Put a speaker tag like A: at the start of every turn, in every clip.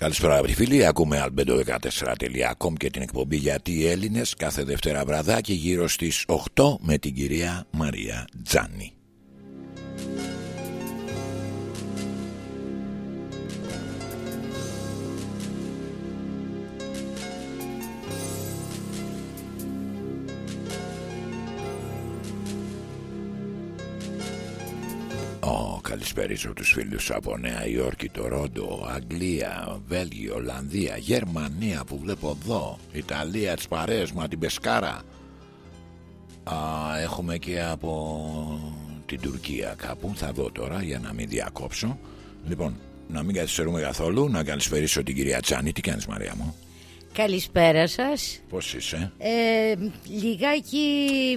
A: Καλησπέρα αγαπητοί φίλοι, ακούμε albedo14.com και την εκπομπή γιατί οι Έλληνες κάθε Δευτέρα βραδάκι γύρω στις 8 με την κυρία Μαρία Τζάνι. Καλησπέριζω τους φίλους από Νέα Υόρκη, Τορόντο, Αγγλία, Βέλγιο, Ολλανδία, Γερμανία που βλέπω εδώ, Ιταλία, τις παρέες μου, την Πεσκάρα. Α, έχουμε και από την Τουρκία κάπου, θα δω τώρα για να μην διακόψω. Λοιπόν, να μην καθυστερούμε καθόλου, να καλησπερίσω την κυρία Τσάνη. Τι κάνεις Μαρία μου;
B: Καλησπέρα σας.
A: Πώς είσαι;
B: Ε, Λιγάκι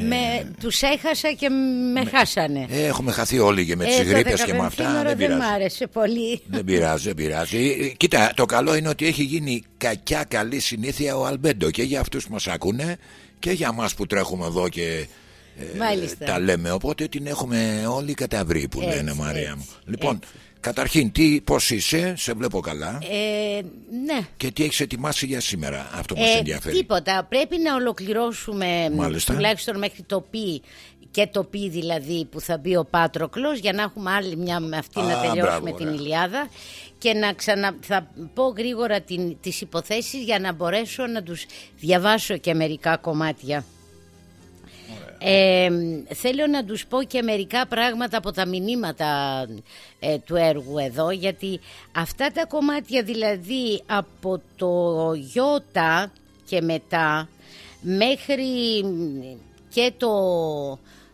B: ε... με, Τους έχασα και με, χάσανε.
A: Ε, Έχουμε χαθεί όλοι και με τις ε, γρήπες και με αυτά
B: Δεν, δεν μ' άρεσε πολύ.
A: Δεν πειράζει, δεν πειράζει. Ε, Κοίτα, το καλό είναι ότι έχει γίνει κακιά καλή συνήθεια ο Αλμπέντο Και για αυτούς που μας ακούνε Και για μας που τρέχουμε εδώ και ε, τα λέμε. Οπότε την έχουμε όλοι καταβρει που έτσι, λένε Μαρία μου. Λοιπόν Καταρχήν, τι, πώς είσαι, σε βλέπω καλά.
B: Ε, ναι.
A: Και τι έχεις ετοιμάσει για σήμερα, αυτό μας ε, ενδιαφέρει;
B: Τίποτα, πρέπει να ολοκληρώσουμε Μάλιστα. τουλάχιστον μέχρι το πι και το πι δηλαδή που θα μπει ο Πάτροκλος για να έχουμε άλλη μια με αυτή να τελειώσουμε την Ηλιάδα και να ξανα... θα πω γρήγορα την, τις υποθέσεις για να μπορέσω να τους διαβάσω και μερικά κομμάτια. Ε, θέλω να τους πω και μερικά πράγματα από τα μηνύματα ε, του έργου εδώ γιατί αυτά τα κομμάτια δηλαδή από το Ιώτα και μετά μέχρι και το,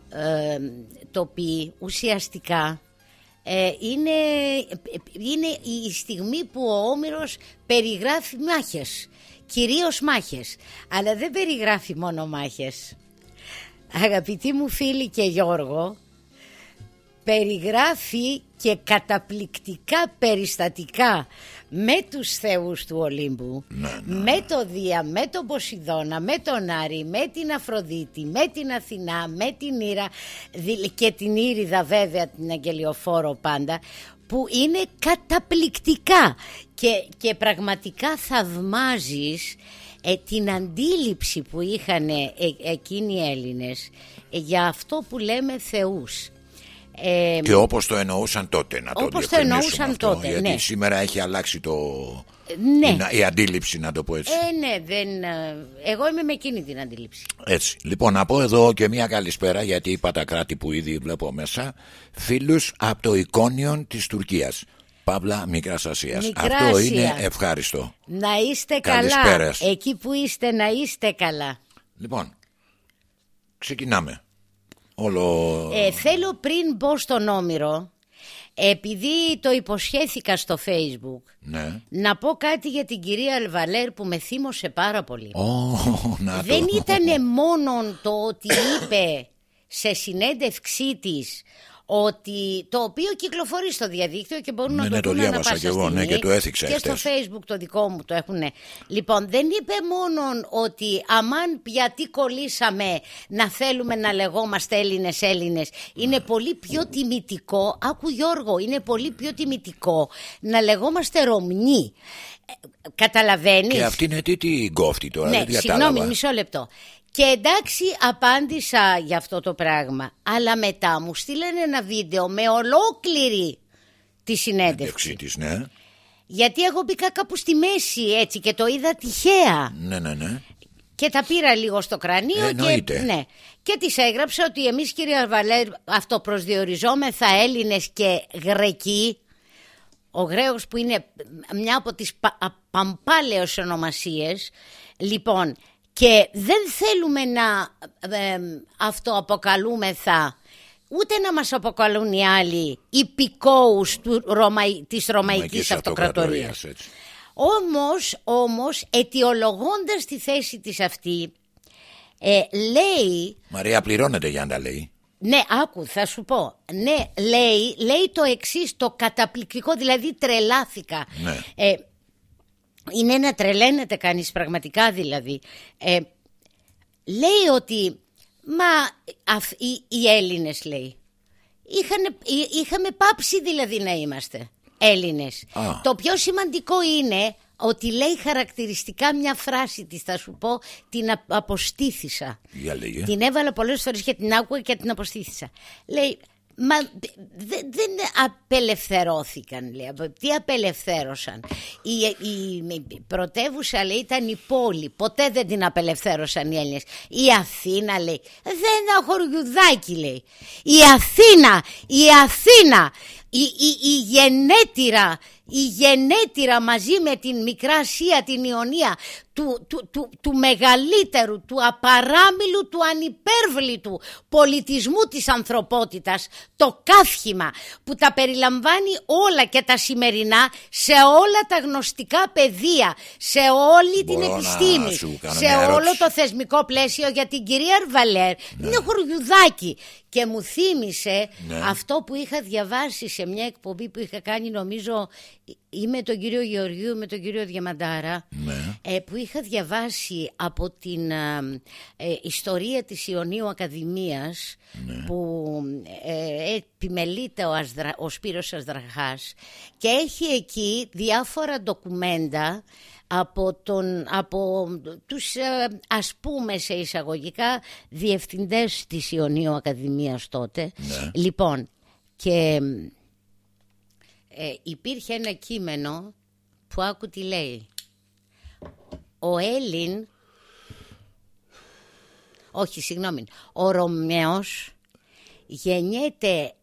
B: ε, το πι ουσιαστικά ε, είναι, είναι η στιγμή που ο Όμηρος περιγράφει μάχες κυρίως μάχες. Αλλά δεν περιγράφει μόνο μάχες αγαπητοί μου φίλοι και Γιώργο περιγράφει και καταπληκτικά περιστατικά με τους θεούς του Ολύμπου
A: ναι, ναι.
B: με το Δία, με τον Ποσειδώνα, με τον Άρη, με την Αφροδίτη, με την Αθηνά, με την Ήρα και την Ήριδα βέβαια την Αγγελιοφόρο πάντα που είναι καταπληκτικά και, και πραγματικά θαυμάζεις ε, την αντίληψη που είχαν ε, εκείνοι οι Έλληνες ε, για αυτό που λέμε θεούς.
A: Ε, και όπως το εννοούσαν τότε να το
B: όπως το εννοούσαν
A: αυτό,
B: τότε,
A: γιατί
B: ναι.
A: σήμερα έχει αλλάξει το...
B: Ναι.
A: Η, η αντίληψη να το πω έτσι
B: ε, ναι, δεν, εγώ είμαι με εκείνη την αντίληψη
A: Έτσι, λοιπόν να πω εδώ και μια καλησπέρα γιατί είπα τα κράτη που ήδη βλέπω μέσα Φίλους από το εικόνιον της Τουρκίας Παύλα Μικρά Ασίας. Αυτό είναι ευχάριστο.
B: Να είστε καλά. Εκεί που είστε, να είστε καλά.
A: Λοιπόν, ξεκινάμε. Όλο...
B: Ε, θέλω πριν μπω στον Όμηρο, επειδή το υποσχέθηκα στο facebook
A: ναι.
B: Να πω κάτι για την κυρία Αλβαλέρ που με θύμωσε πάρα πολύ
A: oh, να
B: Δεν ήταν μόνο το ότι είπε σε συνέντευξή της ότι το οποίο κυκλοφορεί στο διαδίκτυο και μπορούν
A: ναι,
B: να
A: ναι,
B: το,
A: το διάβασα και εγώ, ναι, και το έθιξα
B: Και στο facebook το δικό μου το έχουν. Λοιπόν, δεν είπε μόνο ότι αμάν γιατί κολλήσαμε να θέλουμε να λεγόμαστε Έλληνες Έλληνες. Είναι πολύ πιο τιμητικό, άκου Γιώργο, είναι πολύ πιο τιμητικό να λεγόμαστε Ρωμνοί. Ε, καταλαβαίνεις;
A: Και αυτή είναι τι, τι γκόφτη τώρα,
B: ναι, Συγγνώμη, μισό λεπτό. Και εντάξει απάντησα για αυτό το πράγμα. Αλλά μετά μου στείλανε ένα βίντεο με ολόκληρη τη συνέντευξη.
A: Της, ναι.
B: Γιατί εγώ μπήκα κάπου στη μέση έτσι και το είδα τυχαία.
A: Ναι, ναι, ναι.
B: Και τα πήρα λίγο στο κρανίο
A: ε,
B: και, ναι. και της έγραψα ότι εμείς κυρία Βαλέρ αυτοπροσδιοριζόμεθα Έλληνες και Γρεκοί. Ο Γρέος που είναι μια από τις πα, παμπάλαιες ονομασίες. Λοιπόν και δεν θέλουμε να ε, αυτοαποκαλούμεθα ούτε να μας αποκαλούν οι άλλοι υπηκόους του Ρωμαϊ, της Ρωμαϊκής Αυτοκρατορίας. Όμως, όμως αιτιολογώντας τη θέση της αυτή ε, λέει...
A: Μαρία πληρώνεται για να τα λέει.
B: Ναι, άκου, θα σου πω. Ναι, λέει, λέει το εξής, το καταπληκτικό, δηλαδή τρελάθηκα.
A: Ναι.
B: Ε, είναι να τρελαίνεται κανείς πραγματικά δηλαδή. Ε, λέει ότι, μα οι, οι Έλληνες λέει, είχαν, είχαμε πάψει δηλαδή να είμαστε Έλληνες. Το πιο σημαντικό είναι ότι λέει χαρακτηριστικά μια φράση της θα σου πω την αποστήθησα την έβαλα πολλές φορές και την άκουγα και την αποστήθησα λέει Μα δεν απελευθερώθηκαν, λέει. Τι απελευθέρωσαν; Η, η, πρωτεύουσα, λέει, ήταν η πόλη. Ποτέ δεν την απελευθέρωσαν οι Έλληνες. Η Αθήνα, λέει, δεν είναι χωριουδάκι, λέει. Η Αθήνα, η Αθήνα, η, η, η γενέτειρα η γενέτειρα μαζί με την Μικρά Ασία, την Ιωνία, του, του, του, του μεγαλύτερου, του απαράμιλου, του ανυπέρβλητου πολιτισμού της ανθρωπότητας, το καύχημα που τα περιλαμβάνει όλα και τα σημερινά σε όλα τα γνωστικά πεδία, σε όλη την επιστήμη, σε όλο το θεσμικό πλαίσιο για την κυρία Αρβαλέρ. Ναι. Είναι χωριουδάκι και μου θύμισε ναι. αυτό που είχα διαβάσει σε μια εκπομπή που είχα κάνει νομίζω ή με τον κύριο Γεωργίου με τον κύριο Διαμαντάρα
A: ναι.
B: ε, που είχα διαβάσει από την ε, ε, ιστορία της Ιωνίου Ακαδημίας
A: ναι.
B: που ε, επιμελείται ο, Ασδρα, ο Σπύρος Ασδραχάς και έχει εκεί διάφορα ντοκουμέντα από, τον, από τους ας πούμε σε εισαγωγικά διευθυντές της Ιωνίου Ακαδημίας τότε
A: ναι.
B: λοιπόν και ε, υπήρχε ένα κείμενο που άκου τι λέει. Ο Έλλην, όχι συγγνώμη, ο Ρωμαίος γεννιέται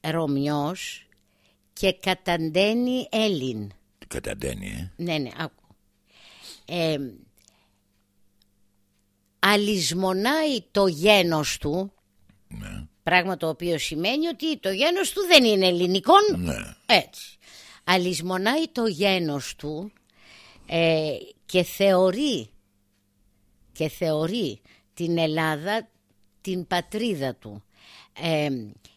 B: Ρωμιός και καταντένει Έλλην.
A: Καταντένει, ε.
B: Ναι, ναι, άκου. Ε, αλυσμονάει το γένος του
A: ναι.
B: Πράγμα το οποίο σημαίνει ότι το γένος του δεν είναι ελληνικών.
A: Ναι.
B: Έτσι. Αλυσμονάει το γένος του ε, και θεωρεί και θεωρεί την Ελλάδα την πατρίδα του. Ε,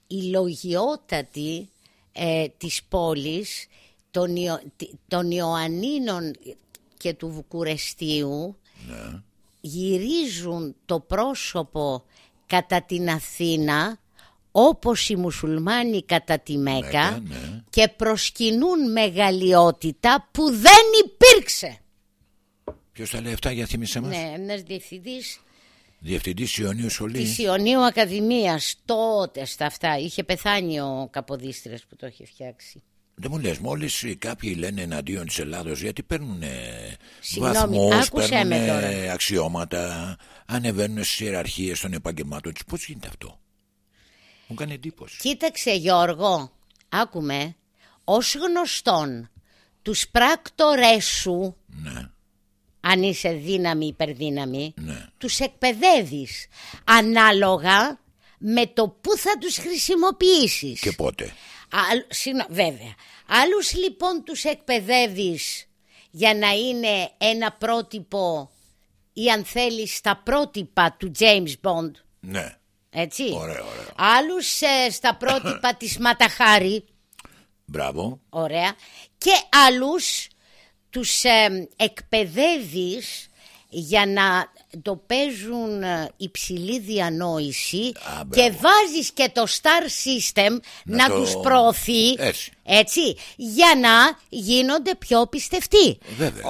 B: η λογιότατη ε, της πόλης των, των Ιωαννίνων και του Βουκουρεστίου
A: ναι.
B: γυρίζουν το πρόσωπο κατά την Αθήνα όπως οι μουσουλμάνοι κατά τη Μέκα
A: ναι.
B: και προσκυνούν μεγαλειότητα που δεν υπήρξε.
A: Ποιος τα λέει αυτά για θύμισε μας;
B: Ναι, ένας διευθυντής
A: Διευθυντής Ιωνίου Σχολή.
B: Της Ιωνίου Ακαδημίας τότε στα αυτά. Είχε πεθάνει ο Καποδίστρας που το είχε φτιάξει.
A: Δεν μου λες, μόλις κάποιοι λένε εναντίον της Ελλάδος γιατί παίρνουν βαθμούς, παίρνουν αξιώματα, ανεβαίνουν στις ιεραρχίες των επαγγελμάτων τους. Πώς γίνεται αυτό; Μου κάνει εντύπωση.
B: Κοίταξε Γιώργο, άκουμε, ως γνωστόν τους πράκτορές σου,
A: ναι.
B: αν είσαι δύναμη υπερδύναμη,
A: ναι.
B: τους εκπαιδεύεις ανάλογα με το που θα τους χρησιμοποιήσεις.
A: Και πότε.
B: βέβαια. Άλλους λοιπόν τους εκπαιδεύεις για να είναι ένα πρότυπο ή αν θέλεις τα πρότυπα του James Bond;
A: Ναι.
B: Έτσι.
A: Ωραία, ωραία.
B: Άλλους ε, στα πρότυπα της Ματαχάρη.
A: Μπράβο.
B: Ωραία. Και άλλους τους ε, εκπαιδεύεις για να το παίζουν ε, υψηλή διανόηση και βάζεις και το Star System να, το... τους προωθεί
A: έτσι.
B: για να γίνονται πιο πιστευτοί.
A: Βέβαια.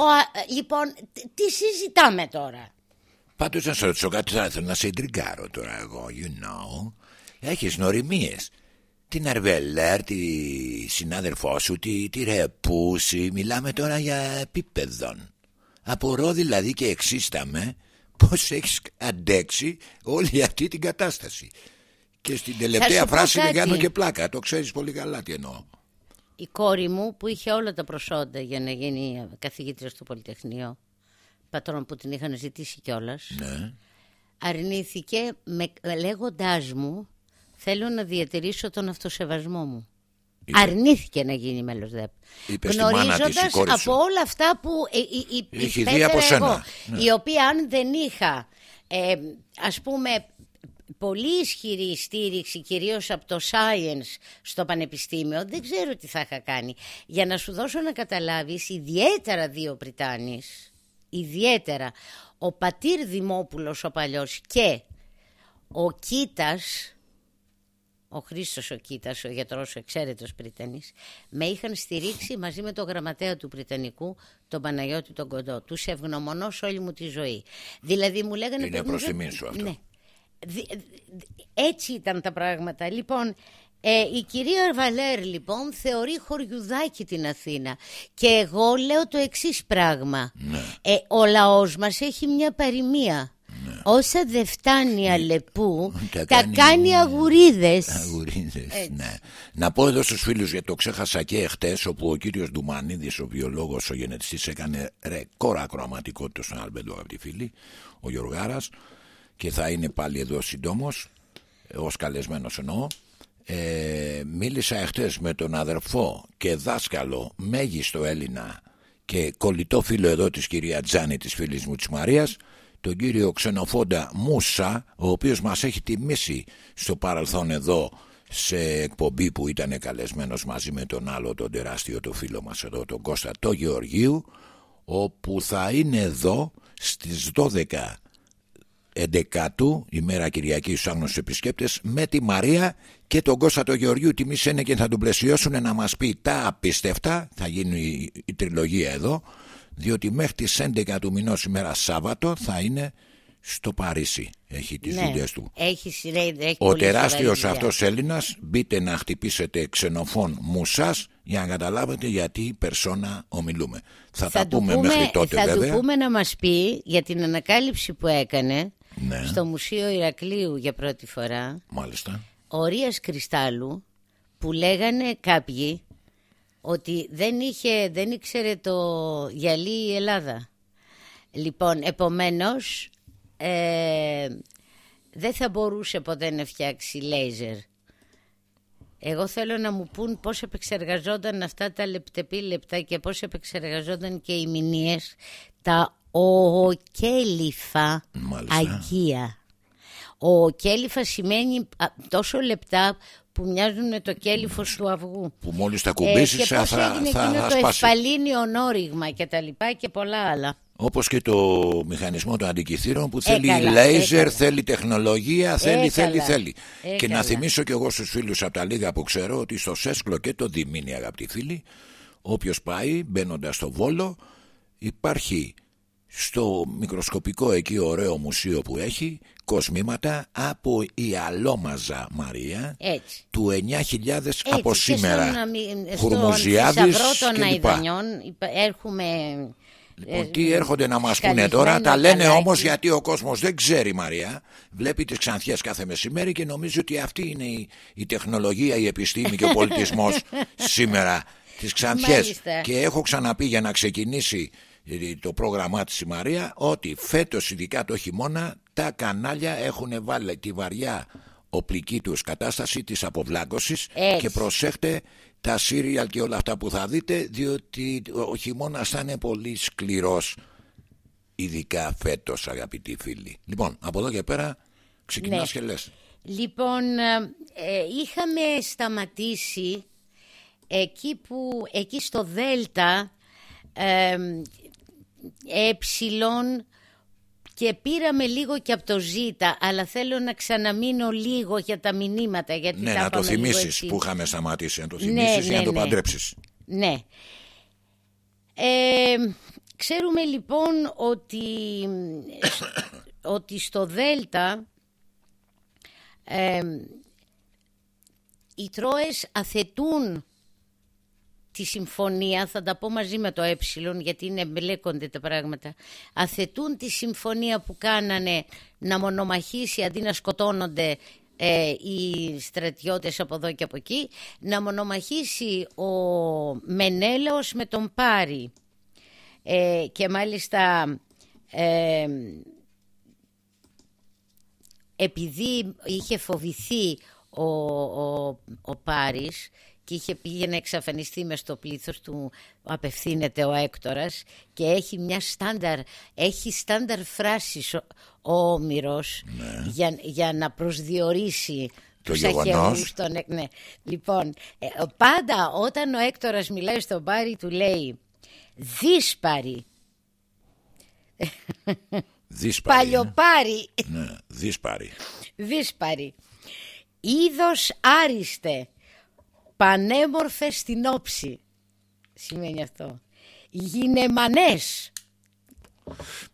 B: λοιπόν, τι συζητάμε τώρα;
A: Πάντως να σε ρωτήσω κάτι θα ήθελα να σε εντριγκάρω τώρα εγώ, you know. Έχεις νοριμίες. Την Αρβελέρ, τη συνάδελφό σου, τη, τη Ρεπούση, μιλάμε τώρα για επίπεδον. Απορώ δηλαδή και εξίσταμε πώς έχεις αντέξει όλη αυτή την κατάσταση. Και στην τελευταία φράση δεν κάνω και πλάκα, το ξέρεις πολύ καλά τι εννοώ.
B: Η κόρη μου που είχε όλα τα προσόντα για να γίνει καθηγήτρια στο Πολυτεχνείο πατρών που την είχαν ζητήσει κιόλας.
A: Ναι.
B: Αρνήθηκε με, λέγοντάς μου θέλω να διατηρήσω τον αυτοσεβασμό μου. Αρνήθηκε να γίνει μέλος ΔΕΠ. Γνωρίζοντας από όλα αυτά που
A: υπέφερα εγώ,
B: ναι. η οποία αν δεν είχα ε, ας πούμε πολύ ισχυρή στήριξη κυρίως από το science στο πανεπιστήμιο δεν ξέρω τι θα είχα κάνει για να σου δώσω να καταλάβεις ιδιαίτερα δύο Πριτάνης ιδιαίτερα ο πατήρ Δημόπουλος ο παλιός και ο Κίτας ο Χρήστος ο Κίτας, ο γιατρός ο εξαίρετος Πριτανής, με είχαν στηρίξει μαζί με το γραμματέα του Πριτανικού, τον Παναγιώτη τον Κοντό. Τους ευγνωμονώ όλη μου τη ζωή. Δηλαδή μου λέγανε...
A: Είναι προς τιμή σου αυτό. Ναι.
B: Έτσι ήταν τα πράγματα. Λοιπόν, ε, η κυρία Βαλέρ λοιπόν θεωρεί χωριουδάκι την Αθήνα και εγώ λέω το εξής πράγμα. Ναι. Ε, ο λαός μας έχει μια παροιμία. Ναι. Όσα δεν φτάνει ναι. αλεπού, τα, τα κάνει, κάνει αγουρίδες.
A: Αγουρίδες, ναι. Να πω εδώ στους φίλους, γιατί το ξέχασα και εχθές, όπου ο κύριος Ντουμανίδης, ο βιολόγος, ο γενετιστής, έκανε ρεκόρ ακροαματικότητα στον Αλμπέντο, από τη φίλη, ο Γιωργάρας, και θα είναι πάλι εδώ συντόμος, ως καλεσμένος εννοώ. Ε, μίλησα εχθές με τον αδερφό και δάσκαλο μέγιστο Έλληνα και κολλητό φίλο εδώ της κυρία Τζάνη της φίλης μου της Μαρίας τον κύριο Ξενοφόντα Μούσα ο οποίος μας έχει τιμήσει στο παρελθόν εδώ σε εκπομπή που ήταν καλεσμένος μαζί με τον άλλο τον τεράστιο το φίλο μας εδώ τον Κώστα το Γεωργίου όπου θα είναι εδώ στις 12 11 ημέρα Κυριακής στους άγνωστους επισκέπτες με τη Μαρία και τον Κώστα το Γεωργίου. Τιμή είναι και θα τον πλαισιώσουν να μας πει τα απίστευτα. Θα γίνει η, η τριλογία εδώ. Διότι μέχρι τις 11 του μηνός ημέρα Σάββατο θα είναι στο Παρίσι. Έχει τις ναι, δουλειές του.
B: Έχει, έχει
A: Ο τεράστιος αυτός Έλληνας, μπείτε να χτυπήσετε ξενοφών μουσά για να καταλάβετε γιατί περσόνα ομιλούμε. Θα, θα τα πούμε, πούμε, μέχρι τότε
B: θα
A: βέβαια.
B: Θα του πούμε να μας πει για την ανακάλυψη που έκανε ναι. στο Μουσείο Ηρακλείου για πρώτη φορά.
A: Μάλιστα.
B: Ορίας Κρυστάλλου που λέγανε κάποιοι ότι δεν, είχε, δεν ήξερε το γυαλί η Ελλάδα. Λοιπόν, επομένως ε, δεν θα μπορούσε ποτέ να φτιάξει λέιζερ. Εγώ θέλω να μου πούν πώς επεξεργαζόταν αυτά τα λεπτεπίλεπτα και πώς επεξεργαζόταν και οι μηνύες τα ο κέλυφα αγία. Ο κέλυφα σημαίνει τόσο λεπτά που μοιάζουν με το κέλυφος του αυγού.
A: Που μόλις τα κουμπίσεις ε, και θα, θα, έγινε θα, θα,
B: το εσφαλίνιο νόριγμα και τα λοιπά και πολλά άλλα.
A: Όπως και το μηχανισμό των αντικειθήρων που θέλει λέιζερ, θέλει τεχνολογία, θέλει, θέλει, θέλει. και να θυμίσω και εγώ στους φίλους από τα λίγα που ξέρω ότι στο Σέσκλο και το Διμήνι αγαπητοί φίλοι, όποιος πάει μπαίνοντας στο Βόλο υπάρχει στο μικροσκοπικό εκεί ωραίο μουσείο που έχει κοσμήματα από η Αλόμαζα Μαρία
B: Έτσι.
A: του 9.000 από σήμερα. Χουρμουζιάδης
B: των Αϊδανιών έχουμε
A: Λοιπόν, ε, τι έρχονται να μας πούνε τώρα Τα λένε όμως γιατί ο κόσμος δεν ξέρει Μαρία. Βλέπει τις ξανθιές κάθε μεσημέρι Και νομίζει ότι αυτή είναι η, η τεχνολογία Η επιστήμη και ο πολιτισμός Σήμερα τις ξανθιές. Και έχω ξαναπεί για να ξεκινήσει το πρόγραμμά της η Μαρία ότι φέτος ειδικά το χειμώνα τα κανάλια έχουν βάλει τη βαριά οπλική τους κατάσταση της αποβλάκωσης και προσέχτε τα σύριαλ και όλα αυτά που θα δείτε διότι ο χειμώνας θα είναι πολύ σκληρός ειδικά φέτος αγαπητοί φίλοι. Λοιπόν από εδώ και πέρα ξεκινάς ναι. και λες.
B: Λοιπόν ε, ε, είχαμε σταματήσει εκεί που εκεί στο Δέλτα ε, ε και πήραμε λίγο και από το Ζήτα, αλλά θέλω να ξαναμείνω λίγο για τα μηνύματα. Γιατί
A: ναι,
B: τα
A: να το θυμίσεις που είχαμε σταματήσει, να το θυμίσεις ναι, για να το ναι. παντρέψεις.
B: Ναι. Ε, ξέρουμε λοιπόν ότι, ότι στο Δέλτα ε, οι Τρόες αθετούν τη συμφωνία, θα τα πω μαζί με το ε γιατί είναι μπλέκονται τα πράγματα, αθετούν τη συμφωνία που κάνανε να μονομαχήσει αντί να σκοτώνονται ε, οι στρατιώτες από εδώ και από εκεί, να μονομαχήσει ο Μενέλαος με τον Πάρη. Ε, και μάλιστα ε, επειδή είχε φοβηθεί ο, ο, ο Πάρης και είχε πήγε να εξαφανιστεί μες στο πλήθος του απευθύνεται ο Έκτορας και έχει μια στάνταρ έχει στάνταρ φράση ο, ο Όμηρος ναι. για, για να προσδιορίσει
A: το γεγονός.
B: Τον, ναι. λοιπόν ε, πάντα όταν ο Έκτορας μιλάει στον Πάρη του λέει δύσπαρη
A: Δύσπαρη
B: Παλιοπάρη.
A: ναι, Δύσπαρη
B: Δύσπαρη Είδος άριστε Πανέμορφες στην όψη. Σημαίνει αυτό. Γυναιμανές.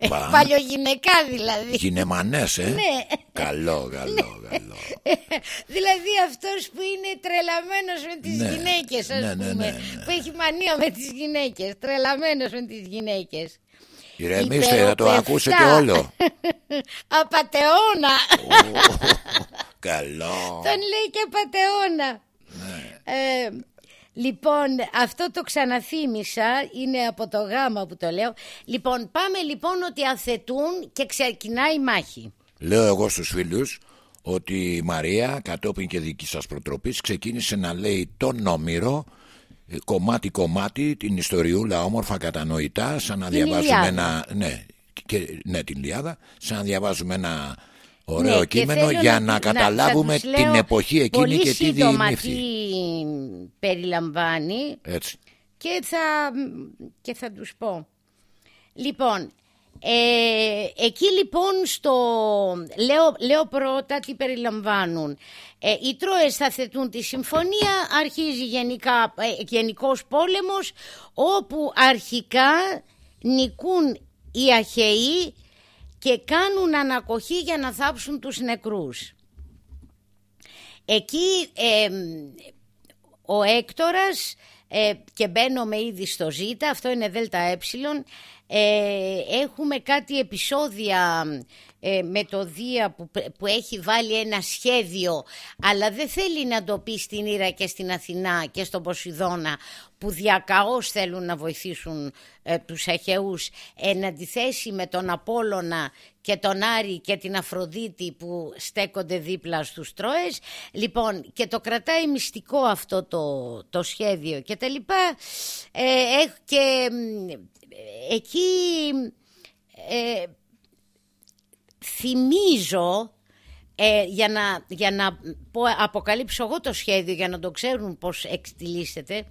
B: Πα... Παλιογυναικά δηλαδή.
A: Γυναιμανές ε.
B: Ναι.
A: Καλό καλό ναι. καλό.
B: Δηλαδή αυτός που είναι τρελαμένος με τις ναι. γυναίκες ας ναι, ναι, πούμε. Που έχει μανία με τις γυναίκες. Τρελαμένος με τις γυναίκες.
A: Ηρεμήστε θα το ακούσετε όλο.
B: Απατεώνα.
A: Καλό.
B: Τον λέει και απατεώνα.
A: ναι.
B: Ε, Λοιπόν, αυτό το ξαναθύμισα, είναι από το γάμα που το λέω. Λοιπόν, πάμε λοιπόν ότι αθετούν και ξεκινάει η μάχη.
A: Λέω εγώ στους φίλους ότι η Μαρία κατόπιν και δική σας προτροπής ξεκίνησε να λέει τον Όμηρο κομμάτι-κομμάτι την ιστοριούλα όμορφα κατανοητά σαν να διαβάζουμε ένα... Ναι, και, ναι, την Λιάδα, σαν να διαβάζουμε ένα ωραίο ναι, κείμενο για να, καταλάβουμε την εποχή εκείνη και τι διημήφθη.
B: τι περιλαμβάνει
A: Έτσι.
B: Και, θα, και θα τους πω. Λοιπόν, ε, εκεί λοιπόν στο... Λέω, λέω πρώτα τι περιλαμβάνουν. Ε, οι Τρόες θα θετούν τη συμφωνία, αρχίζει γενικά, ε, γενικός πόλεμος, όπου αρχικά νικούν οι Αχαιοί και κάνουν ανακοχή για να θάψουν τους νεκρούς. Εκεί ο Έκτορας ε, και μπαίνουμε ήδη στο Ζ, αυτό είναι ΔΕΛΤΑ Ε, έχουμε κάτι επεισόδια ε, με το Δία που, που έχει βάλει ένα σχέδιο αλλά δεν θέλει να το πει στην Ήρα και στην Αθηνά και στον Ποσειδώνα που διακαώς θέλουν να βοηθήσουν ε, τους Αχαιούς εν αντιθέσει με τον Απόλλωνα και τον Άρη και την Αφροδίτη που στέκονται δίπλα στους Τρόες λοιπόν και το κρατάει μυστικό αυτό το, το σχέδιο. Και τα λοιπά ε, και εκεί ε, θυμίζω ε, για, να, για να πω, αποκαλύψω εγώ το σχέδιο για να το ξέρουν πώς εκτιλήσεται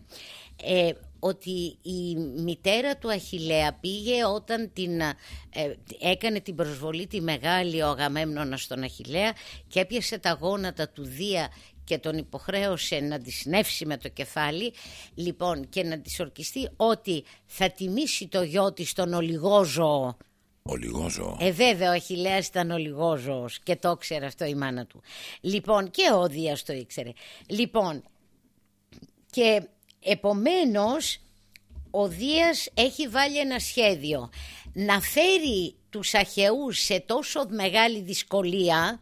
B: ε, ότι η μητέρα του Αχιλέα πήγε όταν την, ε, έκανε την προσβολή τη μεγάλη ο Αγαμέμνονα στον Αχιλέα και έπιασε τα γόνατα του Δία και τον υποχρέωσε να τη συνεύσει με το κεφάλι λοιπόν και να της ορκιστεί ότι θα τιμήσει το γιο της τον ολιγόζωο
A: Ολιγόζω.
B: Ε, βέβαια, ο Αχιλέας ήταν ολιγόζωος και το ήξερε αυτό η μάνα του. Λοιπόν, και ο Δίας το ήξερε. Λοιπόν, και επομένως ο Δίας έχει βάλει ένα σχέδιο να φέρει τους Αχαιούς σε τόσο μεγάλη δυσκολία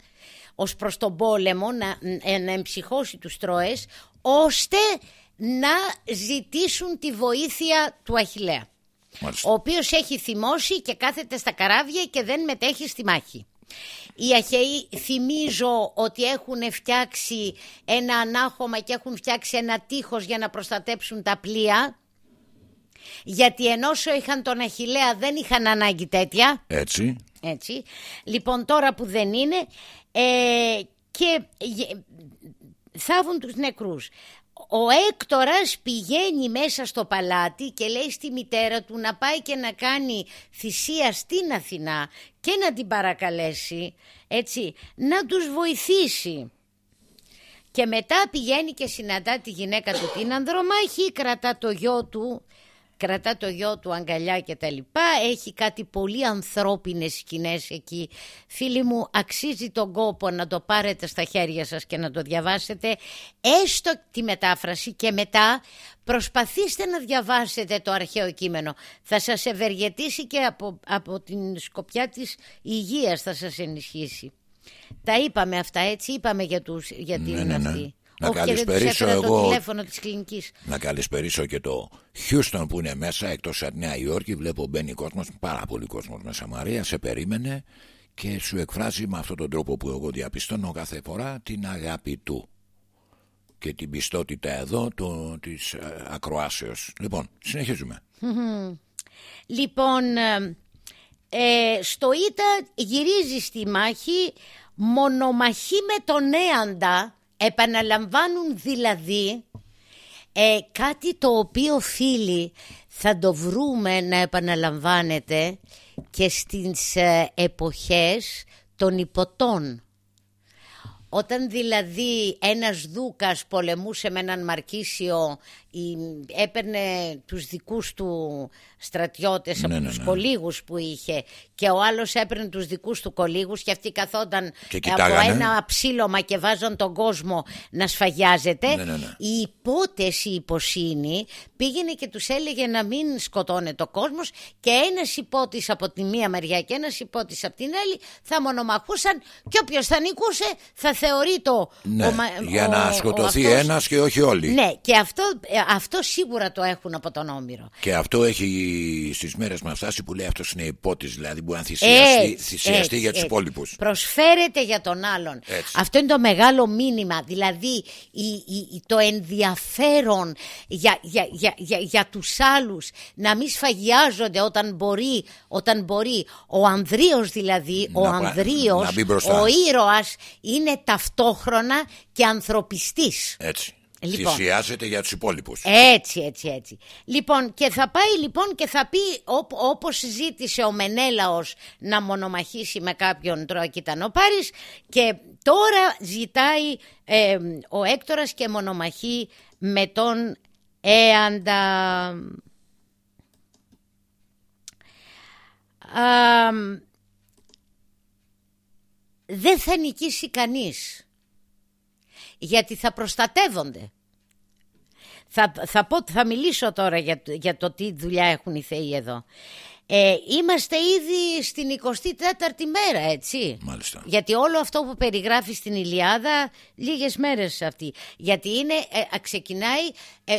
B: ως προς τον πόλεμο να, να εμψυχώσει τους Τρόες ώστε να ζητήσουν τη βοήθεια του Αχιλέα. Ο οποίος έχει θυμώσει και κάθεται στα καράβια και δεν μετέχει στη μάχη. Οι Αχαιοί θυμίζω ότι έχουν φτιάξει ένα ανάχωμα και έχουν φτιάξει ένα τείχος για να προστατέψουν τα πλοία γιατί ενώ είχαν τον Αχιλέα δεν είχαν ανάγκη τέτοια.
A: Έτσι.
B: Έτσι. Λοιπόν τώρα που δεν είναι ε, και θάβουν τους νεκρούς ο Έκτορας πηγαίνει μέσα στο παλάτι και λέει στη μητέρα του να πάει και να κάνει θυσία στην Αθηνά και να την παρακαλέσει έτσι να τους βοηθήσει. Και μετά πηγαίνει και συναντά τη γυναίκα του την Ανδρομάχη, κρατά το γιο του κρατά το γιο του αγκαλιά και τα λοιπά, έχει κάτι πολύ ανθρώπινες σκηνές εκεί. Φίλοι μου, αξίζει τον κόπο να το πάρετε στα χέρια σας και να το διαβάσετε, έστω τη μετάφραση και μετά προσπαθήστε να διαβάσετε το αρχαίο κείμενο. Θα σας ευεργετήσει και από, από την σκοπιά της υγείας θα σας ενισχύσει. Τα είπαμε αυτά έτσι, είπαμε για, τους, για την ναι, ναι, ναι. αυτή.
A: Να καλησπερίσω εγώ.
B: Το τηλέφωνο της κλινικής.
A: Να καλησπερίσω και το Χιούστον που είναι μέσα εκτός από Νέα Υόρκη. Βλέπω μπαίνει κόσμος, πάρα πολύ κόσμος μέσα. Μαρία, σε περίμενε και σου εκφράζει με αυτόν τον τρόπο που εγώ διαπιστώνω κάθε φορά την αγάπη του. και την πιστότητα εδώ το, της ε, ακροάσεως. Λοιπόν, συνεχίζουμε.
B: Λοιπόν, ε, ε, στο ΙΤΑ γυρίζει στη μάχη μονομαχή με τον Έαντα, επαναλαμβάνουν δηλαδή ε, κάτι το οποίο φίλοι θα το βρούμε να επαναλαμβάνεται και στις ε, εποχές των υποτών. Όταν δηλαδή ένας δούκας πολεμούσε με έναν Μαρκίσιο έπαιρνε τους δικούς του στρατιώτες ναι, από ναι, τους ναι. κολίγους που είχε και ο άλλος έπαιρνε τους δικούς του κολίγους και αυτοί καθόταν από ένα ψήλωμα και βάζαν τον κόσμο να σφαγιάζεται ναι, ναι, η υπότεση υποσύνη πήγαινε και τους έλεγε να μην σκοτώνεται ο κόσμος και ένας υπότης από τη μία μεριά και ένας υπότης από την άλλη θα μονομαχούσαν και όποιος θα νικούσε θα θεωρεί το...
A: για να σκοτωθεί ο, ένας και όχι όλοι.
B: Ναι και αυτό ε, αυτό σίγουρα το έχουν από τον Όμηρο.
A: Και αυτό έχει στις μέρες μα φτάσει που λέει αυτός είναι υπότης, δηλαδή που αν θυσιαστεί, θυσιαστεί για τους υπόλοιπους.
B: Προσφέρεται για τον άλλον. Αυτό είναι το μεγάλο μήνυμα. Δηλαδή το ενδιαφέρον για, για, για, για, για τους άλλους να μην σφαγιάζονται όταν μπορεί, όταν μπορεί. Ο Ανδρείος δηλαδή, ο Ανδρείος, ο ήρωας είναι ταυτόχρονα και ανθρωπιστής.
A: Έτσι. Λοιπόν, Θυσιάζεται για τους υπόλοιπους.
B: Έτσι έτσι έτσι. Λοιπόν και θα πάει λοιπόν και θα πει ό, Όπως ζήτησε ο Μενέλαος Να μονομαχήσει με κάποιον Τροακιτανοπάρης Και τώρα ζητάει ε, Ο Έκτορας και μονομαχεί Με τον Έαντα. Δεν θα νικήσει κανείς γιατί θα προστατεύονται. Θα, θα, πω, θα μιλήσω τώρα για, για το τι δουλειά έχουν οι θεοί εδώ. Ε, είμαστε ήδη στην 24η μέρα, έτσι.
A: Μάλιστα.
B: Γιατί όλο αυτό που περιγράφει στην Ηλιάδα, λίγες μέρες αυτή. Γιατί είναι, ε, ξεκινάει ε,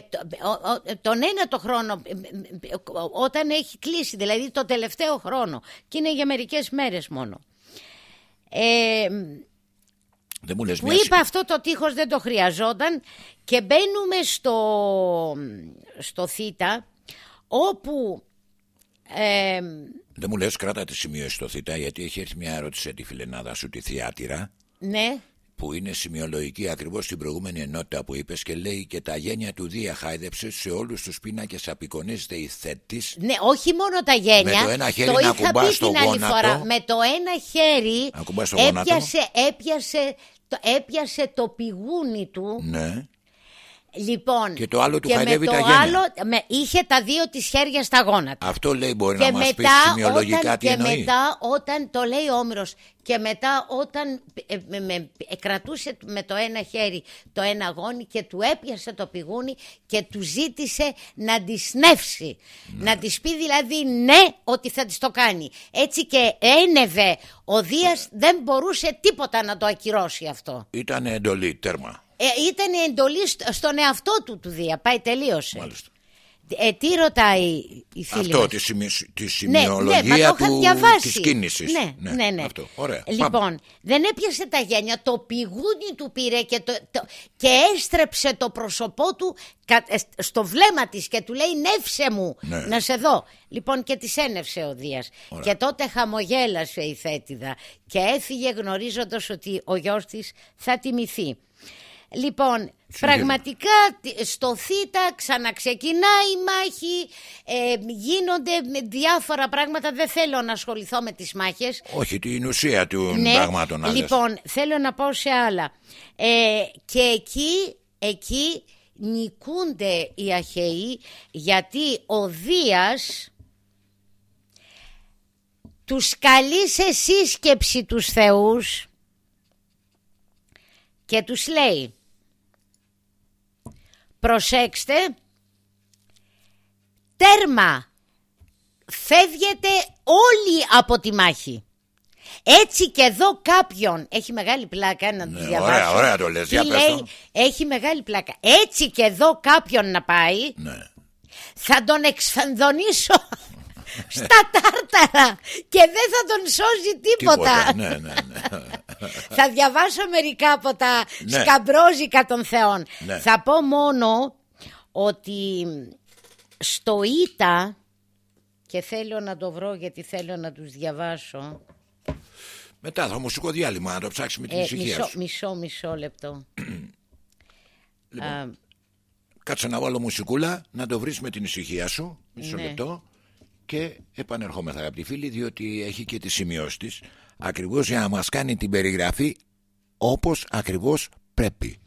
B: τον ένα το χρόνο, ε, όταν έχει κλείσει, δηλαδή το τελευταίο χρόνο. Και είναι για μερικές μέρες μόνο. Ε,
A: δεν μου λες
B: που είπα αυτό το τείχος δεν το χρειαζόταν και μπαίνουμε στο, στο θήτα όπου... Ε,
A: δεν μου λες κράτα τη σημείωση στο θήτα γιατί έχει έρθει μια ερώτηση τη φιλενάδα σου τη Θιάτυρα.
B: Ναι
A: που είναι σημειολογική ακριβώς στην προηγούμενη ενότητα που είπες και λέει και τα γένεια του Δία χάιδεψε σε όλους τους πίνακες απεικονίζεται η θέτης.
B: Ναι, όχι μόνο τα γένεια.
A: Με το ένα χέρι το να ακουμπάς στο γόνατο. Φορά,
B: με το ένα χέρι έπιασε, έπιασε, το, έπιασε το πηγούνι του.
A: Ναι.
B: Λοιπόν,
A: και το άλλο του χαϊδεύει τα γένια. Άλλο,
B: με, είχε τα δύο της χέρια στα γόνατα.
A: Αυτό λέει μπορεί και να μας πει σημειολογικά όταν, τι
B: Και μετά όταν το λέει ο Όμηρος και μετά όταν ε, με, με, κρατούσε με το ένα χέρι το ένα γόνι και του έπιασε το πηγούνι και του ζήτησε να τη σνεύσει. Ναι. Να της πει δηλαδή ναι ότι θα της το κάνει. Έτσι και ένευε ο Δίας δεν μπορούσε τίποτα να το ακυρώσει αυτό.
A: Ήταν εντολή τέρμα.
B: Ε, ήταν η εντολή στον εαυτό του του Δία. Πάει, τελείωσε.
A: Μάλιστα.
B: Ε, τι ρωτάει η φίλη
A: Αυτό,
B: μας.
A: τη, σημει, τη σημειολογία ναι, ναι, του, διαβάσει. της κίνησης.
B: Ναι, ναι, ναι. ναι.
A: Αυτό, ωραία.
B: Λοιπόν, Πάμε. δεν έπιασε τα γένια, το πηγούνι του πήρε και, το, το, και έστρεψε το πρόσωπό του ε, στο βλέμμα της και του λέει νεύσε μου
A: ναι.
B: να σε δω. Λοιπόν και της ένευσε ο Δίας. Και τότε χαμογέλασε η Θέτιδα και έφυγε γνωρίζοντας ότι ο γιος της θα τιμηθεί. Λοιπόν, πραγματικά στο ΘΥΤΑ ξαναξεκινάει η μάχη, ε, γίνονται διάφορα πράγματα, δεν θέλω να ασχοληθώ με τις μάχες.
A: Όχι, την ουσία του ναι, πραγμάτων.
B: Άλλες. Λοιπόν, θέλω να πω σε άλλα. Ε, και εκεί, εκεί νικούνται οι Αχαιοί γιατί ο Δίας τους καλεί σε σύσκεψη τους θεούς και τους λέει προσέξτε τέρμα φεύγετε όλοι από τη μάχη έτσι και εδώ κάποιον έχει μεγάλη πλάκα να
A: ναι,
B: το διαβάσω.
A: Ωραία, ωραία το λες, για λέει,
B: Έχει μεγάλη πλάκα. Έτσι και εδώ κάποιον να πάει
A: ναι.
B: θα τον εξφανδονίσω στα τάρταρα και δεν θα τον σώζει τίποτα.
A: ναι, ναι, ναι.
B: Θα διαβάσω μερικά από τα ναι. σκαμπρόζικα των θεών. Ναι. Θα πω μόνο ότι στο Ήτα και θέλω να το βρω γιατί θέλω να τους διαβάσω.
A: Μετά θα μουσικό διάλειμμα να το ψάξει με την ε, ησυχία
B: μισό, Μισό, μισό λεπτό.
A: λοιπόν, κάτσε να βάλω μουσικούλα να το βρεις με την ησυχία σου. Μισό ναι. λεπτό. Και επανερχόμεθα αγαπητοί φίλοι διότι έχει και τη σημειώσεις της ακριβώς για να μας κάνει την περιγραφή όπως ακριβώς πρέπει.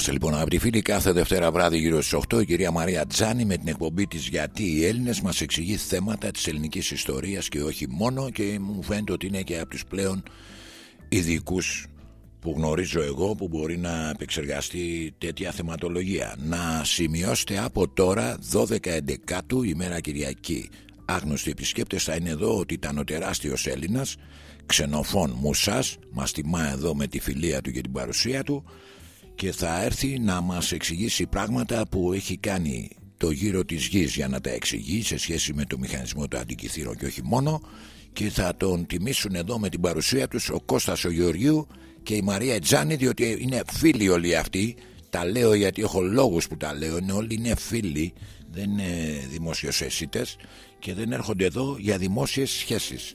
A: Είμαστε λοιπόν αγαπητοί φίλοι κάθε Δευτέρα βράδυ γύρω στις 8 η κυρία Μαρία Τζάνη με την εκπομπή της γιατί οι Έλληνες μας εξηγεί θέματα της ελληνικής ιστορίας και όχι μόνο και μου φαίνεται ότι είναι και από τους πλέον ειδικούς που γνωρίζω εγώ που μπορεί να επεξεργαστεί τέτοια θεματολογία. Να σημειώσετε από τώρα 12 Εντεκάτου ημέρα Κυριακή. Άγνωστοι επισκέπτες θα είναι εδώ ότι ήταν ο τεράστιος Έλληνας ξενοφών Μουσάς μας τιμά εδώ με τη φιλία του και την παρουσία του και θα έρθει να μας εξηγήσει πράγματα που έχει κάνει το γύρο της γης για να τα εξηγεί σε σχέση με το μηχανισμό του αντικειθήρων και όχι μόνο. Και θα τον τιμήσουν εδώ με την παρουσία τους ο Κώστας ο Γεωργίου και η Μαρία Τζάνη διότι είναι φίλοι όλοι αυτοί. Τα λέω γιατί έχω λόγους που τα λέω. Είναι όλοι είναι φίλοι δεν είναι δημοσιοσέσιτες και δεν έρχονται εδώ για δημόσιες σχέσεις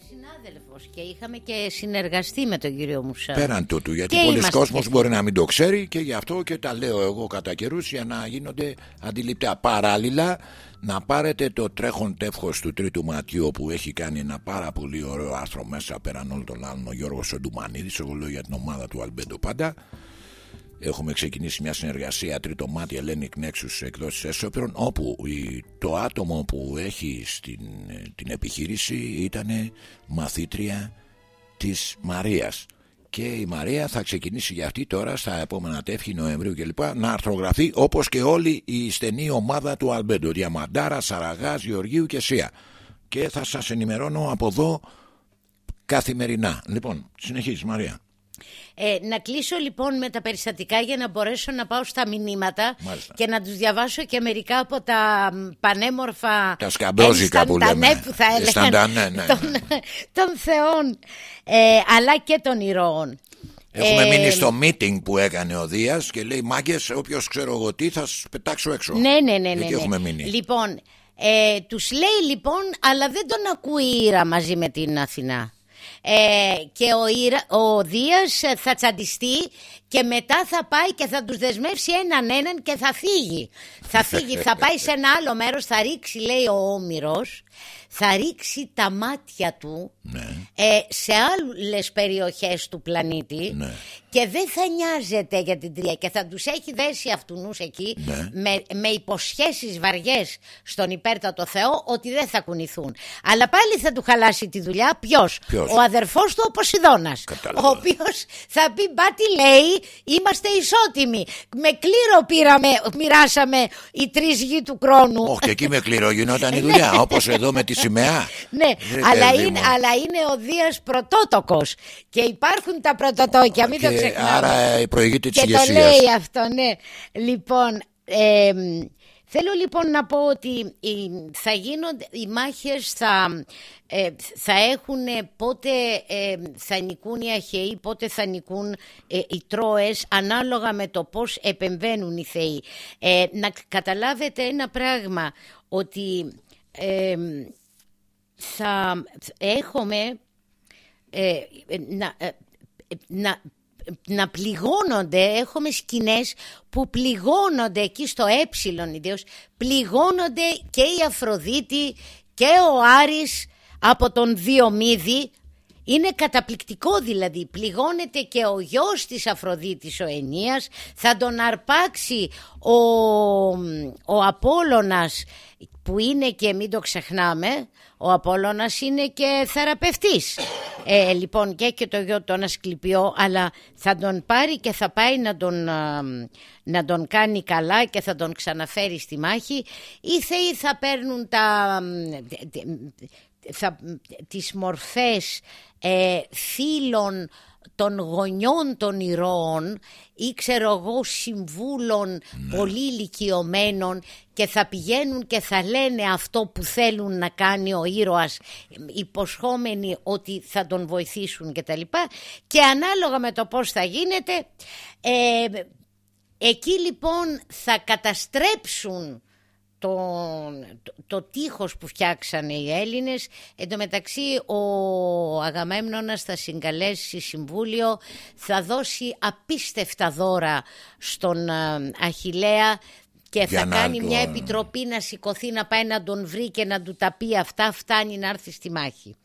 B: και είχαμε και συνεργαστεί με τον κύριο Μουσά.
A: Πέραν τούτου, γιατί πολλοί κόσμος μπορεί να μην το ξέρει και γι' αυτό και τα λέω εγώ κατά καιρούς για να γίνονται αντιληπτά. Παράλληλα, να πάρετε το τρέχον τεύχος του τρίτου ματιού που έχει κάνει ένα πάρα πολύ ωραίο άρθρο μέσα πέραν όλων των άλλων ο Γιώργος Σοντουμανίδης, εγώ λέω για την ομάδα του Αλμπέντο πάντα. Έχουμε ξεκινήσει μια συνεργασία τρίτο μάτι Hellenic Nexus εκδόσεις Έσωπρων όπου το άτομο που έχει στην, την επιχείρηση ήταν μαθήτρια της Μαρίας. Και η Μαρία θα ξεκινήσει για αυτή τώρα στα επόμενα τεύχη Νοεμβρίου κλπ να αρθρογραφεί όπως και όλη η στενή ομάδα του Αλμπέντο Διαμαντάρα, Σαραγάς, Γεωργίου και Σία. Και θα σας ενημερώνω από εδώ καθημερινά. Λοιπόν συνεχίζεις Μαρία
B: ε, να κλείσω λοιπόν με τα περιστατικά για να μπορέσω να πάω στα μηνύματα και να τους διαβάσω και μερικά από τα πανέμορφα
A: τα σκαμπόζικα που λέμε
B: που θα έλεγαν ναι, ναι, των, ναι. των θεών ε, αλλά και των ηρώων.
A: Έχουμε ε, μείνει στο meeting που έκανε ο Δίας και λέει μάγκες, όποιος ξέρω εγώ τι θα σας πετάξω έξω.
B: Ναι, ναι, ναι. ναι, ναι.
A: έχουμε μείνει.
B: Λοιπόν, ε, τους λέει λοιπόν, αλλά δεν τον ακούει η Ήρα μαζί με την Αθηνά. Ε, και ο, Ήρα, ο Δίας θα τσαντιστεί και μετά θα πάει και θα τους δεσμεύσει έναν έναν και θα φύγει. Θα φύγει, θα πάει σε ένα άλλο μέρος, θα ρίξει λέει ο Όμηρος, θα ρίξει τα μάτια του ναι. ε, σε άλλες περιοχές του πλανήτη ναι. και δεν θα νοιάζεται για την τρία και θα τους έχει δέσει αυτούς εκεί ναι. με, με υποσχέσεις βαριές στον υπέρτατο Θεό ότι δεν θα κουνηθούν. Αλλά πάλι θα του χαλάσει τη δουλειά ποιος, ο αδερφός του ο Ποσειδώνας ο οποίος θα πει μπα τι λέει είμαστε ισότιμοι με κλήρο πήραμε, μοιράσαμε οι τρεις γη του χρόνου.
A: Όχι και εκεί με κλήρο γινόταν η δουλειά όπως εδώ με τη σημαία;
B: Ναι, αλλά είναι, αλλά είναι ο Δίας πρωτότοκος και υπάρχουν τα πρωτοτόκια, μην το ξεχνάμε.
A: Άρα προηγείται της
B: Και το λέει αυτό, ναι. Λοιπόν, ε, Θέλω λοιπόν να πω ότι θα γίνονται, οι μάχες θα, ε, θα έχουν πότε ε, θα νικούν οι αχαιοί, πότε θα νικούν ε, οι τρώες ανάλογα με το πώς επεμβαίνουν οι θεοί. να καταλάβετε ένα πράγμα ότι θα έχουμε να, να να πληγώνονται, έχουμε σκηνές που πληγώνονται εκεί στο ε ιδίως, πληγώνονται και η Αφροδίτη και ο Άρης από τον Διομήδη, είναι καταπληκτικό δηλαδή, πληγώνεται και ο γιος της Αφροδίτης ο Ενίας, θα τον αρπάξει ο, ο Απόλλωνας που είναι και μην το ξεχνάμε, ο Απόλλωνας είναι και θεραπευτής. Ε, λοιπόν και και το γιο τον Ασκληπιό, αλλά θα τον πάρει και θα πάει να τον, να τον κάνει καλά και θα τον ξαναφέρει στη μάχη. Οι θεοί θα παίρνουν τα, θα, τις μορφές ε, φίλων των γονιών των ηρώων ή ξέρω εγώ συμβούλων ναι. πολύ ηλικιωμένων και θα πηγαίνουν και θα λένε αυτό που θέλουν να κάνει ο ήρωας υποσχόμενοι ότι θα τον βοηθήσουν και τα λοιπά και ανάλογα με το πώς θα γίνεται ε, εκεί λοιπόν θα καταστρέψουν το, το, το τείχος που φτιάξανε οι Έλληνες. Εν τω μεταξύ ο Αγαμέμνονας θα συγκαλέσει συμβούλιο, θα δώσει απίστευτα δώρα στον ε, Αχιλέα και θα κάνει μια επιτροπή να σηκωθεί να πάει να τον βρει και να του τα πει αυτά φτάνει να έρθει στη μάχη.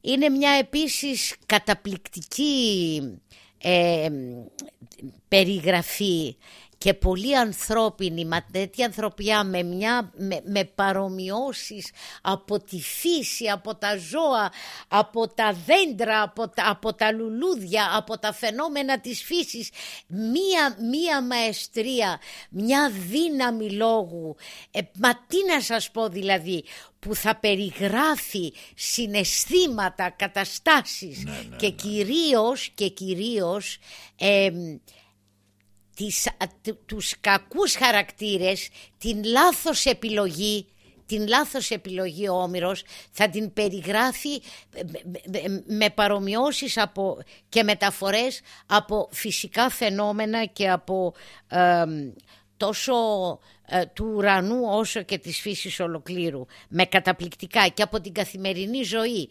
B: Είναι μια επίσης καταπληκτική ε, περιγραφή και πολύ ανθρώπινη, μα τέτοια ανθρωπιά με, μια, με, με παρομοιώσεις από τη φύση, από τα ζώα, από τα δέντρα, από τα, από τα λουλούδια, από τα φαινόμενα της φύσης, μία, μία μαεστρία, μια δύναμη λόγου, ε, μα τι να σας πω δηλαδή, που θα περιγράφει συναισθήματα, καταστάσεις ναι, ναι, και ναι. κυρίως και κυρίως τις, τους κακούς χαρακτήρες, την λάθος επιλογή, την λάθος επιλογή ο Όμηρος θα την περιγράφει με παρομοιώσεις από, και μεταφορές από φυσικά φαινόμενα και από τόσο ε, του ουρανού όσο και της φύσης ολοκλήρου με καταπληκτικά και από την καθημερινή ζωή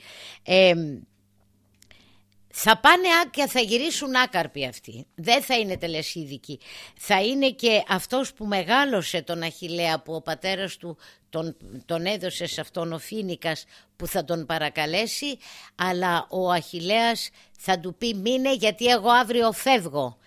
B: θα πάνε και θα γυρίσουν άκαρποι αυτοί. Δεν θα είναι τελεσίδικοι. Θα είναι και αυτός που μεγάλωσε τον Αχιλέα που ο πατέρας του τον, τον έδωσε σε αυτόν ο Φίνικας που θα τον παρακαλέσει αλλά ο Αχιλέας θα του πει μείνε γιατί εγώ αύριο φεύγω.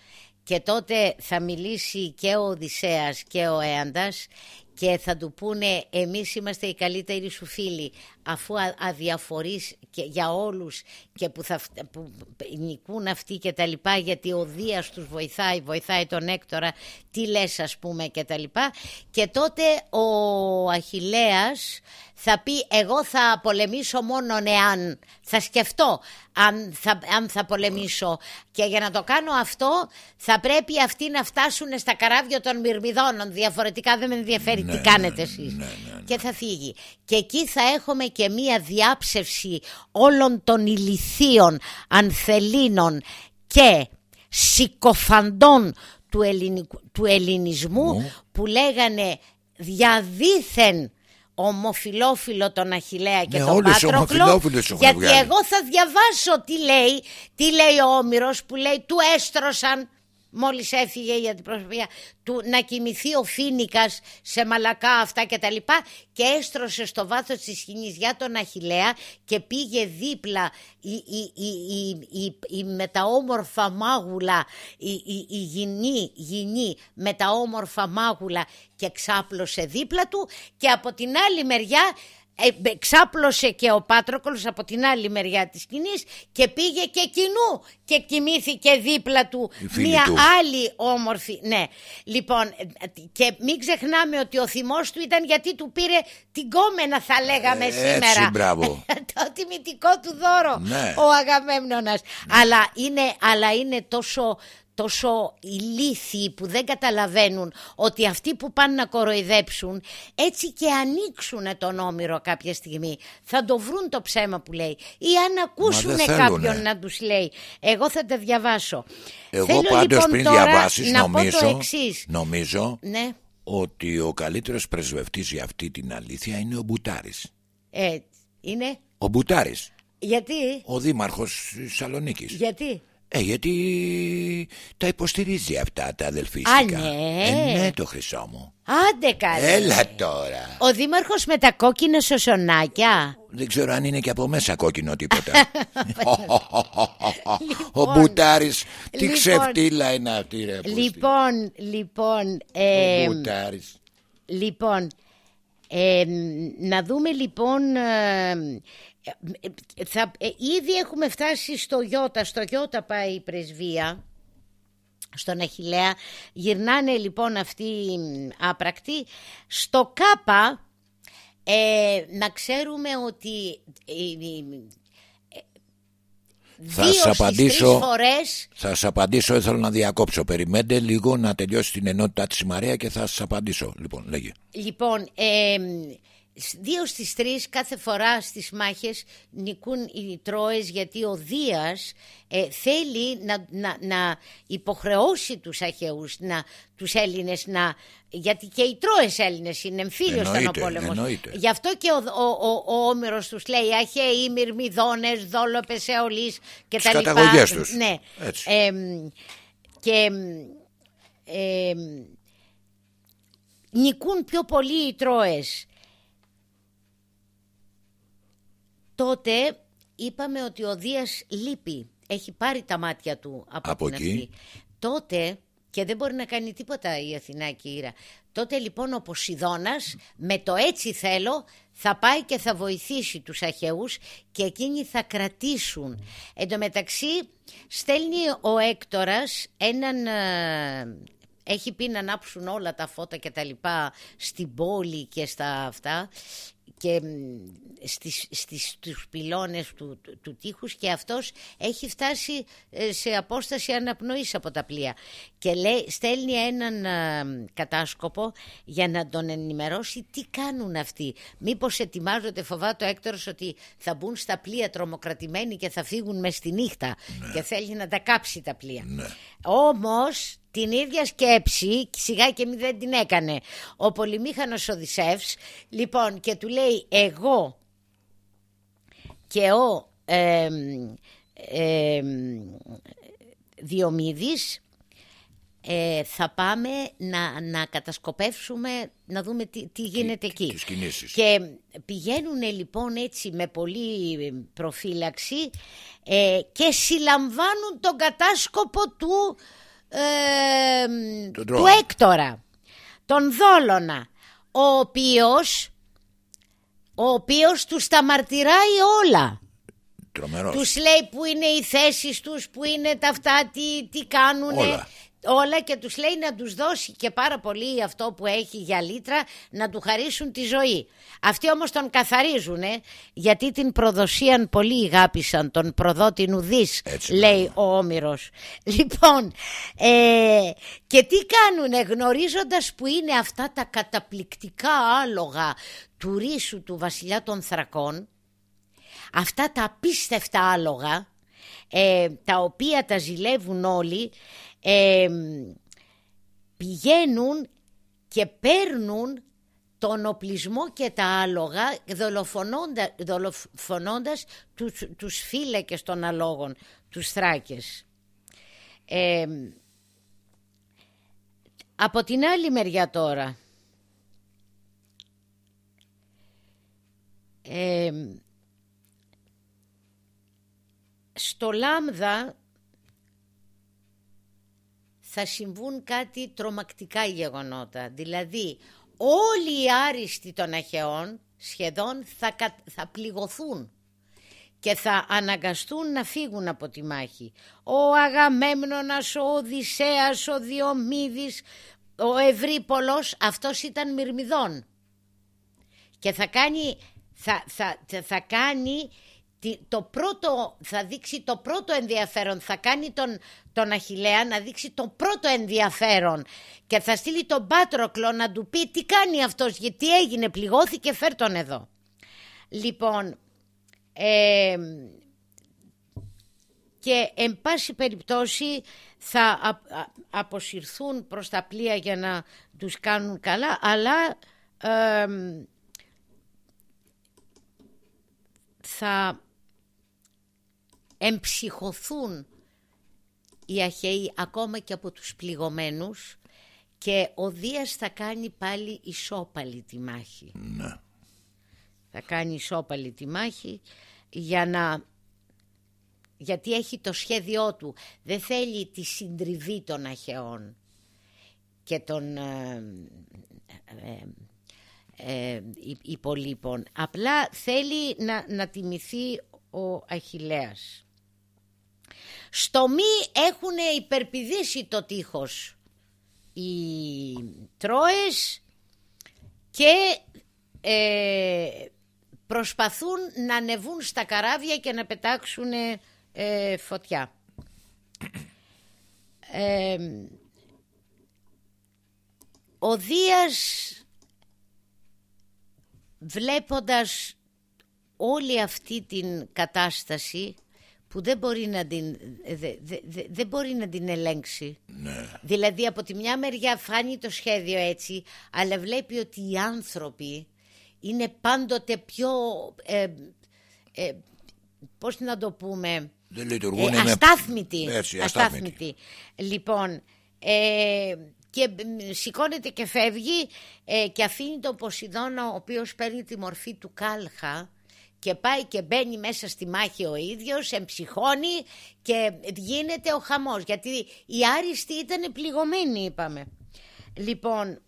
B: Και τότε θα μιλήσει και ο Οδυσσέας και ο Έαντας και θα του πούνε εμείς είμαστε οι καλύτεροι σου φίλοι αφού αδιαφορείς και για όλους και που, θα, που νικούν αυτοί και τα λοιπά γιατί ο Δίας τους βοηθάει, βοηθάει τον Έκτορα τι λες ας πούμε και τα λοιπά. Και τότε ο Αχιλέας θα πει εγώ θα πολεμήσω μόνο εάν θα σκεφτώ αν θα, αν θα πολεμήσω και για να το κάνω αυτό θα πρέπει αυτοί να φτάσουν στα καράβια των μυρμηδόνων διαφορετικά δεν με ενδιαφέρει ναι, τι κάνετε ναι, εσείς. ναι, ναι, και θα φύγει. Και εκεί θα έχουμε και μία διάψευση όλων των ηλιθίων ανθελίνων και συκοφαντών του, του ελληνισμού που λέγανε διαδίθεν ομοφιλόφιλο τον Αχιλέα και ναι, τον Πάτροκλο γιατί εγώ θα διαβάσω τι λέει τι λέει ο Όμηρος που λέει του έστρωσαν μόλις έφυγε η αντιπροσωπεία του να κοιμηθεί ο Φίνικας σε μαλακά αυτά και τα λοιπά και έστρωσε στο βάθος της σκηνής για τον Αχιλέα και πήγε δίπλα η, η, η, η με τα όμορφα μάγουλα η, η, η γυνή, γυνή με τα όμορφα μάγουλα και ξάπλωσε δίπλα του και από την άλλη μεριά ε, ξάπλωσε και ο Πάτροκολος από την άλλη μεριά της σκηνής και πήγε και κοινού και κοιμήθηκε δίπλα του μια άλλη όμορφη ναι λοιπόν και μην ξεχνάμε ότι ο θυμός του ήταν γιατί του πήρε την κόμενα θα λέγαμε ε, σήμερα
A: έτσι, μπράβο.
B: το τιμητικό του δώρο ναι. ο Αγαμέμνονας αλλά, είναι, αλλά είναι τόσο τόσο ηλίθιοι που δεν καταλαβαίνουν ότι αυτοί που πάνε να κοροϊδέψουν έτσι και ανοίξουν τον Όμηρο κάποια στιγμή. Θα το βρουν το ψέμα που λέει. Ή αν ακούσουν κάποιον να τους λέει. Εγώ θα τα διαβάσω.
A: Εγώ Θέλω, πάντως λοιπόν, πριν διαβάσεις νομίζω, νομίζω ναι. ότι ο καλύτερος πρεσβευτής για αυτή την αλήθεια είναι ο Μπουτάρης.
B: Ε, είναι;
A: Ο Μπουτάρης.
B: Γιατί;
A: Ο δήμαρχος Σαλονίκης
B: γιατί;
A: Ε, γιατί τα υποστηρίζει αυτά τα αδελφίστικα.
B: Α, ναι. Ε,
A: ναι, το χρυσό μου.
B: Άντε καλά.
A: Έλα τώρα.
B: Ο δήμαρχος με τα κόκκινα σωσονάκια.
A: Δεν ξέρω αν είναι και από μέσα κόκκινο τίποτα. Ο λοιπόν, Μπουτάρης, τι λοιπόν, ξεφτύλα είναι αυτή ρε.
B: Λοιπόν, λοιπόν.
A: Ο Μπουτάρης.
B: Λοιπόν, να δούμε λοιπόν θα, ε, ήδη έχουμε φτάσει στο Γιώτα, στο Γιώτα πάει η πρεσβεία στον Αχιλέα γυρνάνε λοιπόν αυτοί άπρακτοι στο Κάπα ε, να ξέρουμε ότι ε,
A: θα
B: δύο
A: απαντήσω,
B: φορές...
A: Θα σας απαντήσω, θέλω να διακόψω. Περιμένετε λίγο να τελειώσει την ενότητα της Μαρία και θα σας απαντήσω. Λοιπόν, λέγε.
B: Λοιπόν, ε, δύο στις τρεις κάθε φορά στις μάχες νικούν οι Τρόες γιατί ο Δίας ε, θέλει να, να, να υποχρεώσει τους Αχαιούς, να, τους Έλληνες να... Γιατί και οι Τρόες Έλληνες είναι εμφύλιος στον πόλεμος. Γι' αυτό και ο, ο, ο, ο Όμηρος τους λέει Αχαίοι, Μυρμιδόνες, Δόλοπες, Αιωλείς και τα
A: λοιπά. τους.
B: Ναι. Ε, και... Ε, νικούν πιο πολύ οι Τρόες τότε είπαμε ότι ο Δίας λείπει. Έχει πάρει τα μάτια του από,
A: από
B: την εκεί. Τότε και δεν μπορεί να κάνει τίποτα η Αθηνάκη Ήρα. Τότε λοιπόν ο Ποσειδώνας με το έτσι θέλω θα πάει και θα βοηθήσει τους Αχαιούς και εκείνοι θα κρατήσουν. Εν τω μεταξύ στέλνει ο Έκτορας έναν... Ε, έχει πει να ανάψουν όλα τα φώτα και τα λοιπά στην πόλη και στα αυτά και στις, στις, στους πυλώνες του, του, του τείχους και αυτός έχει φτάσει ε, σε απόσταση αναπνοής από τα πλοία και λέει, στέλνει έναν ε, κατάσκοπο για να τον ενημερώσει τι κάνουν αυτοί μήπως ετοιμάζονται φοβάται ο Έκτορος ότι θα μπουν στα πλοία τρομοκρατημένοι και θα φύγουν μες στη νύχτα ναι. και θέλει να τα κάψει τα πλοία ναι. όμως την ίδια σκέψη, σιγά και μη δεν την έκανε, ο πολυμήχανος Οδυσσεύς, λοιπόν και του λέει εγώ και ο ε, ε, Διομήδης ε, θα πάμε να, να κατασκοπεύσουμε, να δούμε τι, τι γίνεται εκεί. Και πηγαίνουν λοιπόν έτσι με πολύ προφύλαξη ε, και συλλαμβάνουν τον κατάσκοπο του του Έκτορα, τον Δόλωνα, ο οποίος, ο οποίος τους τα μαρτυράει όλα.
A: Τρομερός.
B: Τους λέει που είναι οι θέσεις τους, που είναι τα αυτά, τι, τι κάνουνε όλα και τους λέει να τους δώσει και πάρα πολύ αυτό που έχει για λίτρα να του χαρίσουν τη ζωή. Αυτοί όμως τον καθαρίζουν γιατί την προδοσίαν πολύ αγάπησαν τον προδότη νουδής λέει ο Όμηρος. Λοιπόν ε, και τι κάνουνε γνωρίζοντας που είναι αυτά τα καταπληκτικά άλογα του ρίσου του βασιλιά των Θρακών αυτά τα απίστευτα άλογα ε, τα οποία τα ζηλεύουν όλοι πηγαίνουν και παίρνουν τον οπλισμό και τα άλογα δολοφονώντα, δολοφονώντας τους, τους φύλακες των αλόγων, τους θράκες. Από την άλλη μεριά τώρα ε, στο Λάμδα θα συμβούν κάτι τρομακτικά γεγονότα. Δηλαδή όλοι οι άριστοι των Αχαιών σχεδόν θα, θα πληγωθούν και θα αναγκαστούν να φύγουν από τη μάχη. Ο Αγαμέμνονας, ο Οδυσσέας, ο Διομήδης, ο Ευρύπολος, αυτός ήταν Μυρμιδών. Και θα κάνει, θα, θα, θα κάνει το πρώτο, θα δείξει το πρώτο ενδιαφέρον, θα κάνει τον, τον Αχιλέα να δείξει το πρώτο ενδιαφέρον και θα στείλει τον Πάτροκλο να του πει τι κάνει αυτός, γιατί έγινε, πληγώθηκε, φέρ τον εδώ. Λοιπόν, ε, και εν πάση περιπτώσει θα αποσυρθούν προς τα πλοία για να τους κάνουν καλά, αλλά θα εμψυχωθούν οι Αχαίοι ακόμα και από τους πληγωμένους και ο Δίας θα κάνει πάλι ισόπαλη τη μάχη.
A: Ναι.
B: Θα κάνει ισόπαλη τη μάχη για να... γιατί έχει το σχέδιό του. Δεν θέλει τη συντριβή των Αχαιών και των ε, ε, ε, υπολείπων. Απλά θέλει να, να τιμηθεί ο Αχιλέας. Στο μη έχουν υπερπηδήσει το τείχος οι Τρόες και ε, προσπαθούν να ανεβούν στα καράβια και να πετάξουν ε, φωτιά. Ε, ο Δίας βλέποντας όλη αυτή την κατάσταση που δεν μπορεί να την, δεν μπορεί να την ελέγξει.
A: Ναι.
B: Δηλαδή από τη μια μεριά φάνει το σχέδιο έτσι, αλλά βλέπει ότι οι άνθρωποι είναι πάντοτε πιο, ε, ε, πώς να το πούμε,
A: δεν λειτουργούν,
B: ε, αστάθμητοι. Έτσι, αστάθμητοι. Λοιπόν, ε, και σηκώνεται και φεύγει ε, και αφήνει τον Ποσειδώνα ο οποίος παίρνει τη μορφή του κάλχα και πάει και μπαίνει μέσα στη μάχη ο ίδιος, εμψυχώνει και γίνεται ο χαμός γιατί οι άριστοι ήταν πληγωμένοι είπαμε. Λοιπόν,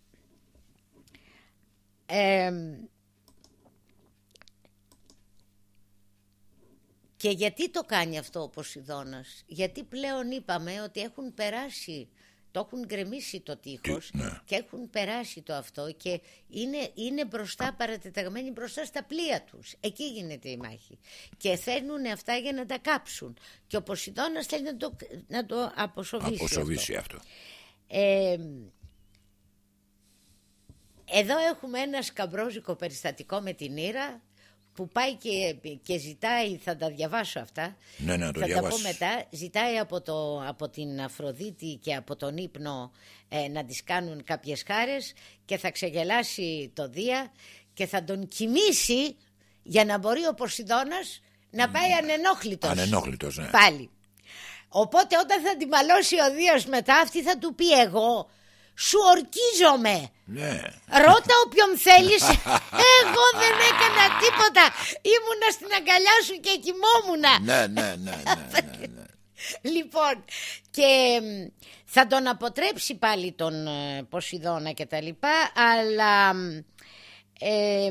B: και γιατί το κάνει αυτό ο Ποσειδώνας, γιατί πλέον είπαμε ότι έχουν περάσει το έχουν γκρεμίσει το τείχος
A: ναι.
B: και έχουν περάσει το αυτό και είναι, είναι μπροστά παρατεταγμένοι μπροστά στα πλοία τους. Εκεί γίνεται η μάχη. Και θέλουν αυτά για να τα κάψουν. Και ο Ποσειδώνας θέλει να το, να το αποσοβήσει,
A: αυτό.
B: Ε, εδώ έχουμε ένα σκαμπρόζικο περιστατικό με την Ήρα που πάει και, και ζητάει, θα τα διαβάσω αυτά,
A: ναι, ναι, το
B: θα τα πω μετά, ζητάει από, το, από την Αφροδίτη και από τον ύπνο ε, να τις κάνουν κάποιες χάρες και θα ξεγελάσει το Δία και θα τον κοιμήσει για να μπορεί ο Ποσειδώνας να πάει ανενόχλητος.
A: Ανενόχλητος, ναι.
B: Πάλι. Οπότε όταν θα την μαλώσει ο Δίας μετά αυτή θα του πει εγώ σου ορκίζομαι.
A: Ναι.
B: Ρώτα όποιον θέλεις. Εγώ δεν έκανα τίποτα. Ήμουνα στην αγκαλιά σου και κοιμόμουνα.
A: Ναι, ναι, ναι, ναι, ναι, ναι.
B: Λοιπόν, και θα τον αποτρέψει πάλι τον ε, Ποσειδώνα και τα λοιπά, αλλά ε,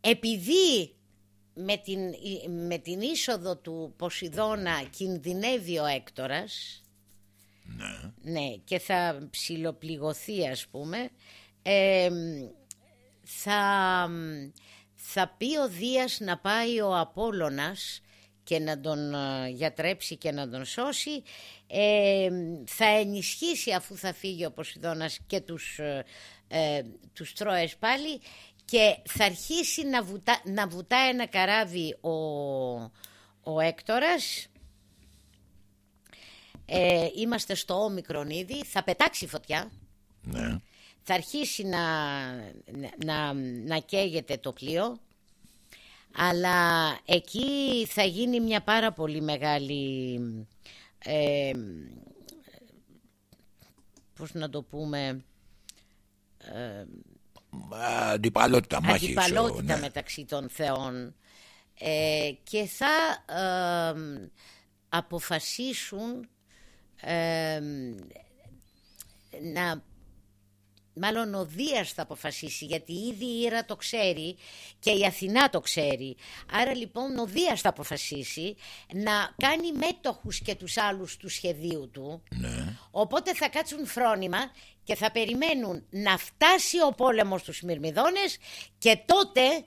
B: επειδή με την, με την είσοδο του Ποσειδώνα κινδυνεύει ο Έκτορας.
A: Ναι.
B: ναι και θα ψηλοπληγωθεί ας πούμε. Θα, θα πει ο Δίας να πάει ο Απόλλωνας και να τον ε, γιατρέψει και να τον σώσει. Θα ενισχύσει αφού θα φύγει ο Ποσειδώνας και τους, ε, ε τους Τρόες πάλι και θα αρχίσει να, βουτά, να βουτάει ένα καράβι ο, ο Έκτορας. Ε, είμαστε στο όμικρον ήδη. Θα πετάξει φωτιά.
A: Ναι.
B: θα αρχίσει να, να, να καίγεται το πλοίο. Αλλά εκεί θα γίνει μια πάρα πολύ μεγάλη ε, πώς να το πούμε
C: ε, αντιπαλότητα,
B: αντιπαλότητα ναι. μεταξύ των θεών ε, και θα αποφασίσουν να Μάλλον ο Δίας θα αποφασίσει γιατί ήδη η Ήρα το ξέρει και η Αθηνά το ξέρει. Άρα λοιπόν ο Δίας θα αποφασίσει να κάνει μέτοχους και τους άλλους του σχεδίου του.
C: Ναι.
B: Οπότε θα κάτσουν φρόνημα και θα περιμένουν να φτάσει ο πόλεμος στους Μυρμιδόνες και τότε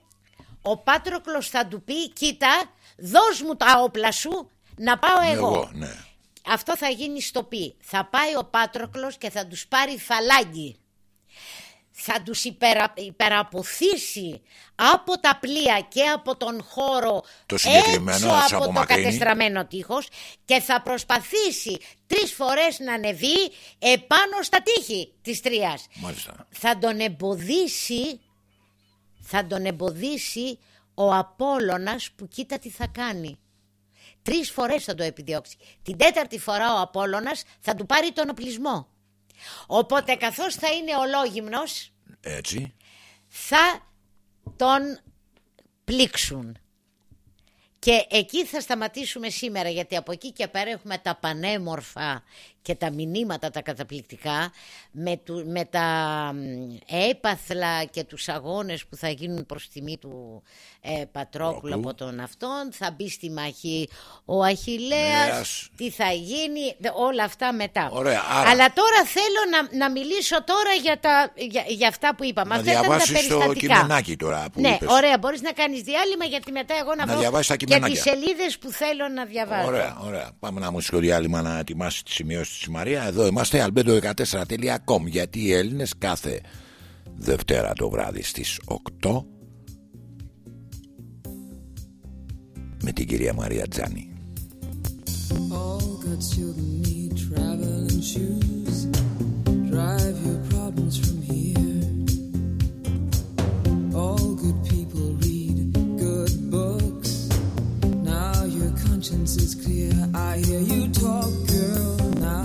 B: ο Πάτροκλος θα του πει κοίτα δώσ' μου τα όπλα σου να πάω εγώ.
C: ναι.
B: Αυτό θα γίνει στο πι. Θα πάει ο Πάτροκλος και θα τους πάρει φαλάγγι θα τους υπερα, υπεραποθήσει από τα πλοία και από τον χώρο
C: το
B: έξω από το κατεστραμμένο τείχος και θα προσπαθήσει τρεις φορές να ανεβεί επάνω στα τείχη της Τρίας. Θα τον εμποδίσει, θα τον εμποδίσει ο Απόλλωνας που κοίτα τι θα κάνει. Τρεις φορές θα το επιδιώξει. Την τέταρτη φορά ο Απόλλωνας θα του πάρει τον οπλισμό. Οπότε καθώς θα είναι ολόγυμνος
C: Έτσι.
B: Θα τον πλήξουν. Και εκεί θα σταματήσουμε σήμερα γιατί από εκεί και πέρα έχουμε τα πανέμορφα και τα μηνύματα τα καταπληκτικά με, του, με τα έπαθλα και τους αγώνες που θα γίνουν προς τιμή του ε, Πατρόκουλου από τον αυτόν. Θα μπει στη μαχή ο Αχιλέας τι θα γίνει όλα αυτά μετά.
C: Ωραία,
B: αλλά τώρα θέλω να, να μιλήσω τώρα για, τα, για, για αυτά που είπαμε
C: να διαβάσεις το κειμενάκι τώρα που
B: ναι
C: είπες.
B: ωραία μπορείς να κάνεις διάλειμμα γιατί μετά εγώ να,
C: να
B: βρω
C: και
B: τις σελίδες που θέλω να διαβάσω.
C: Ωραία, ωραία. Πάμε ένα μουσικό διάλειμμα να ετοιμάσεις τη σημειώση της Μαρία εδώ είμαστε albedo14.com γιατί οι Έλληνες κάθε Δευτέρα το βράδυ στις 8 με την κυρία Μαρία Τζάνη. All good children need traveling shoes. Drive your problems from here. All good people read good books. Now your conscience is clear. I hear you talk, girl. Now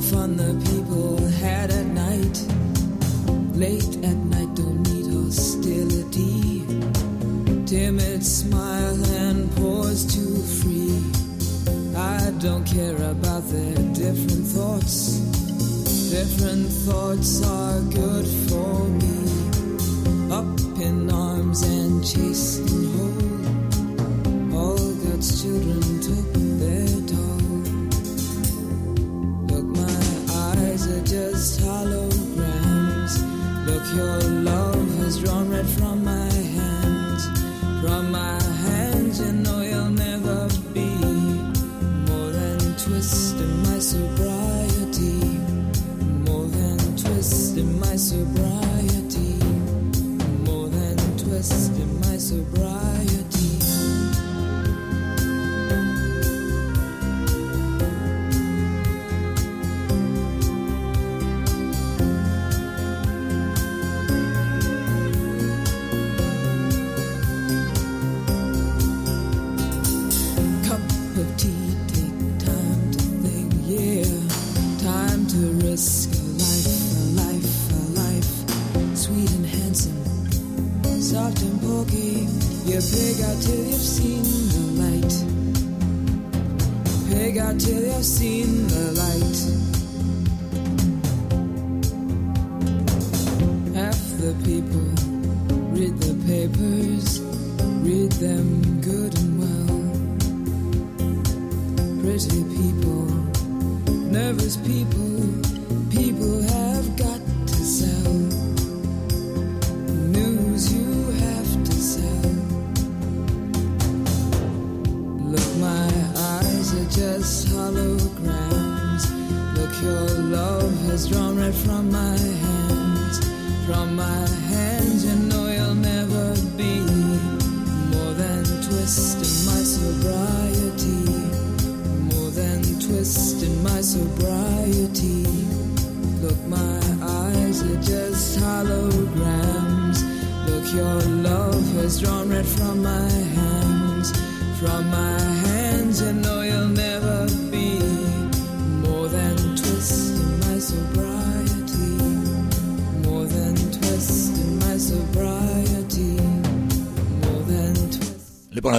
C: The fun the people had at night. Late at night, don't need hostility. Timid smile and pause too free. I don't care about their different thoughts. Different thoughts are good for me. Up in arms and chasing whole. All God's children took are just holograms. Look, your love has drawn red from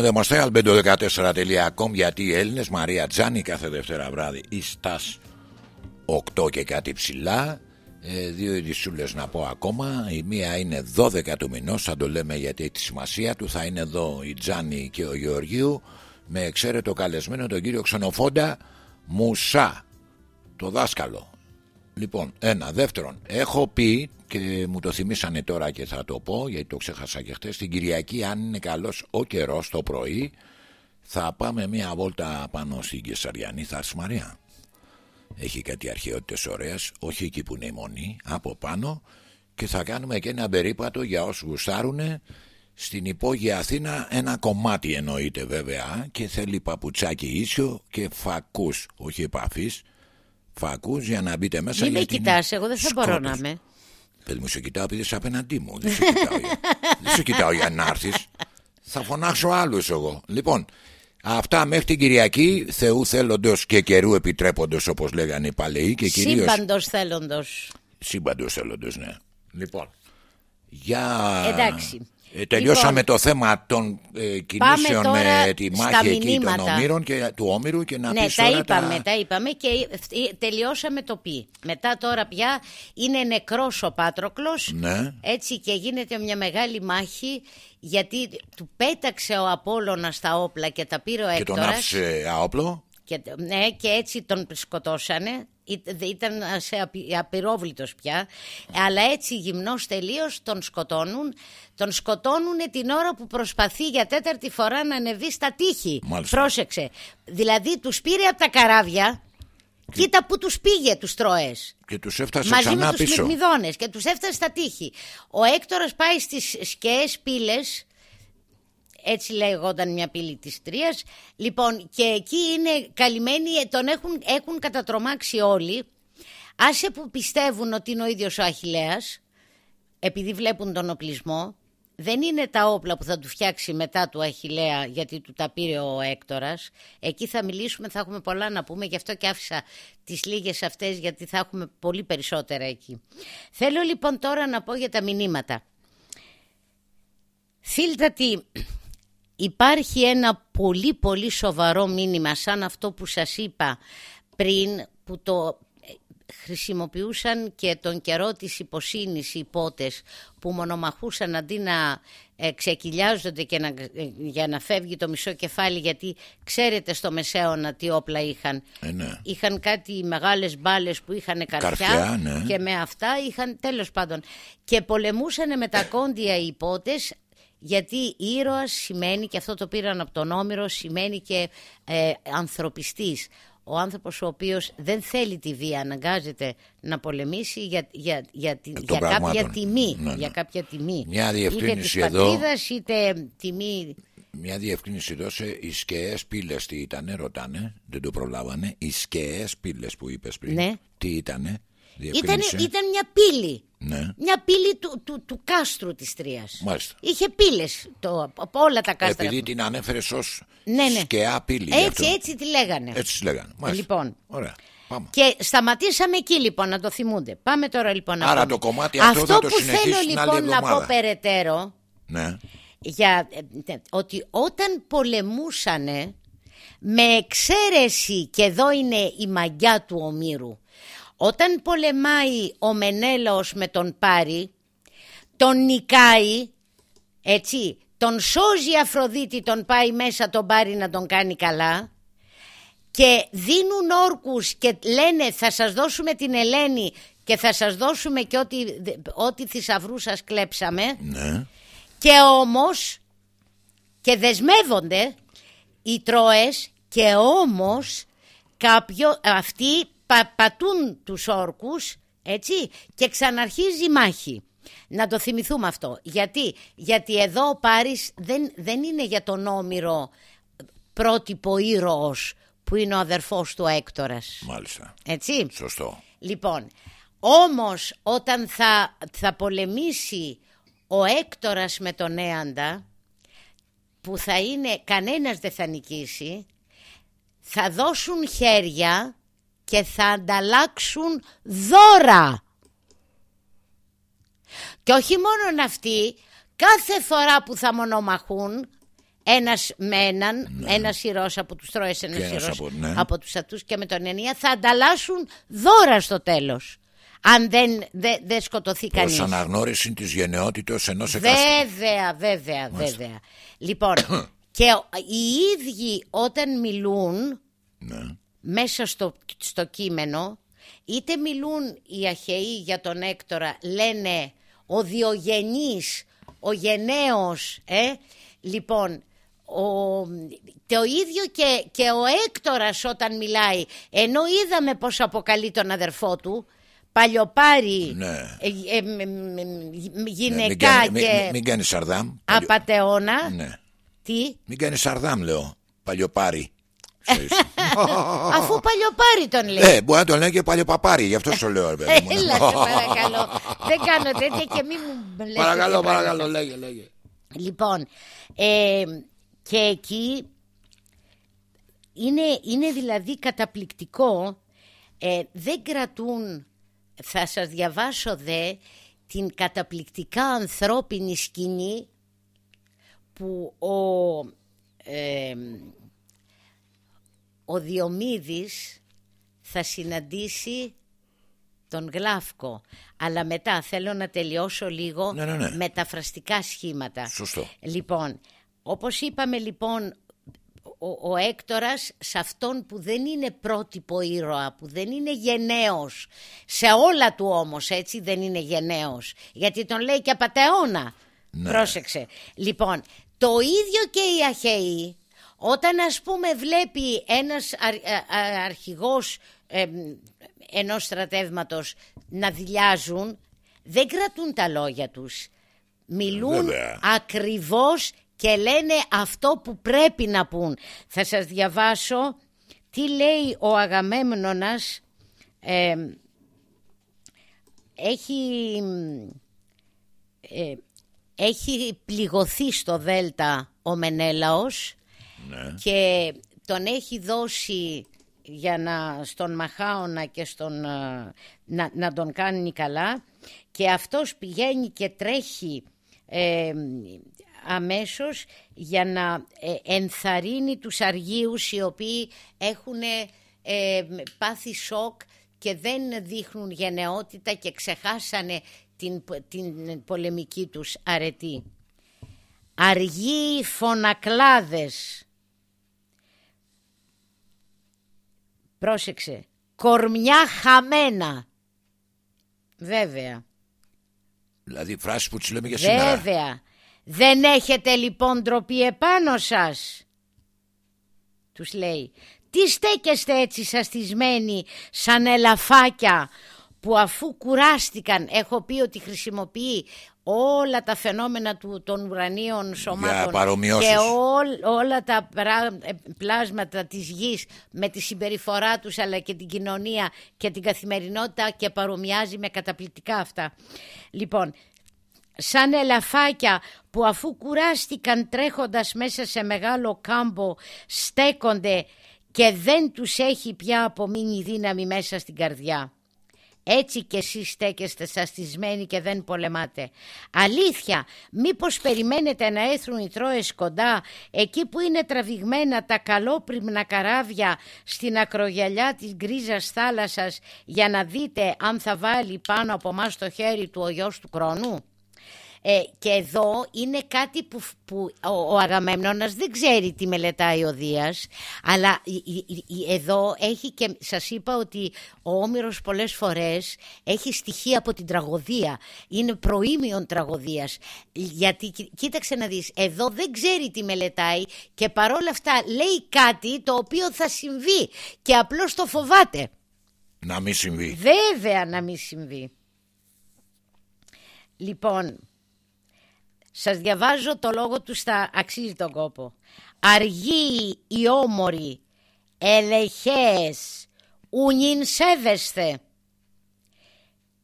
A: είμαστε albedo14.com γιατί οι Έλληνες Μαρία Τζάνι κάθε Δευτέρα βράδυ ή στας 8 και κάτι ψηλά. Ε, δύο ειδισούλες να πω ακόμα. Η μία είναι 12 του μηνός θα το λέμε γιατί έχει τη σημασία του. Θα είναι εδώ η Τζάνι και ο Γεωργίου. Με εξαίρετο καλεσμένο τον κύριο Ξενοφόντα Μουσά το δάσκαλο λοιπόν ένα. Δεύτερον έχω πει και μου το θυμήσανε τώρα και θα το πω γιατί το ξέχασα και χτες την Κυριακή αν είναι καλός ο καιρός το πρωί θα πάμε μια βόλτα πάνω στην Κεσαριανή θα έρθει Μαρία έχει κάτι αρχαιότητες ωραίες όχι εκεί που είναι η μονή από πάνω και θα κάνουμε και ένα περίπατο για όσους γουστάρουν στην υπόγεια Αθήνα ένα κομμάτι εννοείται βέβαια και θέλει παπουτσάκι ίσιο και φακούς όχι επαφής φακούς για να μπείτε μέσα
B: Μην με κοιτάς, εγώ δεν θα μπορώ να είμαι
A: Παιδί μου σε κοιτάω επειδή είσαι απέναντί μου δεν σε κοιτάω, για... δεν σε κοιτάω για να έρθεις θα φωνάξω άλλους εγώ λοιπόν Αυτά μέχρι την Κυριακή, Θεού θέλοντος και καιρού επιτρέποντος, όπως λέγανε οι παλαιοί. Και κυρίως...
B: Σύμπαντος θέλοντος.
A: Σύμπαντος θέλοντος, ναι. Λοιπόν, για.
B: Εντάξει.
A: Ε, τελειώσαμε λοιπόν, το θέμα των ε, κινήσεων με τη μάχη εκεί των ομήρων και του Όμηρου και να
B: ναι,
A: πεις
B: τα
A: όλα
B: είπαμε,
A: τα...
B: τα είπαμε και ε, τελειώσαμε το πι. Μετά τώρα πια είναι νεκρός ο Πάτροκλος
A: ναι.
B: έτσι και γίνεται μια μεγάλη μάχη γιατί του πέταξε ο Απόλλωνας τα όπλα και τα πήρε ο
A: Και
B: Έκτορας.
A: τον άφησε αόπλο.
B: Και, ναι, και έτσι τον σκοτώσανε. Ήταν σε απει, απειρόβλητος πια. Αλλά έτσι γυμνός τελείως τον σκοτώνουν. Τον σκοτώνουν την ώρα που προσπαθεί για τέταρτη φορά να ανεβεί στα τείχη.
A: Μάλιστα.
B: Πρόσεξε. Δηλαδή τους πήρε από τα καράβια. Κοίτα που τους πήγε τους τρώες
A: Και τους έφτασε
B: Μαζί
A: ξανά
B: με τους
A: πίσω.
B: μυρμηδόνες και τους έφτασε στα τείχη Ο Έκτορας πάει στις σκαιές πύλες έτσι λέγονταν μια πύλη της Τρίας Λοιπόν και εκεί είναι καλυμμένοι Τον έχουν, έχουν κατατρομάξει όλοι Άσε που πιστεύουν ότι είναι ο ίδιος ο Αχιλέας Επειδή βλέπουν τον οπλισμό δεν είναι τα όπλα που θα του φτιάξει μετά του Αχιλέα γιατί του τα πήρε ο Έκτορας. Εκεί θα μιλήσουμε, θα έχουμε πολλά να πούμε, γι' αυτό και άφησα τις λίγες αυτές γιατί θα έχουμε πολύ περισσότερα εκεί. Θέλω λοιπόν τώρα να πω για τα μηνύματα. Φίλτατη, υπάρχει ένα πολύ πολύ σοβαρό μήνυμα σαν αυτό που σας είπα πριν που το χρησιμοποιούσαν και τον καιρό της υποσύνης οι υπότες που μονομαχούσαν αντί να ε, ξεκυλιάζονται και να, ε, για να φεύγει το μισό κεφάλι γιατί ξέρετε στο Μεσαίωνα τι όπλα είχαν.
A: Ε, ναι.
B: Είχαν κάτι μεγάλες μπάλες που είχαν καρφιά,
A: Καρφιά, ναι.
B: και με αυτά είχαν τέλος πάντων και πολεμούσαν με τα κόντια οι υπότες γιατί ήρωας σημαίνει και αυτό το πήραν από τον Όμηρο σημαίνει και ε, ανθρωπιστής ο άνθρωπος ο οποίος δεν θέλει τη βία αναγκάζεται να πολεμήσει για, για, για, τη-
A: των
B: για κάποια
A: πραγμάτων.
B: τιμή.
A: Ναι, ναι.
B: Για κάποια τιμή.
A: Μια διευκρίνηση
B: είτε
A: εδώ.
B: της πατρίδας, είτε τιμή...
A: Μια διευκρίνηση δώσε. Οι σκαιέ πύλες τι ήτανε, ρωτάνε. Δεν το προλάβανε. Οι σκαιέ πύλες που είπες πριν.
B: Ναι.
A: Τι ήτανε;
B: Ήταν,
A: Διευκρίνησε.
B: ήταν μια πύλη.
A: Ναι.
B: Μια πύλη του, του, του κάστρου της Τρίας.
A: Μάλιστα.
B: Είχε πύλες το, από όλα τα κάστρα.
A: Επειδή την ανέφερες ως
B: Ναι, ναι.
A: σκαιά πύλη. γι'
B: Έτσι,
A: αυτό.
B: έτσι τη λέγανε.
A: Έτσι τις λέγανε. Μάλιστα.
B: Λοιπόν.
A: Ωραία. Πάμε.
B: Και σταματήσαμε εκεί λοιπόν να το θυμούνται. Πάμε τώρα λοιπόν να
A: Άρα
B: πούμε.
A: το κομμάτι αυτό θα το
B: που
A: συνεχίσει
B: θέλω
A: την άλλη
B: λοιπόν να πω
A: εβδομάδα.
B: περαιτέρω
A: Ναι.
B: για, ε, ότι όταν πολεμούσανε με εξαίρεση και εδώ είναι η μαγιά του Ομήρου όταν πολεμάει ο Μενέλαος με τον Πάρη τον νικάει έτσι τον σώζει η Αφροδίτη τον πάει μέσα τον Πάρη να τον κάνει καλά και δίνουν όρκους και λένε θα σας δώσουμε την Ελένη και θα σας δώσουμε και ό,τι, ό,τι θησαυρού σας κλέψαμε
A: ναι.
B: και όμως και δεσμεύονται οι Τρόες και όμως κάποιο, αυτοί πατούν τους όρκους έτσι και ξαναρχίζει η μάχη. Να το θυμηθούμε αυτό. Γιατί, Γιατί εδώ ο Πάρης δεν, δεν είναι για τον Όμηρο πρότυπο ήρωος που είναι ο αδερφός του Έκτορας.
A: Μάλιστα.
B: Έτσι.
A: Σωστό.
B: Λοιπόν, όμως όταν θα, θα πολεμήσει ο Έκτορας με τον Έαντα που θα είναι κανένας δεν θα νικήσει θα δώσουν χέρια και θα ανταλλάξουν δώρα. Και όχι μόνο αυτοί, κάθε φορά που θα μονομαχούν ένας με έναν, ναι. ένας ηρώος από τους τρόες, ένας ηρώος από, ναι. από τους ατούς και με τον ενία θα ανταλλάσσουν δώρα στο τέλος. Αν δεν, δε, δε σκοτωθεί κανείς.
A: Προς αναγνώριση της γενναιότητας ενός
B: εκάστοτε. Βέβαια, βέβαια, βέβαια. Λοιπόν, και οι ίδιοι όταν μιλούν
A: ναι.
B: Μέσα στο, στο κείμενο, είτε μιλούν οι Αχαιοί για τον Έκτορα, λένε ο Διογενής, ο Γενναίος, ε, λοιπόν, ο, το ίδιο και, και ο Έκτορας όταν μιλάει, ενώ είδαμε πως αποκαλεί τον αδερφό του, παλιοπάρι
A: ναι.
B: ε, ε, γυναικά
A: ναι,
B: και
A: μην, κάνει σαρδάμ
B: απατεώνα
A: ναι.
B: τι;
A: Μην κάνει σαρδάμ λέω παλιοπάρι
B: Αφού παλιοπάρι τον λέει.
A: Ε, μπορεί να τον λέει και παλιοπαπάρι, γι' αυτό σου λέω.
B: Έλα, σε παρακαλώ. Δεν κάνω τέτοια και μην μου λέτε.
A: Παρακαλώ, παρακαλώ, λέγε, λέγε.
B: Λοιπόν, ε, και εκεί είναι, είναι δηλαδή καταπληκτικό. Ε, δεν κρατούν, θα σας διαβάσω δε, την καταπληκτικά ανθρώπινη σκηνή που ο... Ε, ο Διομήδης θα συναντήσει τον Γλάφκο. Αλλά μετά θέλω να τελειώσω λίγο
A: ναι, ναι, ναι.
B: με τα φραστικά σχήματα.
A: Σωστό.
B: Λοιπόν, όπως είπαμε λοιπόν ο, ο Έκτορας σε αυτόν που δεν είναι πρότυπο ήρωα, που δεν είναι γενναίος, σε όλα του όμως έτσι δεν είναι γενναίος, γιατί τον λέει και απατεώνα. Ναι. Πρόσεξε. Λοιπόν, το ίδιο και οι Αχαίοι όταν ας πούμε βλέπει ένας αρχηγός ε, ενός στρατεύματος να δηλιάζουν, δεν κρατούν τα λόγια τους. Μιλούν ακριβώς και λένε αυτό που πρέπει να πούν. Θα σας διαβάσω τι λέει ο Αγαμέμνονας. έχει, ε, έχει πληγωθεί στο Δέλτα ο Μενέλαος
A: ναι.
B: και τον έχει δώσει για να στον Μαχάωνα και στον, ε, να, να τον κάνει καλά και αυτός πηγαίνει και τρέχει ε, αμέσως για να ε, ενθαρρύνει τους αργίους οι οποίοι έχουν ε, πάθει σοκ και δεν δείχνουν γενναιότητα και ξεχάσανε την, την πολεμική τους αρετή. Αργοί φωνακλάδες Πρόσεξε. Κορμιά χαμένα. Βέβαια.
A: Δηλαδή φράση που τις λέμε για σήμερα.
B: Βέβαια. Δεν έχετε λοιπόν ντροπή επάνω σας. Τους λέει. Τι στέκεστε έτσι σαστισμένοι σαν ελαφάκια που αφού κουράστηκαν έχω πει ότι χρησιμοποιεί όλα τα φαινόμενα του, των ουρανίων σωμάτων και όλα τα ε, πλάσματα της γης με τη συμπεριφορά τους αλλά και την κοινωνία και την καθημερινότητα και παρομοιάζει με καταπληκτικά αυτά. Λοιπόν, σαν ελαφάκια που αφού κουράστηκαν τρέχοντας μέσα σε μεγάλο κάμπο στέκονται και δεν τους έχει πια απομείνει δύναμη μέσα στην καρδιά. Έτσι και εσείς στέκεστε σαστισμένοι και δεν πολεμάτε. Αλήθεια, μήπως περιμένετε να έρθουν οι Τρόες κοντά, εκεί που είναι τραβηγμένα τα καλόπριμνα καράβια στην ακρογιαλιά της γκρίζας θάλασσας για να δείτε αν θα βάλει πάνω από μας το χέρι του ο γιος του Κρόνου; Ε, και εδώ είναι κάτι που, που ο, ο Αγαμέμνονας δεν ξέρει τι μελετάει ο Δίας αλλά εδώ έχει και σας είπα ότι ο Όμηρος πολλές φορές έχει στοιχεία από την τραγωδία. Είναι προήμιον τραγωδίας. Γιατί κοίταξε να δεις εδώ δεν ξέρει τι μελετάει και παρόλα αυτά λέει κάτι το οποίο θα συμβεί και απλώς το φοβάται.
A: Να μην συμβεί.
B: Βέβαια να μην συμβεί. Λοιπόν σας διαβάζω το λόγο του στα αξίζει τον κόπο. Αργοί οι όμοροι, ελεχές, ουνιν σέβεστε.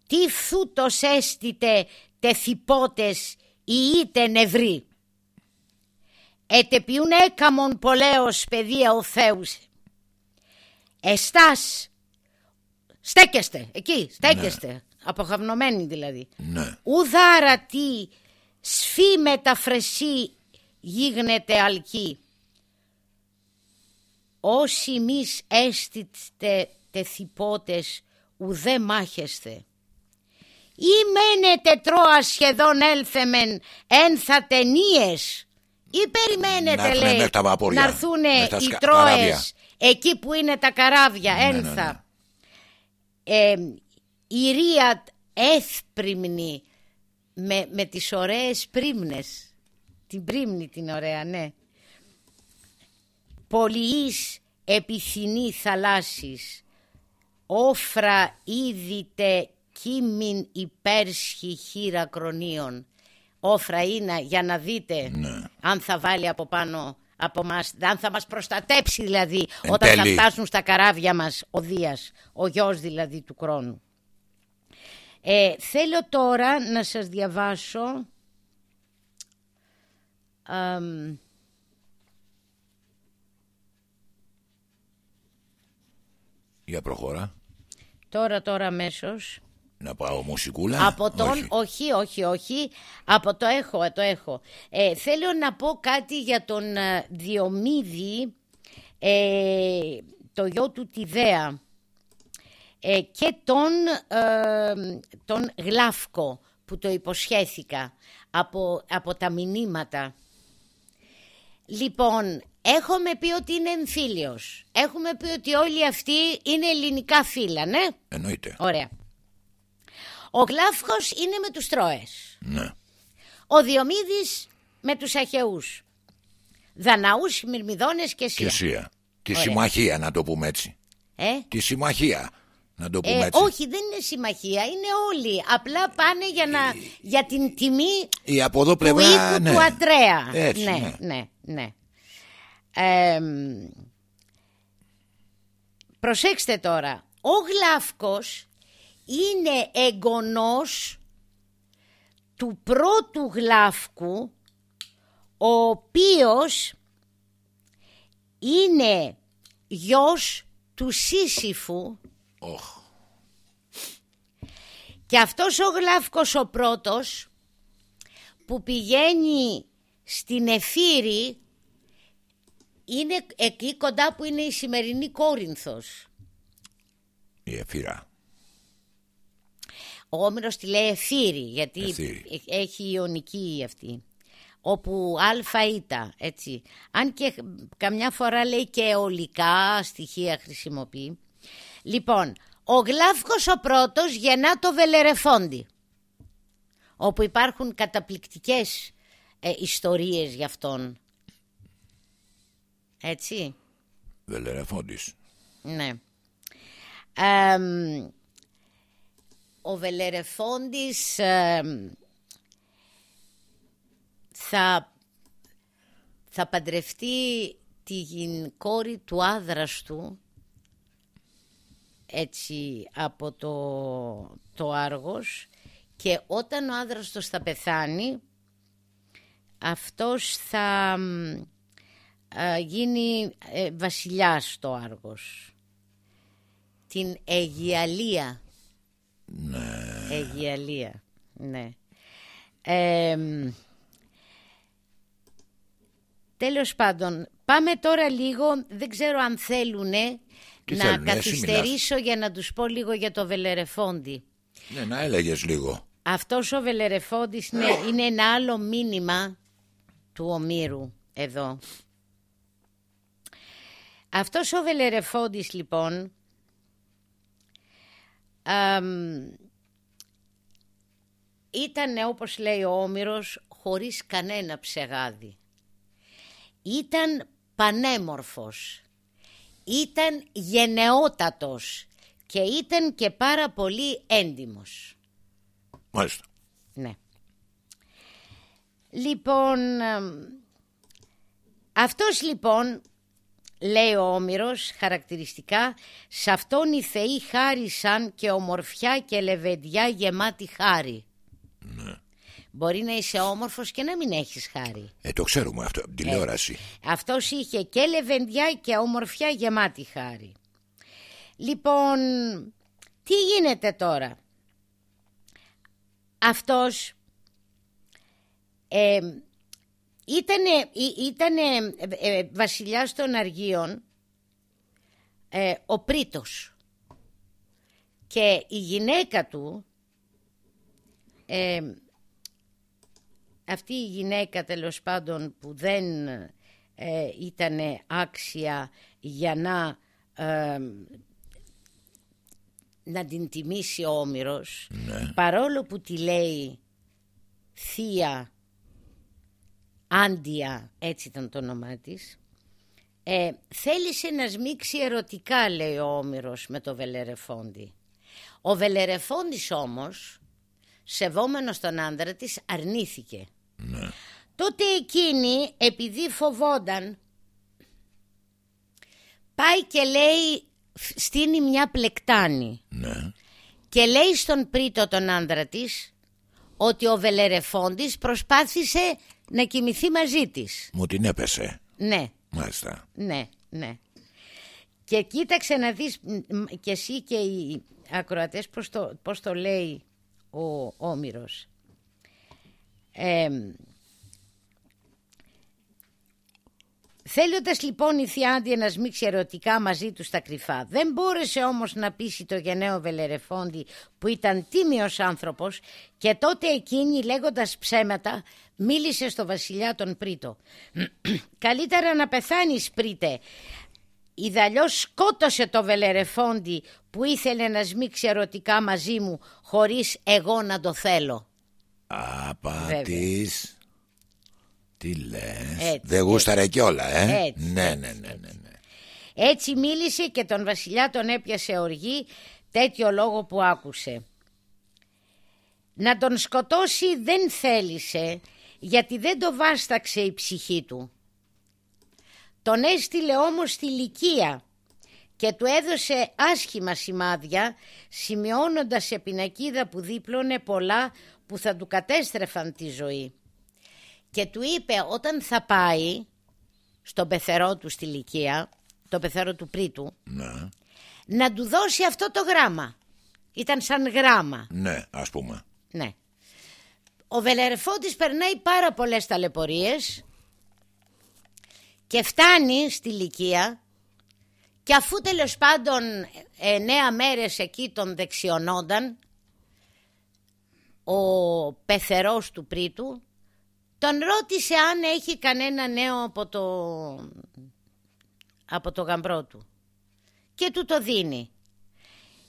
B: Τι φθούτος έστειτε τεθυπότες ή είτε νευροί. Ετεπιούν έκαμον πολέος παιδεία ο Θεούς. Εστάς, στέκεστε, εκεί, στέκεστε, ναι. αποχαυνομένοι δηλαδή.
A: Ναι.
B: Ουδάρα τι σφί μεταφρεσί γίγνεται αλκή. Όσοι μης έστειτε τεθυπότες ουδέ μάχεστε. Ή μένετε τρώα σχεδόν έλθεμεν ένθα ταινίες ή περιμένετε
A: να
B: λέει
A: να
B: έρθουν οι τρώες εκεί που είναι τα καράβια ναι, ναι ένθα. Ναι, Ε, η ρία εύπριμνη με, με τις ωραίες πρίμνες. Την πρίμνη την ωραία, ναι. Πολυείς επιθυνή θαλάσσης, όφρα είδητε κείμην υπέρσχη χείρα κρονίων. Όφρα είναι για να δείτε
A: ναι.
B: αν θα βάλει από πάνω από μας, αν θα μας προστατέψει δηλαδή όταν θα φτάσουν στα καράβια μας ο Δίας, ο γιος δηλαδή του χρόνου. Ε, θέλω τώρα να σας διαβάσω
A: Για προχώρα.
B: Τώρα, τώρα αμέσως.
A: Να πάω μουσικούλα.
B: Από τον, όχι. όχι, όχι, όχι. Από το έχω, το έχω. Ε, θέλω να πω κάτι για τον ε, Διομήδη, ε, το γιο του Τιδέα. Ε, και τον, ε, τον Γλάφκο που το υποσχέθηκα από, από τα μηνύματα. Λοιπόν, έχουμε πει ότι είναι εμφύλιος. Έχουμε πει ότι όλοι αυτοί είναι ελληνικά φύλλα, ναι;
A: Εννοείται.
B: Ωραία. Ο Γλάφκος είναι με τους Τρόες.
A: Ναι.
B: Ο Διομήδης με τους Αχαιούς. Δαναούς, Μυρμιδόνες και Σία.
A: Και Σία. Τη συμμαχία να το πούμε έτσι.
B: Ε;
A: Τη συμμαχία. Να το
B: πούμε ε, Όχι, δεν είναι συμμαχία, είναι όλοι. Απλά πάνε για, να, για την τιμή
A: Η από εδώ πλευρά, του
B: οίκου
A: ναι.
B: του Ατρέα.
A: Έτσι,
B: ναι, ναι, ναι. Ε, προσέξτε τώρα, ο Γλάφκος είναι εγγονός του πρώτου Γλάφκου ο οποίος είναι γιος του Σύσυφου και αυτός ο Γλάφκος ο πρώτος που πηγαίνει στην Εφήρη είναι εκεί κοντά που είναι η σημερινή Κόρινθος.
A: Η Εφήρα.
B: Ο Όμηρος τη λέει Εφήρη γιατί έχει ιονική αυτή. Όπου αλφα ήτα, έτσι. Αν και καμιά φορά λέει και ολικά στοιχεία χρησιμοποιεί. Λοιπόν, ο Γλάφκος ο πρώτος γεννά το Βελερεφόντι, όπου υπάρχουν καταπληκτικές ε, ιστορίες για αυτόν. Έτσι.
A: Βελερεφόντης.
B: Ναι. ο Βελερεφόντης θα, θα παντρευτεί την κόρη του άδραστου έτσι από το, το Άργος και όταν ο άδραστος θα πεθάνει αυτός θα γίνει ε, βασιλιάς στο Άργος την Αιγιαλία
A: Ναι.
B: Αιγιαλία. Ναι. Ε, τέλος πάντων, πάμε τώρα λίγο, δεν ξέρω αν θέλουν να καθυστερήσω για να τους πω λίγο για το Βελερεφόντι.
A: Ναι, να έλεγες λίγο.
B: Αυτός ο Βελερεφόντης ναι, είναι ένα άλλο μήνυμα του Ομήρου εδώ. Αυτός ο Βελερεφόντης λοιπόν ήταν όπως λέει ο Όμηρος χωρίς κανένα ψεγάδι. Ήταν πανέμορφος, ήταν γενναιότατος και ήταν και πάρα πολύ έντιμος.
A: Μάλιστα.
B: Ναι. Λοιπόν, αυτός λοιπόν λέει ο Όμηρος χαρακτηριστικά «Σ' αυτόν οι θεοί χάρισαν και ομορφιά και λεβεντιά γεμάτη χάρη».
A: Ναι.
B: Μπορεί να είσαι όμορφος και να μην έχεις χάρη.
A: Ε, το ξέρουμε αυτό από την ε, τηλεόραση.
B: αυτός είχε και λεβεντιά και ομορφιά γεμάτη χάρη. Λοιπόν, τι γίνεται τώρα; Αυτός ε, Ήτανε, ήτανε ε, ε, βασιλιάς των Αργίων ε, ο Πρίτος και η γυναίκα του ε, αυτή η γυναίκα τέλος πάντων που δεν ε, ήταν άξια για να να την τιμήσει ο Όμηρος
A: ναι.
B: παρόλο που τη λέει θεία Άντια, έτσι ήταν το όνομά της, ε, θέλησε να σμίξει ερωτικά, λέει ο Όμηρος με το Βελερεφόντι. Ο Βελερεφόντης όμως, σεβόμενος τον άντρα της, αρνήθηκε.
A: Ναι.
B: Τότε εκείνη, επειδή φοβόνταν, πάει και λέει, στείνει μια πλεκτάνη.
A: Ναι.
B: Και λέει στον πρίτο τον άντρα της, ότι ο Βελερεφόντης προσπάθησε να κοιμηθεί μαζί της.
A: Μου την έπεσε.
B: Ναι.
A: Μάλιστα.
B: Ναι, ναι. Και κοίταξε να δεις και εσύ και οι ακροατές πώς το, πώς το λέει ο Όμηρος. Ε, Θέλοντας λοιπόν η θεία Άντια να σμίξει ερωτικά μαζί του στα κρυφά. Δεν μπόρεσε όμως να πείσει το γενναίο Βελερεφόντι που ήταν τίμιος άνθρωπος και τότε εκείνη λέγοντας ψέματα μίλησε στο βασιλιά τον Πρίτο. «Καλύτερα να πεθάνεις Πρίτε, Ιδαλλιώς σκότωσε το Βελερεφόντι που ήθελε να σμίξει ερωτικά μαζί μου χωρίς εγώ να το θέλω».
A: Απατής. Τι λες, δεν γούσταρε κιόλα, ε;
B: Έτσι,
A: ναι, ναι, ναι, ναι, ναι.
B: Έτσι μίλησε και τον βασιλιά τον έπιασε οργή τέτοιο λόγο που άκουσε. Να τον σκοτώσει δεν θέλησε γιατί δεν το βάσταξε η ψυχή του. Τον έστειλε όμως στη Λυκία και του έδωσε άσχημα σημάδια σημειώνοντας σε πινακίδα που δίπλωνε πολλά που θα του κατέστρεφαν τη ζωή και του είπε όταν θα πάει στον πεθερό του στη Λυκία, το πεθερό του Πρίτου,
A: ναι.
B: να του δώσει αυτό το γράμμα. Ήταν σαν γράμμα.
A: Ναι, ας πούμε.
B: Ναι. Ο Βελερεφώτης περνάει πάρα πολλές ταλαιπωρίες και φτάνει στη Λυκία και αφού τέλος πάντων εννέα μέρες εκεί τον δεξιωνόνταν ο πεθερός του Πρίτου τον ρώτησε αν έχει κανένα νέο από το, από το γαμπρό του και του το δίνει.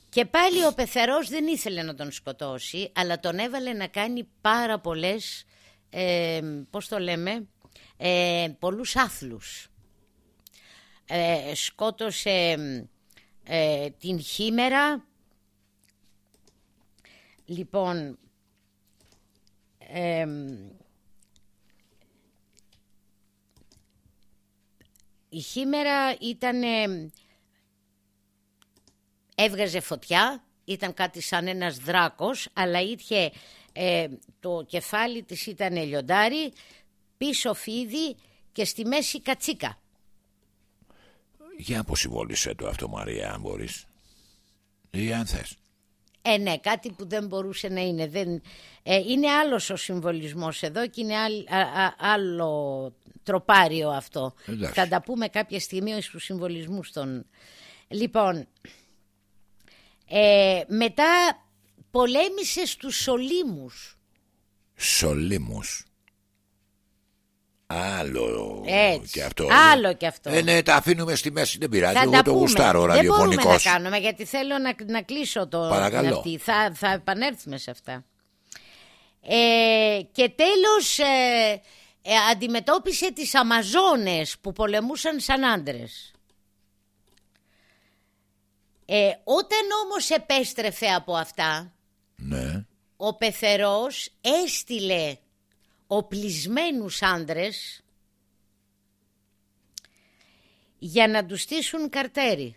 B: Και πάλι ο πεθερός δεν ήθελε να τον σκοτώσει αλλά τον έβαλε να κάνει πάρα πολλές, ε, πώς το λέμε, ε, πολλούς άθλους. Ε, σκότωσε ε, την χήμερα, λοιπόν... η χήμερα ήταν... έβγαζε φωτιά, ήταν κάτι σαν ένας δράκος, αλλά είχε ε, το κεφάλι της ήταν λιοντάρι, πίσω φίδι και στη μέση κατσίκα.
A: Για αποσυμβόλησε το αυτό Μαρία αν μπορείς ή αν θες.
B: Ε, ναι, κάτι που δεν μπορούσε να είναι. Δεν, ε, είναι άλλος ο συμβολισμός εδώ και είναι άλλο τροπάριο αυτό. Θα τα πούμε κάποια στιγμή στους συμβολισμούς των... Λοιπόν, ε, μετά πολέμησε στους Σολύμους.
A: Σολύμους. Άλλο
B: Έτσι,
A: και αυτό.
B: Άλλο και αυτό.
A: Ε, ναι, τα αφήνουμε στη μέση, δεν πειράζει. Εγώ το γουστάρω ραδιοφωνικό. Δεν
B: μπορούμε να κάνουμε γιατί θέλω να, να κλείσω το
A: Παρακαλώ.
B: Αυτή. Θα, θα επανέλθουμε σε αυτά. Ε, και τέλος ε, ε, αντιμετώπισε τις Αμαζόνες που πολεμούσαν σαν άντρες. Ε, όταν όμως επέστρεφε από αυτά,
A: ναι.
B: ο Πεθερός έστειλε οπλισμένους άντρες για να τους στήσουν καρτέρι.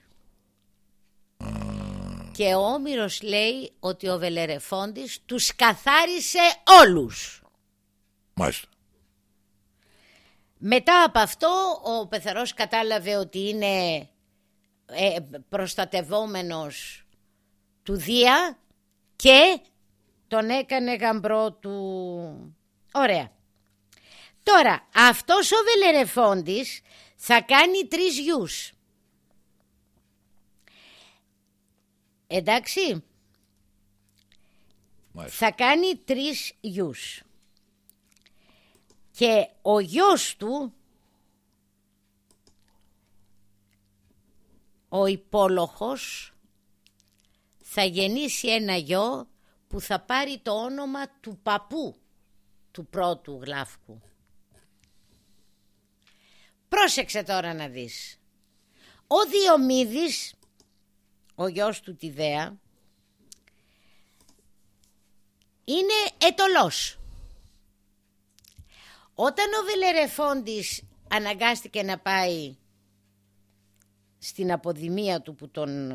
B: Και ο Όμηρος λέει ότι ο Βελερεφόντης τους καθάρισε όλους.
A: Μάλιστα.
B: Μετά από αυτό ο Πεθερός κατάλαβε ότι είναι ε, προστατευόμενος του Δία και τον έκανε γαμπρό του Ωραία. Τώρα, αυτός ο Βελερεφόντης θα κάνει τρεις γιους. Εντάξει. Θα κάνει τρεις γιους. Και ο γιος του, ο υπόλοχος, θα γεννήσει ένα γιο που θα πάρει το όνομα του παππού του πρώτου γλάφκου. Πρόσεξε τώρα να δεις. Ο Διομήδης, ο γιος του Τιδέα, είναι ετολός. Όταν ο Βελερεφόντης αναγκάστηκε να πάει στην αποδημία του που τον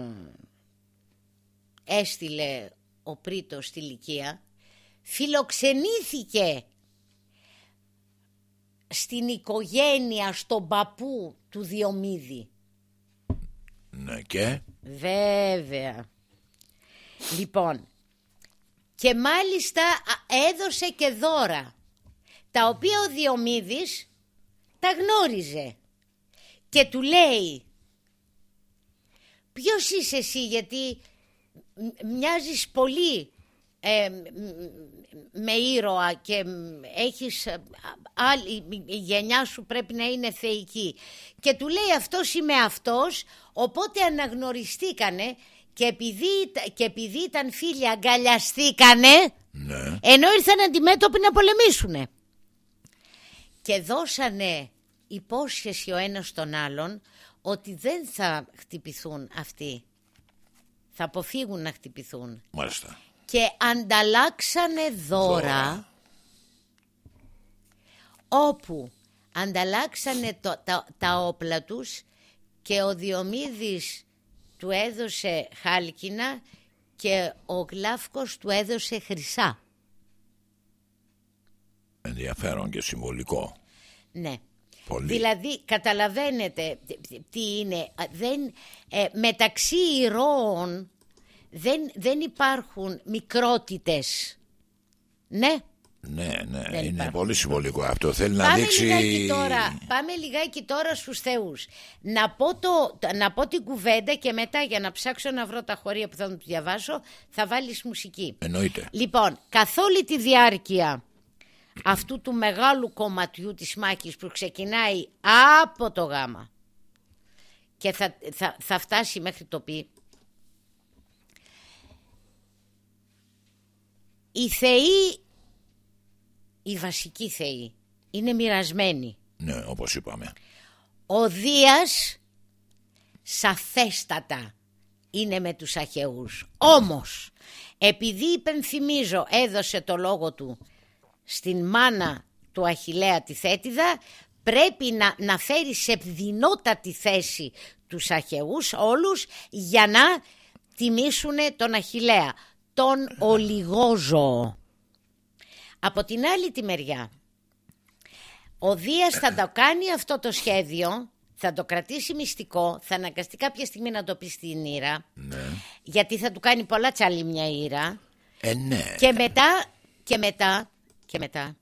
B: έστειλε ο Πρίτος στη Λυκία φιλοξενήθηκε στην οικογένεια, στον παππού του Διομήδη.
A: Ναι και...
B: Βέβαια. Λοιπόν, και μάλιστα έδωσε και δώρα, τα οποία ο Διομήδης τα γνώριζε και του λέει «Ποιος είσαι εσύ γιατί μοιάζεις πολύ ε, με ήρωα και έχεις ε, άλλη, η γενιά σου πρέπει να είναι θεϊκή. Και του λέει αυτός είμαι αυτός οπότε αναγνωριστήκανε και επειδή, και επειδή ήταν φίλοι αγκαλιαστήκανε
A: ναι.
B: ενώ ήρθαν αντιμέτωποι να πολεμήσουνε. Και δώσανε υπόσχεση ο ένας τον άλλον ότι δεν θα χτυπηθούν αυτοί. Θα αποφύγουν να χτυπηθούν.
A: Μάλιστα
B: και ανταλλάξανε δώρα, όπου ανταλλάξανε το, τα, τα όπλα τους και ο Διομήδης του έδωσε χάλκινα και ο Γλάφκος του έδωσε χρυσά.
A: Ενδιαφέρον και συμβολικό.
B: Ναι.
A: Πολύ.
B: Δηλαδή καταλαβαίνετε τι είναι. Δεν, ε, μεταξύ ηρώων δεν, δεν υπάρχουν μικρότητες. Ναι;
A: Ναι, ναι, είναι πολύ συμβολικό αυτό. Θέλει
B: πάμε
A: να δείξει.
B: Λιγάκι τώρα, πάμε λιγάκι τώρα στους θεούς. Να πω, το, να πω την κουβέντα και μετά για να ψάξω να βρω τα χωρία που θα του διαβάσω, θα βάλεις μουσική.
A: Εννοείται.
B: Λοιπόν, καθ' όλη τη διάρκεια αυτού του μεγάλου κομματιού της μάχης που ξεκινάει από το γάμα και θα, θα, θα φτάσει μέχρι το πι, οι θεοί, οι βασικοί θεοί, είναι μοιρασμένοι.
A: Ναι, όπως είπαμε.
B: Ο Δίας σαφέστατα είναι με τους αχαιούς. Όμως, επειδή υπενθυμίζω έδωσε το λόγο του στην μάνα του Αχιλέα τη Θέτιδα, πρέπει να, να φέρει σε δυνότατη θέση τους αχαιούς όλους για να τιμήσουν τον Αχιλέα τον ολιγόζωο. Από την άλλη τη μεριά, ο Δίας θα το κάνει αυτό το σχέδιο, θα το κρατήσει μυστικό, θα αναγκαστεί κάποια στιγμή να το πει στην Ήρα,
A: ναι.
B: γιατί θα του κάνει πολλά τσαλίμια ήρα.
A: Ε, ναι.
B: Και μετά, και μετά, και μετά,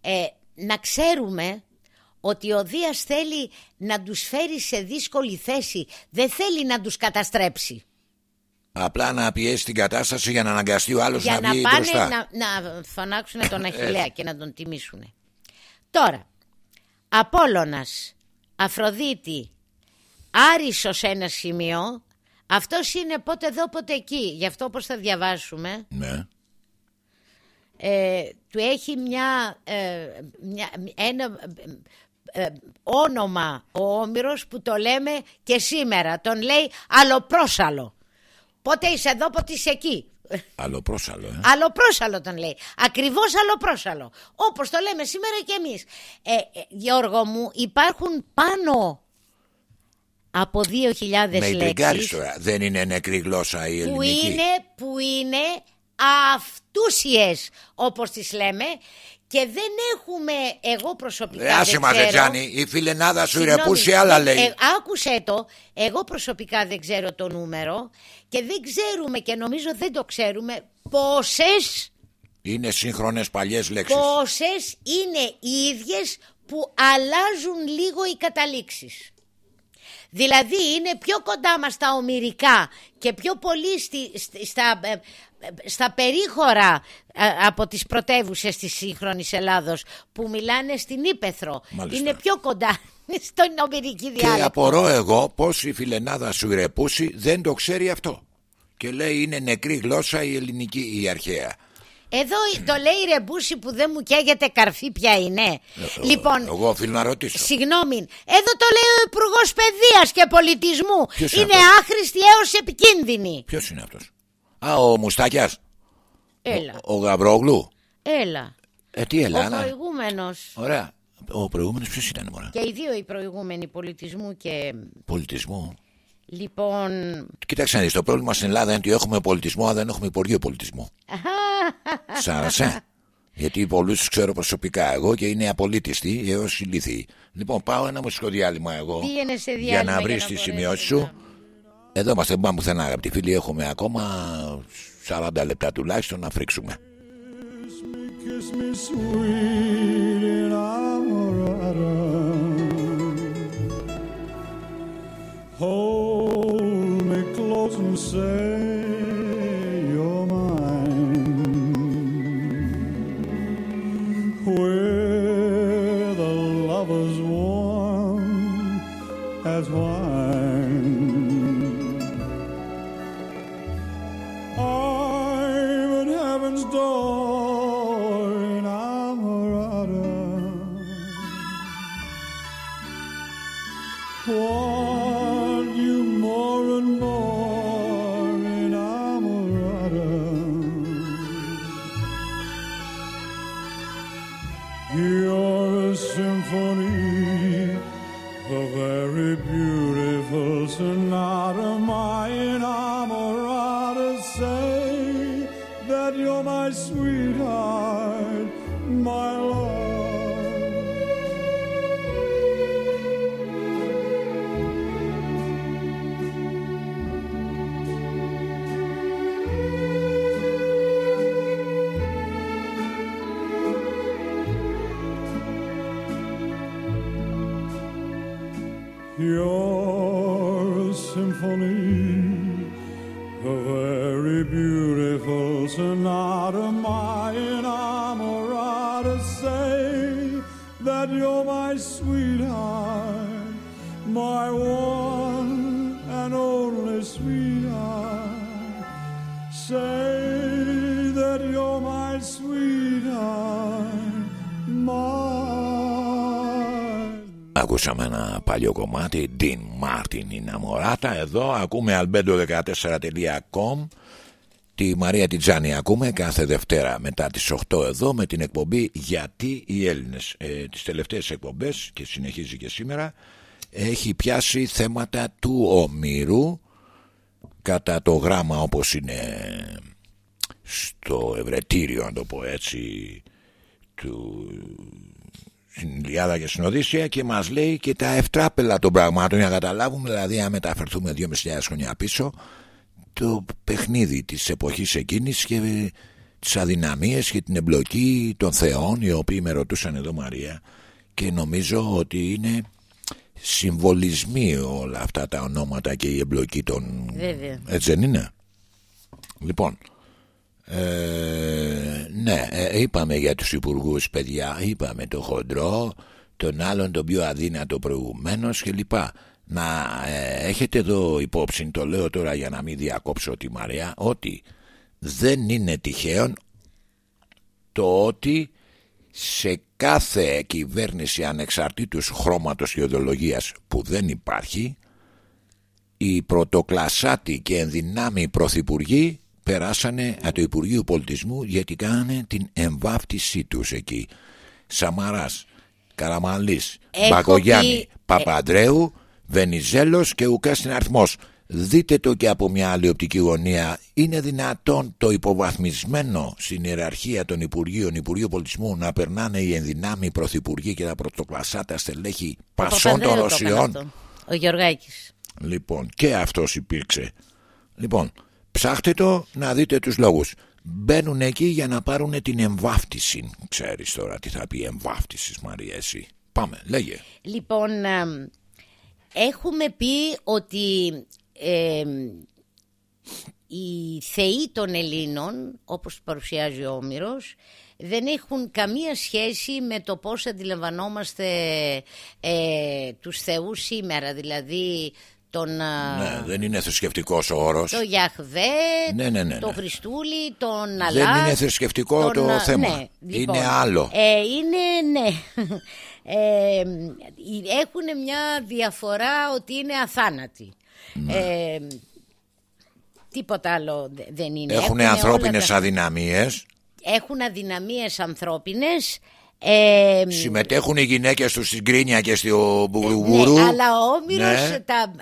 B: ε, να ξέρουμε ότι ο Δίας θέλει να τους φέρει σε δύσκολη θέση, δεν θέλει να τους καταστρέψει.
A: Απλά να πιέσει την κατάσταση για να αναγκαστεί ο άλλος
B: να,
A: να βγει
B: πάνε
A: μπροστά.
B: Να, να φωνάξουν τον Αχιλέα και να τον τιμήσουν. Τώρα, Απόλλωνας, Αφροδίτη, Άρισος ένα σημείο, αυτός είναι πότε εδώ πότε εκεί. Γι' αυτό όπως θα διαβάσουμε...
A: Ναι.
B: Ε, του έχει μια, ε, μια ένα ε, όνομα ο Όμηρος που το λέμε και σήμερα. Τον λέει αλλοπρόσαλο. Πότε είσαι εδώ, πότε είσαι εκεί.
A: Αλλοπρόσαλο, ε.
B: Αλλοπρόσαλο τον λέει. Ακριβώς αλλοπρόσαλο. Όπως το λέμε σήμερα και εμείς. Ε, ε, Γιώργο μου, υπάρχουν πάνω από 2.000
A: Με
B: λέξεις.
A: τώρα. Δεν είναι νεκρή γλώσσα η ελληνική.
B: Που είναι, που είναι αυτούσιες όπως τις λέμε και δεν έχουμε εγώ προσωπικά
A: Ε, άσε
B: δεν
A: μας
B: ξέρω,
A: Τζάνι, η φιλενάδα σου
B: Συγγνώμη,
A: ρεπούσει άλλα λέει.
B: ε, άκουσε το, εγώ προσωπικά δεν ξέρω το νούμερο και δεν ξέρουμε και νομίζω δεν το ξέρουμε πόσες,
A: Είναι σύγχρονες παλιές λέξεις.
B: πόσες είναι οι ίδιες που αλλάζουν λίγο οι καταλήξεις. Δηλαδή είναι πιο κοντά μας τα ομυρικά και πιο πολύ στη, στη- στα, ε, ε, στα περίχωρα ε, από τις πρωτεύουσες της σύγχρονης Ελλάδος που μιλάνε στην Ήπεθρο.
A: Μάλιστα.
B: Είναι πιο κοντά στον ομυρική
A: Και
B: διάλεκτο.
A: απορώ εγώ πως η φιλενάδα σου ρεπούσει δεν το ξέρει αυτό. Και λέει είναι νεκρή γλώσσα η ελληνική η αρχαία.
B: Εδώ το λέει η Ρεμπούση που δεν μου καίγεται καρφί ποια είναι. λοιπόν,
A: Ε, Εγώ οφείλω να ρωτήσω.
B: Συγγνώμη, εδώ το λέει ο Υπουργός Παιδείας και Πολιτισμού.
A: Ποιος είναι
B: είναι
A: αυτός;
B: άχρηστη έως επικίνδυνη.
A: Ποιος είναι αυτός; Α, ο Μουστάκιας.
B: Έλα,
A: Ο Γαβρόγλου.
B: έλα.
A: Ε, τι
B: Ο
A: Ελλάνα.
B: προηγούμενος.
A: Ωραία. Ο προηγούμενος ποιος ήταν μωρά.
B: Και οι δύο οι προηγούμενοι πολιτισμού και.
A: Πολιτισμό.
B: Λοιπόν.
A: Κοίταξε να δεις, το πρόβλημα στην Ελλάδα είναι ότι έχουμε πολιτισμό, αλλά δεν έχουμε Υπουργείο Πολιτισμού. Σ' άρεσε. Γιατί πολλούς τους ξέρω προσωπικά εγώ και είναι απολύτιστοι έως ηλίθιοι. Λοιπόν, πάω ένα μουσικό διάλειμμα εγώ.
B: Πήγαινε σε διάλειμμα
A: Για να βρεις
B: για
A: τις
B: να
A: σημειώσεις
B: μπορέσεις
A: σου. Εδώ είμαστε, δεν πάμε πουθενά, αγαπητοί φίλοι. Έχουμε ακόμα 40 λεπτά τουλάχιστον να φρίξουμε.
D: Kiss me sweet enamorada. Hold me close and say
A: Ακούσαμε ένα παλιό κομμάτι Dean Martin Inamorata Εδώ ακούμε albedo14.com Τη Μαρία Τιτζάνη ακούμε κάθε Δευτέρα μετά τις 8 εδώ με την εκπομπή Γιατί οι Έλληνες ε, Τις τελευταίες εκπομπές και συνεχίζει και σήμερα Έχει πιάσει θέματα του ομήρου Κατά το γράμμα όπως είναι στο ευρετήριο αν το πω έτσι του στην Ιλιάδα και στην Οδύσσια και μας λέει και τα ευτράπελα των πραγμάτων για να καταλάβουμε δηλαδή αν μεταφερθούμε 2.500 χρόνια πίσω το παιχνίδι της εποχής εκείνης και τις αδυναμίες και την εμπλοκή των θεών οι οποίοι με ρωτούσαν εδώ Μαρία και νομίζω ότι είναι συμβολισμοί όλα αυτά τα ονόματα και η εμπλοκή των...
B: Βέβαια.
A: Έτσι δεν είναι; Λοιπόν, ε, ναι, ε, είπαμε για τους υπουργούς παιδιά, είπαμε το χοντρό, τον άλλον τον πιο αδύνατο προηγουμένως και λοιπά. Να ε, έχετε εδώ υπόψη, το λέω τώρα για να μην διακόψω τη Μαρία, ότι δεν είναι τυχαίο το ότι σε κάθε κυβέρνηση ανεξαρτήτους χρώματος και ιδεολογίας που δεν υπάρχει οι πρωτοκλασσάτοι και ενδυνάμοι πρωθυπουργοί περάσανε από το Υπουργείο Πολιτισμού γιατί κάνανε την εμβάφτισή τους εκεί. Σαμαράς, Καραμαλής, Μπακογιάννη, Παπαντρέου, Βενιζέλος και Ουκάς αριθμός. Δείτε το και από μια άλλη οπτική γωνία. Είναι δυνατόν το υποβαθμισμένο στην ιεραρχία των Υπουργείων, Υπουργείου Πολιτισμού, να περνάνε οι ενδυνάμοι πρωθυπουργοί και τα πρωτοκλασσάτα στελέχη πασών των Ρωσιών;
B: Ο Γιωργάκης.
A: Λοιπόν, και αυτός υπήρξε. Λοιπόν, ψάχτε το να δείτε τους λόγους. Μπαίνουν εκεί για να πάρουν την εμβάφτιση. Ξέρεις τώρα τι θα πει εμβάφτισης, Μαρία, εσύ. Πάμε, λέγε.
B: Λοιπόν, έχουμε πει ότι οι θεοί των Ελλήνων, όπως παρουσιάζει ο Όμηρος, δεν έχουν καμία σχέση με το πώς αντιλαμβανόμαστε ε, τους θεούς σήμερα. Δηλαδή τον,
A: ναι, δεν είναι θρησκευτικός ο όρος.
B: Το Γιαχβέ,
A: ναι, ναι, ναι,
B: το
A: ναι.
B: Χριστούλη, τον Αλάς.
A: Δεν είναι θρησκευτικό το θέμα. Ναι, λοιπόν, είναι άλλο.
B: Ε, είναι, ναι. Ε, έχουν μια διαφορά ότι είναι αθάνατοι. Ναι. Ε, τίποτα άλλο δεν είναι.
A: Έχουν ανθρώπινες τα... αδυναμίες.
B: Έχουν αδυναμίες ανθρώπινες. Ε,
A: Συμμετέχουν οι γυναίκες τους στην Γκρίνια και στο Μπουρουμπουρου
B: ναι, αλλά ο Όμηρος ναι. τα...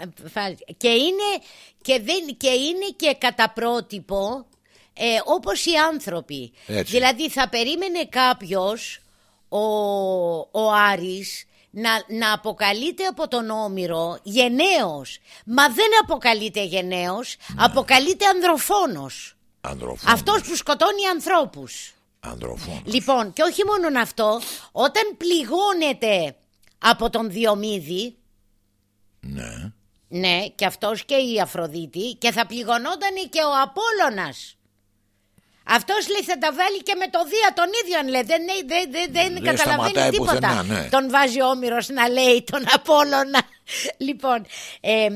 B: και, είναι, και, δεν, και είναι και κατά πρότυπο ε, όπως οι άνθρωποι δηλαδή θα περίμενε κάποιος ο, ο Άρης να, να αποκαλείται από τον Όμηρο γενναίος. Μα δεν αποκαλείται γενναίος, ναι. αποκαλείται ανδροφόνος.
A: ανδροφόνος.
B: Αυτός που σκοτώνει ανθρώπους.
A: Ανδροφόνος.
B: Λοιπόν, και όχι μόνο αυτό, όταν πληγώνεται από τον Διομήδη,
A: ναι.
B: Ναι, και αυτός και η Αφροδίτη και θα πληγωνόταν και ο Απόλλωνας. Αυτός λέει θα τα βάλει και με το Δία τον ίδιο αν λέει. Δεν, δεν, δεν, δεν καταλαβαίνει τίποτα. Πουθενά, ναι. Τον βάζει ο Όμηρος να λέει τον Απόλλωνα. λοιπόν, ε,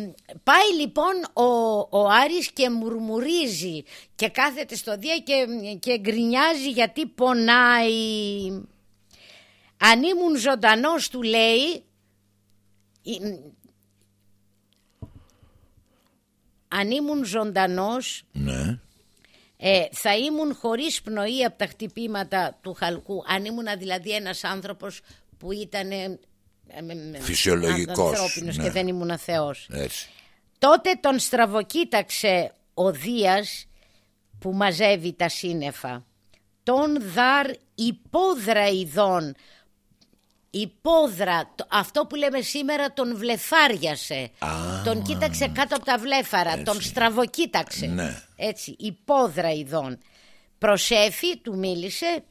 B: πάει λοιπόν ο, ο Άρης και μουρμουρίζει και κάθεται στο Δία και, και γκρινιάζει γιατί πονάει. Αν ήμουν ζωντανός του λέει αν ήμουν ζωντανός
A: ναι.
B: Ε, θα ήμουν χωρίς πνοή από τα χτυπήματα του χαλκού αν ήμουν δηλαδή ένας άνθρωπος που ήταν ε,
A: φυσιολογικός
B: ανθρώπινος ναι. και δεν ήμουν θεός. Τότε τον στραβοκοίταξε ο Δίας που μαζεύει τα σύννεφα. Τον δαρ υπόδρα ειδών η πόδρα, αυτό που λέμε σήμερα τον βλεφάριασε. τον κοίταξε κάτω από τα βλέφαρα, τον στραβοκοίταξε.
A: Ναι.
B: Έτσι, η πόδρα ειδών. Προσέφη, του μίλησε,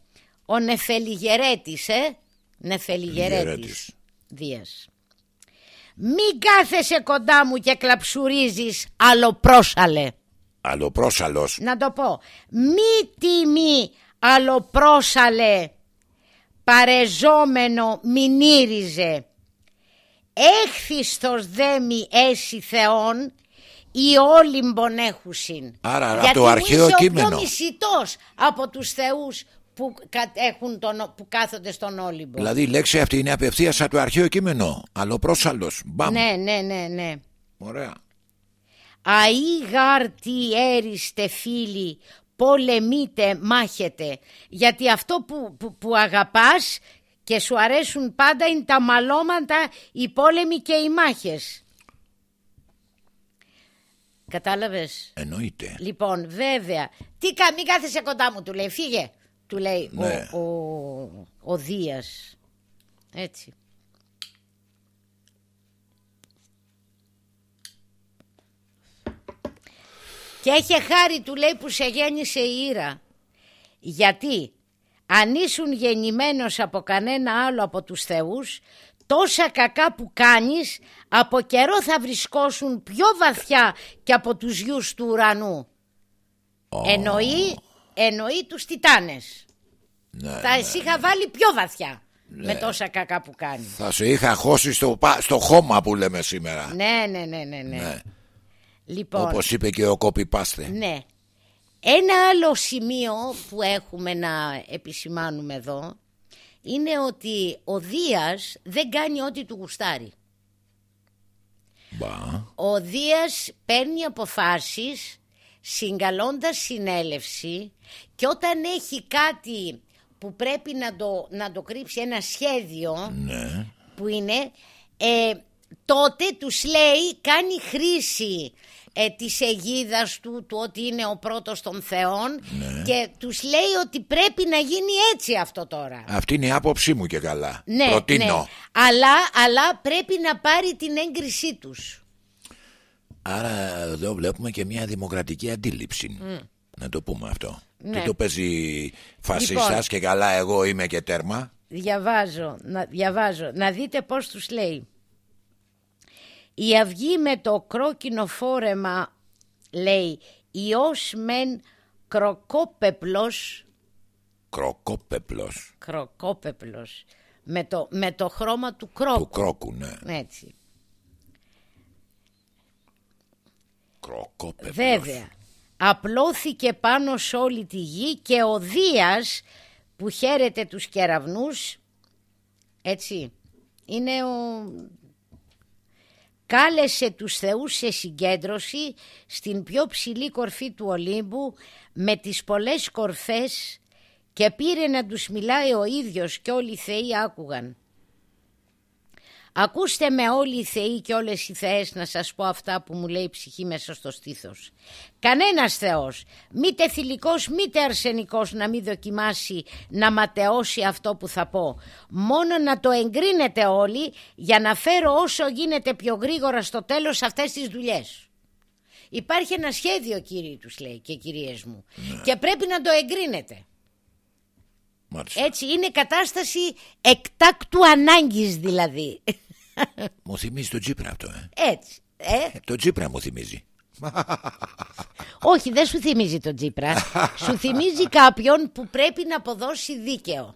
B: ο Νεφελιγερέτης, ε, Νεφελιγερέτης, Δίας. Μην κάθεσαι κοντά μου και κλαψουρίζεις αλλοπρόσαλε.
A: Αλλοπρόσαλος.
B: Να το πω. Μη τιμή αλλοπρόσαλε παρεζόμενο μηνύριζε έχθιστος δέμι έσυ θεών οι όλυμπον έχουσιν.
A: Άρα Γιατί το αρχαίο κείμενο.
B: Γιατί είσαι ο πιο από τους θεούς που, έχουν τον, που κάθονται στον Όλυμπο.
A: Δηλαδή η λέξη αυτή είναι απευθείας από το αρχαίο κείμενο. Αλλοπρόσαλος. Μπαμ.
B: Ναι, ναι, ναι, ναι.
A: Ωραία.
B: Αή γάρτι έριστε φίλοι πολεμείτε, μάχετε. Γιατί αυτό που, που, που αγαπάς και σου αρέσουν πάντα είναι τα μαλώματα, οι πόλεμοι και οι μάχες. Κατάλαβες;
A: Εννοείται.
B: Λοιπόν, βέβαια. Τι κα, μην κάθεσαι κοντά μου, του λέει, φύγε. Του λέει
A: ναι.
B: ο, ο, ο Δίας. Έτσι. Και έχει χάρη του λέει που σε γέννησε η Ήρα. Γιατί αν ήσουν γεννημένος από κανένα άλλο από τους θεούς, τόσα κακά που κάνεις από καιρό θα βρισκόσουν πιο βαθιά και από τους γιους του ουρανού. Εννοεί, εννοεί τους τιτάνες. Ναι, θα ναι, εσύ είχα ναι. βάλει πιο βαθιά με ναι. τόσα κακά που κάνεις.
A: Θα σε είχα χώσει στο, στο χώμα που λέμε σήμερα.
B: Ναι, ναι, ναι, ναι. ναι. ναι. Λοιπόν,
A: Όπως είπε και ο Κόπι Πάστε.
B: Ναι. Ένα άλλο σημείο που έχουμε να επισημάνουμε εδώ είναι ότι ο Δίας δεν κάνει ό,τι του γουστάρει.
A: Μπα.
B: Ο Δίας παίρνει αποφάσεις συγκαλώντας συνέλευση και όταν έχει κάτι που πρέπει να το, να το κρύψει ένα σχέδιο
A: ναι.
B: που είναι ε, τότε τους λέει κάνει χρήση ε, της αιγίδας του, του ότι είναι ο πρώτος των θεών
A: ναι.
B: και τους λέει ότι πρέπει να γίνει έτσι αυτό τώρα.
A: Αυτή είναι η άποψή μου και καλά. Ναι, Προτείνω. Ναι.
B: Αλλά, αλλά πρέπει να πάρει την έγκρισή τους.
A: Άρα εδώ βλέπουμε και μια δημοκρατική αντίληψη. Να το πούμε αυτό. Ναι. Τι το παίζει φασιστάς λοιπόν, και καλά εγώ είμαι και τέρμα.
B: Διαβάζω, να, διαβάζω. Να δείτε πώς τους λέει. Η αυγή με το κρόκινο φόρεμα λέει Υιός μεν κροκόπεπλος
A: Κροκόπεπλος.
B: Κροκόπεπλος. Με το, με το χρώμα του κρόκου
A: Του κρόκου. ναι.
B: Έτσι.
A: Κροκόπεπλος.
B: Βέβαια Απλώθηκε πάνω σε όλη τη γη και ο Δίας που χαίρεται τους κεραυνούς έτσι είναι ο κάλεσε τους θεούς σε συγκέντρωση στην πιο ψηλή κορφή του Ολύμπου με τις πολλές κορφές και πήρε να τους μιλάει ο ίδιος και όλοι οι θεοί άκουγαν. Ακούστε με όλοι οι θεοί και όλες οι θεές να σας πω αυτά που μου λέει η ψυχή μέσα στο στήθος. Κανένας θεός, μήτε θηλυκός μήτε αρσενικός να μην δοκιμάσει να ματαιώσει αυτό που θα πω. Μόνο να το εγκρίνετε όλοι για να φέρω όσο γίνεται πιο γρήγορα στο τέλος αυτές τις δουλειές. Υπάρχει ένα σχέδιο κύριοι τους λέει και κυρίες μου ναι. και πρέπει να το εγκρίνετε. Έτσι είναι κατάσταση εκτάκτου ανάγκης δηλαδή.
A: Μου θυμίζει το Τζίπρα αυτό, ε.
B: Έτσι. Ε;
A: Το Τζίπρα μου θυμίζει.
B: Όχι, δεν σου θυμίζει το Τζίπρα. σου θυμίζει κάποιον που πρέπει να αποδώσει δίκαιο.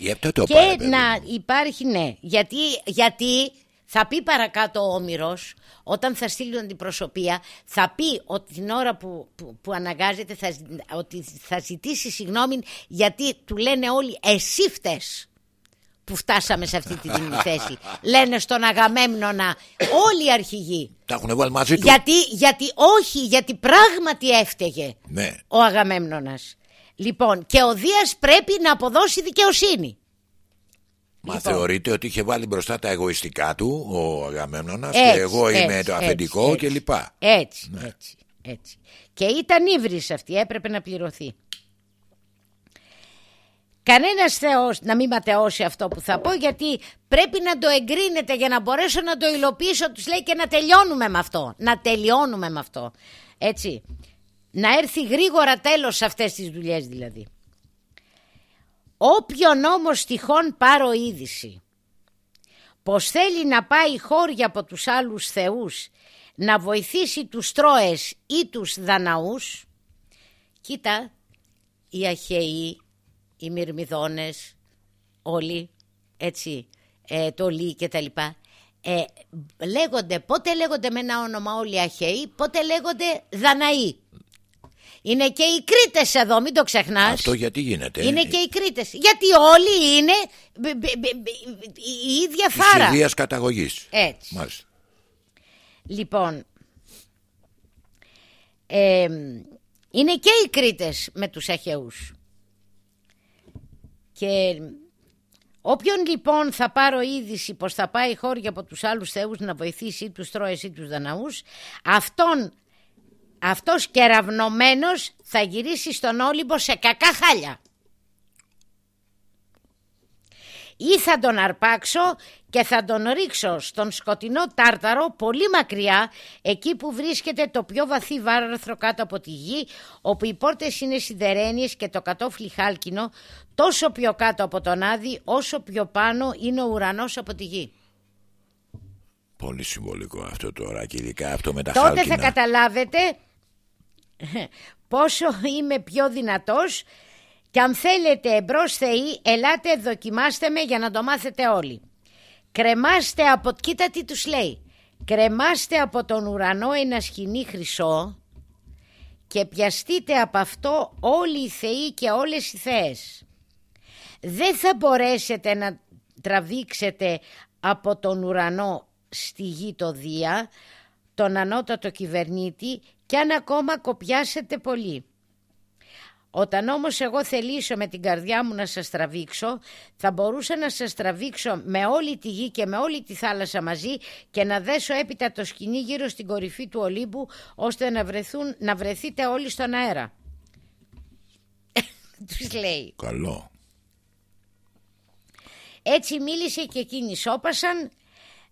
A: Ε, το
B: και να υπάρχει, ναι. Γιατί, γιατί θα πει παρακάτω ο Όμηρος, όταν θα στείλουν αντιπροσωπεία, θα πει ότι την ώρα που, που, που αναγκάζεται θα, ότι θα ζητήσει συγγνώμη γιατί του λένε όλοι εσύ φταίς που φτάσαμε σε αυτή τη θέση. Λένε στον Αγαμέμνονα όλοι οι αρχηγοί.
A: Τα έχουν βάλει μαζί του.
B: Γιατί, γιατί όχι, γιατί πράγματι έφταιγε
A: ναι.
B: ο Αγαμέμνονας. Λοιπόν, και ο Δίας πρέπει να αποδώσει δικαιοσύνη.
A: Μα λοιπόν. θεωρείτε ότι είχε βάλει μπροστά τα εγωιστικά του ο Αγαμέμνονας και εγώ είμαι το αφεντικό
B: και
A: κλπ.
B: Έτσι, ναι. έτσι, έτσι. Και ήταν ύβρις αυτή, έπρεπε να πληρωθεί. Κανένας Θεός να μην ματαιώσει αυτό που θα πω γιατί πρέπει να το εγκρίνετε για να μπορέσω να το υλοποιήσω τους λέει και να τελειώνουμε με αυτό. Να τελειώνουμε με αυτό. Έτσι. Να έρθει γρήγορα τέλος σε αυτές τις δουλειές δηλαδή. Όποιον όμως τυχόν πάρω είδηση πως θέλει να πάει χώρια από τους άλλους θεούς να βοηθήσει τους Τρόες ή τους Δαναούς κοίτα οι Αχαιοί οι Μυρμιδόνες, όλοι, έτσι, ε, το Λί και τα λοιπά. Ε, λέγονται, πότε λέγονται με ένα όνομα όλοι Αχαίοι, πότε λέγονται Δαναοί. Είναι και οι Κρήτες εδώ, μην το ξεχνάς.
A: Αυτό γιατί γίνεται;
B: Είναι και οι Κρήτες. Γιατί όλοι είναι η ίδια φάρα.
A: Της ίδιας καταγωγής.
B: Έτσι.
A: Μάλιστα.
B: Λοιπόν, ε, είναι και οι Κρήτες με τους Αχαιούς. Και όποιον λοιπόν θα πάρω είδηση πως θα πάει χώρια από τους άλλους θεούς να βοηθήσει ή τους Τρόες ή τους Δαναούς, αυτόν, αυτός κεραυνομένος θα γυρίσει στον Όλυμπο σε κακά χάλια. Ή θα τον αρπάξω και θα τον ρίξω στον σκοτεινό τάρταρο πολύ μακριά εκεί που βρίσκεται το πιο βαθύ βάραθρο κάτω από τη γη όπου οι πόρτες είναι σιδερένιες και το κατόφλι χάλκινο τόσο πιο κάτω από τον Άδη όσο πιο πάνω είναι ο ουρανός από τη γη.
A: Πολύ συμβολικό αυτό τώρα και ειδικά αυτό με τα
B: Τότε θα καταλάβετε πόσο είμαι πιο δυνατός και αν θέλετε εμπρό Θεοί ελάτε δοκιμάστε με για να το μάθετε όλοι. Κρεμάστε από, κοίτα τι τους λέει, κρεμάστε από τον ουρανό ένα σκηνή χρυσό και πιαστείτε από αυτό όλοι οι θεοί και όλες οι θεές. Δεν θα μπορέσετε να τραβήξετε από τον ουρανό στη γη το Δία, τον ανώτατο κυβερνήτη και αν ακόμα κοπιάσετε πολύ. Όταν όμως εγώ θελήσω με την καρδιά μου να σας τραβήξω, θα μπορούσα να σας τραβήξω με όλη τη γη και με όλη τη θάλασσα μαζί και να δέσω έπειτα το σκηνή γύρω στην κορυφή του Ολύμπου, ώστε να, βρεθούν, να βρεθείτε όλοι στον αέρα. Τους λέει.
A: Καλό.
B: Έτσι μίλησε και εκείνοι σώπασαν,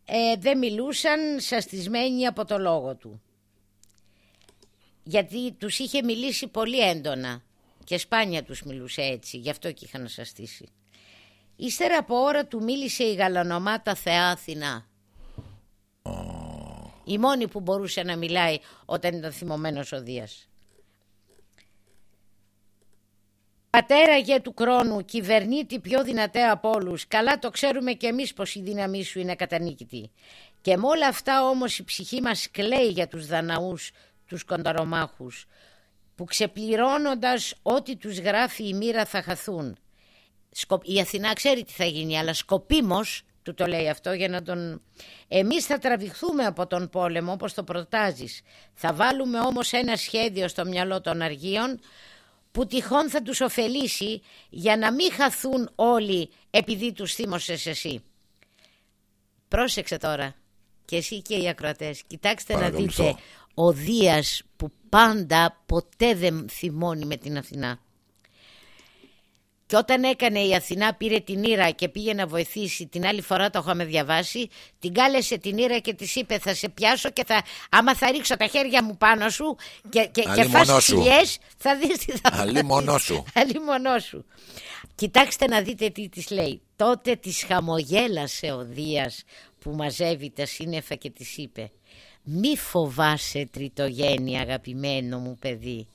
B: ε, δεν μιλούσαν σαστισμένοι από το λόγο του. Γιατί τους είχε μιλήσει πολύ έντονα και σπάνια τους μιλούσε έτσι, γι' αυτό και είχα να σας στήσει. Ύστερα από ώρα του μίλησε η γαλανομάτα Θεά Αθηνά. Η μόνη που μπορούσε να μιλάει όταν ήταν θυμωμένος ο Δίας. Πατέρα γε του χρόνου, κυβερνήτη πιο δυνατέ από όλους. Καλά το ξέρουμε κι εμείς πως η δύναμή σου είναι κατανίκητη. Και με όλα αυτά όμως η ψυχή μας κλαίει για τους δαναούς, τους κονταρομάχους, που ξεπληρώνοντας ό,τι τους γράφει η μοίρα θα χαθούν. Η Αθηνά ξέρει τι θα γίνει, αλλά σκοπίμως του το λέει αυτό για να τον... Εμείς θα τραβηχθούμε από τον πόλεμο όπως το προτάζεις. Θα βάλουμε όμως ένα σχέδιο στο μυαλό των αργίων που τυχόν θα τους ωφελήσει για να μην χαθούν όλοι επειδή τους θύμωσες εσύ. Πρόσεξε τώρα και εσύ και οι ακροατές. Κοιτάξτε να δείτε ο Δίας που πάντα ποτέ δεν θυμώνει με την Αθηνά. Και όταν έκανε η Αθηνά πήρε την Ήρα και πήγε να βοηθήσει την άλλη φορά το είχαμε διαβάσει την κάλεσε την Ήρα και της είπε θα σε πιάσω και θα, άμα θα ρίξω τα χέρια μου πάνω σου και, και, και φας θα δεις τι θα
A: Αλλή μονό σου.
B: Αλλή μονό σου. Κοιτάξτε να δείτε τι της λέει. Τότε της χαμογέλασε ο Δίας που μαζεύει τα σύννεφα και της είπε μη φοβάσαι τριτογέννη αγαπημένο μου παιδί.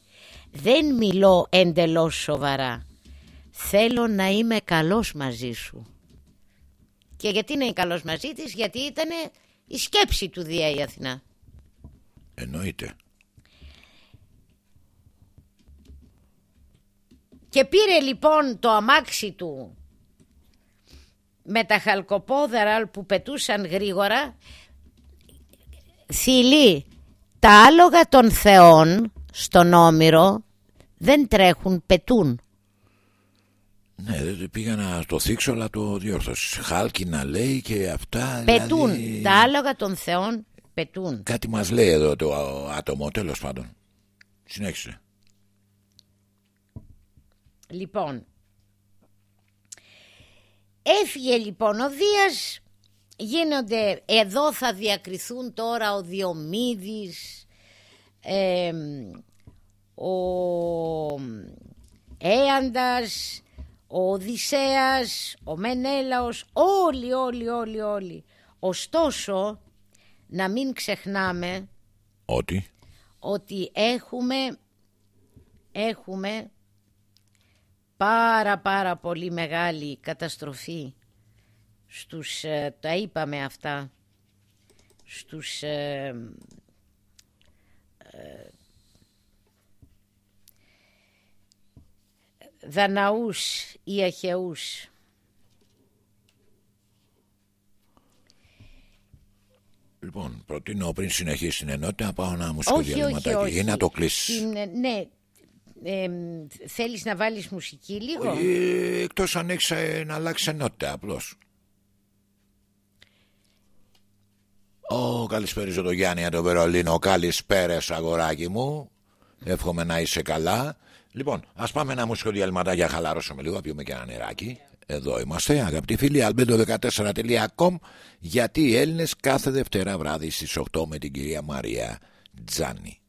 B: Δεν μιλώ εντελώς σοβαρά. Θέλω να είμαι καλός μαζί σου. Και γιατί να είναι καλός μαζί της, γιατί ήταν η σκέψη του Δία η Αθηνά.
A: Εννοείται.
B: Και πήρε λοιπόν το αμάξι του με τα χαλκοπόδαρα που πετούσαν γρήγορα Θηλή, τα άλογα των θεών στον Όμηρο δεν τρέχουν, πετούν.
A: Ναι, δεν πήγα να το θίξω, αλλά το διόρθωσε. Χάλκινα λέει και αυτά.
B: Πετούν.
A: Δηλαδή...
B: Τα άλογα των θεών πετούν.
A: Κάτι μας λέει εδώ το άτομο, τέλος πάντων. Συνέχισε.
B: Λοιπόν, έφυγε λοιπόν ο Δίας γίνονται, εδώ θα διακριθούν τώρα ο Διομήδης, ο Έαντας, ο Οδυσσέας, ο Μενέλαος, όλοι, όλοι, όλοι, όλοι. Ωστόσο, να μην ξεχνάμε
A: ότι,
B: ότι έχουμε, έχουμε πάρα πάρα πολύ μεγάλη καταστροφή στους, ε, τα είπαμε αυτά, στους ε, ε, Δαναούς ή Αχαιούς.
A: Λοιπόν, προτείνω πριν συνεχίσει την ενότητα να πάω ένα μουσικό διαλυματάκι ή να το κλείσεις.
B: Ναι, ε, θέλεις να βάλεις μουσική λίγο;
A: Ε, εκτός αν έχεις να αλλάξεις ενότητα απλώς. Ω, καλησπέριζω το Γιάννη από το Βερολίνο. Καλησπέρα, αγοράκι μου. Εύχομαι να είσαι καλά. Λοιπόν, ας πάμε ένα μουσικό διαλυματάκι για χαλαρώσουμε λίγο, πιούμε και ένα νεράκι. εδώ είμαστε αγαπητοί φίλοι albedo14.com γιατί οι Έλληνες κάθε Δευτέρα βράδυ στις 8 με την κυρία Μαρία Τζάνι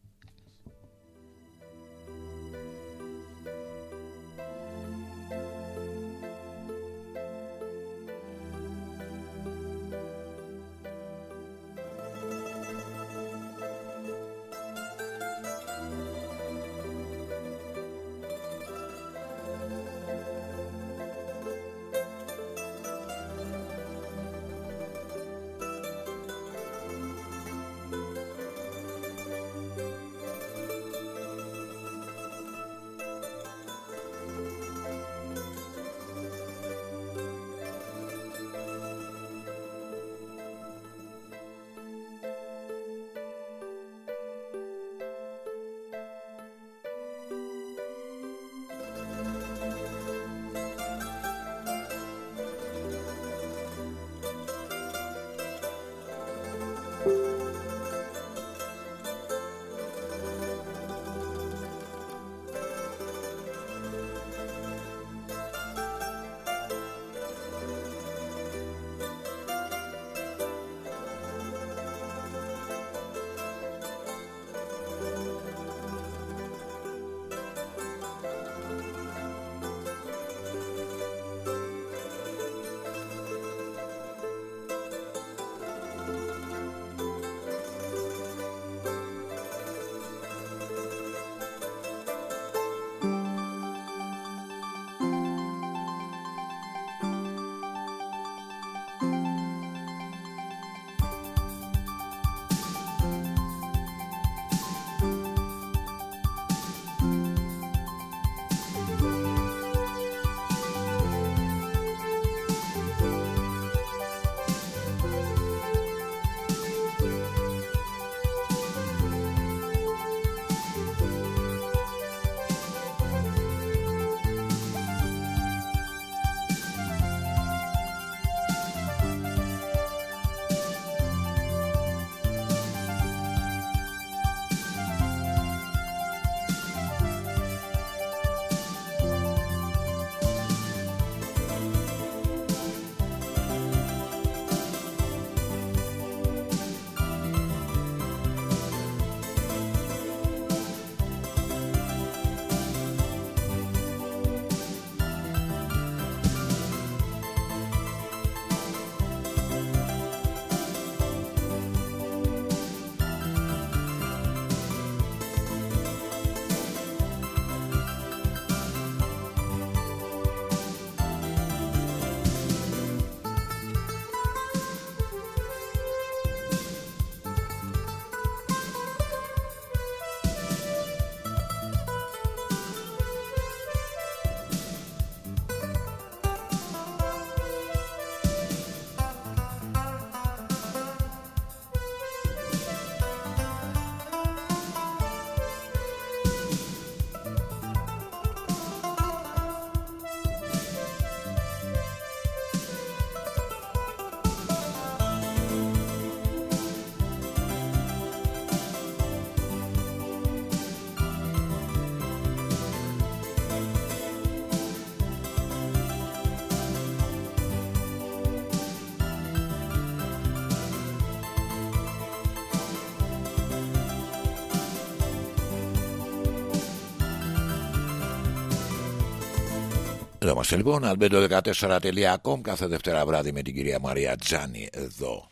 A: Εδώ είμαστε λοιπόν, albedo14.com κάθε Δευτέρα βράδυ με την κυρία Μαρία Τζάνι εδώ.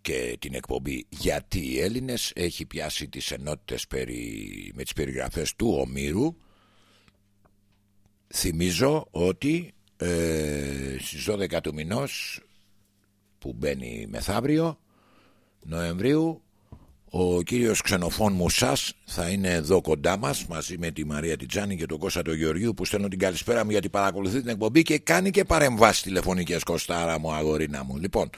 A: Και την εκπομπή «Γιατί οι Έλληνες» έχει πιάσει τις ενότητες περί... με τις περιγραφές του Ομήρου. Θυμίζω ότι ε, στις 12 του μηνός που μπαίνει μεθαύριο Νοεμβρίου ο κύριος Ξενοφών Μουσάς θα είναι εδώ κοντά μας μαζί με τη Μαρία Τιτζάνη και τον Κώστα του Γεωργίου που στέλνω την καλησπέρα μου γιατί παρακολουθεί την εκπομπή και κάνει και παρεμβάσεις τηλεφωνικές Κωστάρα μου αγορίνα μου. Λοιπόν,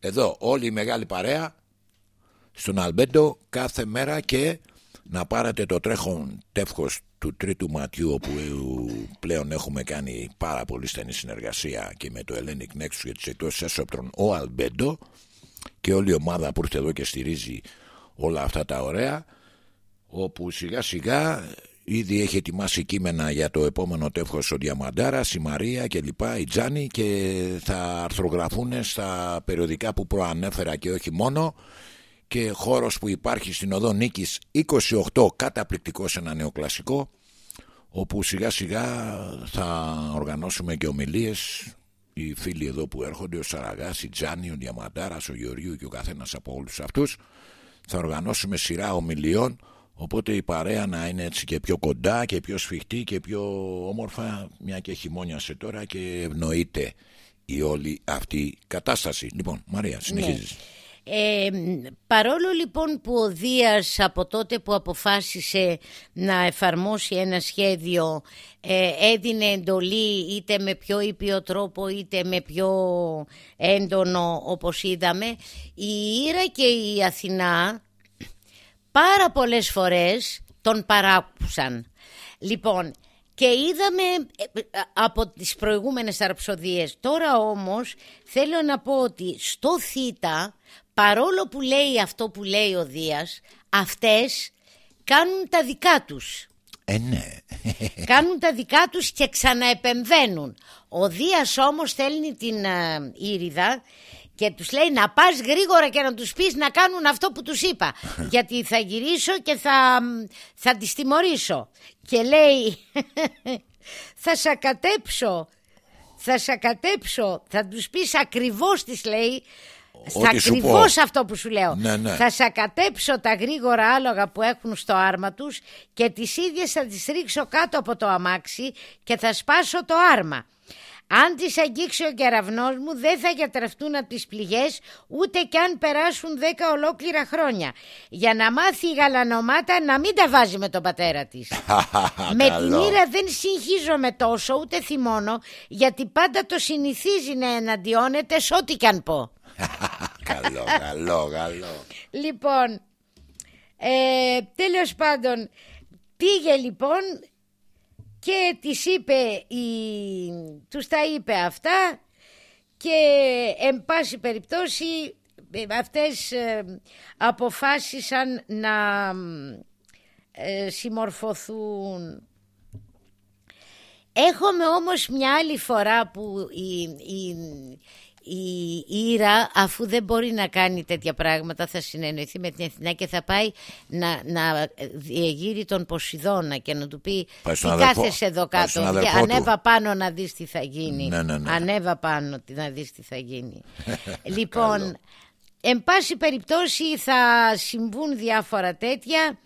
A: εδώ όλη η μεγάλη παρέα στον Αλμπέντο κάθε μέρα και να πάρετε το τρέχον τεύχος του τρίτου ματιού όπου πλέον έχουμε κάνει πάρα πολύ στενή συνεργασία και με το Hellenic Nexus για τις εκτός έσωπτρων ο Αλμπέντο και όλη η ομάδα που ήρθε εδώ και στηρίζει όλα αυτά τα ωραία όπου σιγά σιγά Ήδη έχει ετοιμάσει κείμενα για το επόμενο τεύχος ο Διαμαντάρας, η Μαρία και λοιπά, η Τζάνη και θα αρθρογραφούν στα περιοδικά που προανέφερα και όχι μόνο. Και χώρος που υπάρχει στην οδό Νίκης 28 καταπληκτικό ένα νεοκλασικό όπου σιγά σιγά θα οργανώσουμε και ομιλίες. Οι φίλοι εδώ που έρχονται ο Σαραγάς, η Τζάνη, ο Διαμαντάρας, ο Γεωργίου και ο καθένας από όλους αυτούς θα οργανώσουμε σειρά ομιλιών οπότε η παρέα να είναι έτσι και πιο κοντά και πιο σφιχτή και πιο όμορφα μια και χειμώνιασε τώρα και ευνοείται η όλη αυτή κατάσταση. Λοιπόν, Μαρία, συνεχίζεις. Ναι.
B: Ε, παρόλο λοιπόν που ο Δίας από τότε που αποφάσισε να εφαρμόσει ένα σχέδιο ε, έδινε εντολή είτε με πιο ήπιο τρόπο είτε με πιο έντονο όπως είδαμε η Ήρα και η Αθηνά πάρα πολλές φορές τον παράκουσαν. Λοιπόν, και είδαμε ε, από τις προηγούμενες αρψοδίες. Τώρα όμως θέλω να πω ότι στο Θήτα παρόλο που λέει αυτό που λέει ο Δίας, αυτές κάνουν τα δικά τους.
A: Ε, ναι.
B: Κάνουν τα δικά τους και ξαναεπεμβαίνουν. Ο Δίας όμως στέλνει την uh, Ήριδα και τους λέει να πας γρήγορα και να τους πεις να κάνουν αυτό που τους είπα. γιατί θα γυρίσω και θα, θα τις τιμωρήσω. Και λέει θα σακατέψω, θα σακατέψω, θα τους πεις ακριβώς της λέει στα ακριβώς αυτό που σου λέω.
A: Ναι, ναι.
B: Θα σακατέψω τα γρήγορα άλογα που έχουν στο άρμα τους και τις ίδιες θα τις ρίξω κάτω από το αμάξι και θα σπάσω το άρμα. Αν τις αγγίξει ο κεραυνός μου δεν θα γιατρευτούν από τις πληγές ούτε κι αν περάσουν δέκα ολόκληρα χρόνια. Για να μάθει η γαλανομάτα να μην τα βάζει με τον πατέρα της. με την ήρα δεν συγχύζομαι τόσο ούτε θυμώνω γιατί πάντα το συνηθίζει να εναντιώνεται σε ό,τι κι αν πω.
A: καλό, καλό, καλό.
B: Λοιπόν, ε, τέλος πάντων, πήγε λοιπόν και της είπε, η, τους τα είπε αυτά και εν πάση περιπτώσει ε, αυτές ε, αποφάσισαν να ε, συμμορφωθούν. Έχουμε όμως μια άλλη φορά που η, η, η Ήρα αφού δεν μπορεί να κάνει τέτοια πράγματα θα συνεννοηθεί με την Αθηνά και θα πάει να, να διεγείρει τον Ποσειδώνα και να του πει τι κάθεσαι εδώ κάτω ανέβα πάνω να δεις τι θα γίνει.
A: Ναι, ναι, ναι.
B: ανέβα πάνω να δεις τι θα γίνει λοιπόν εν πάση περιπτώσει θα συμβούν διάφορα τέτοια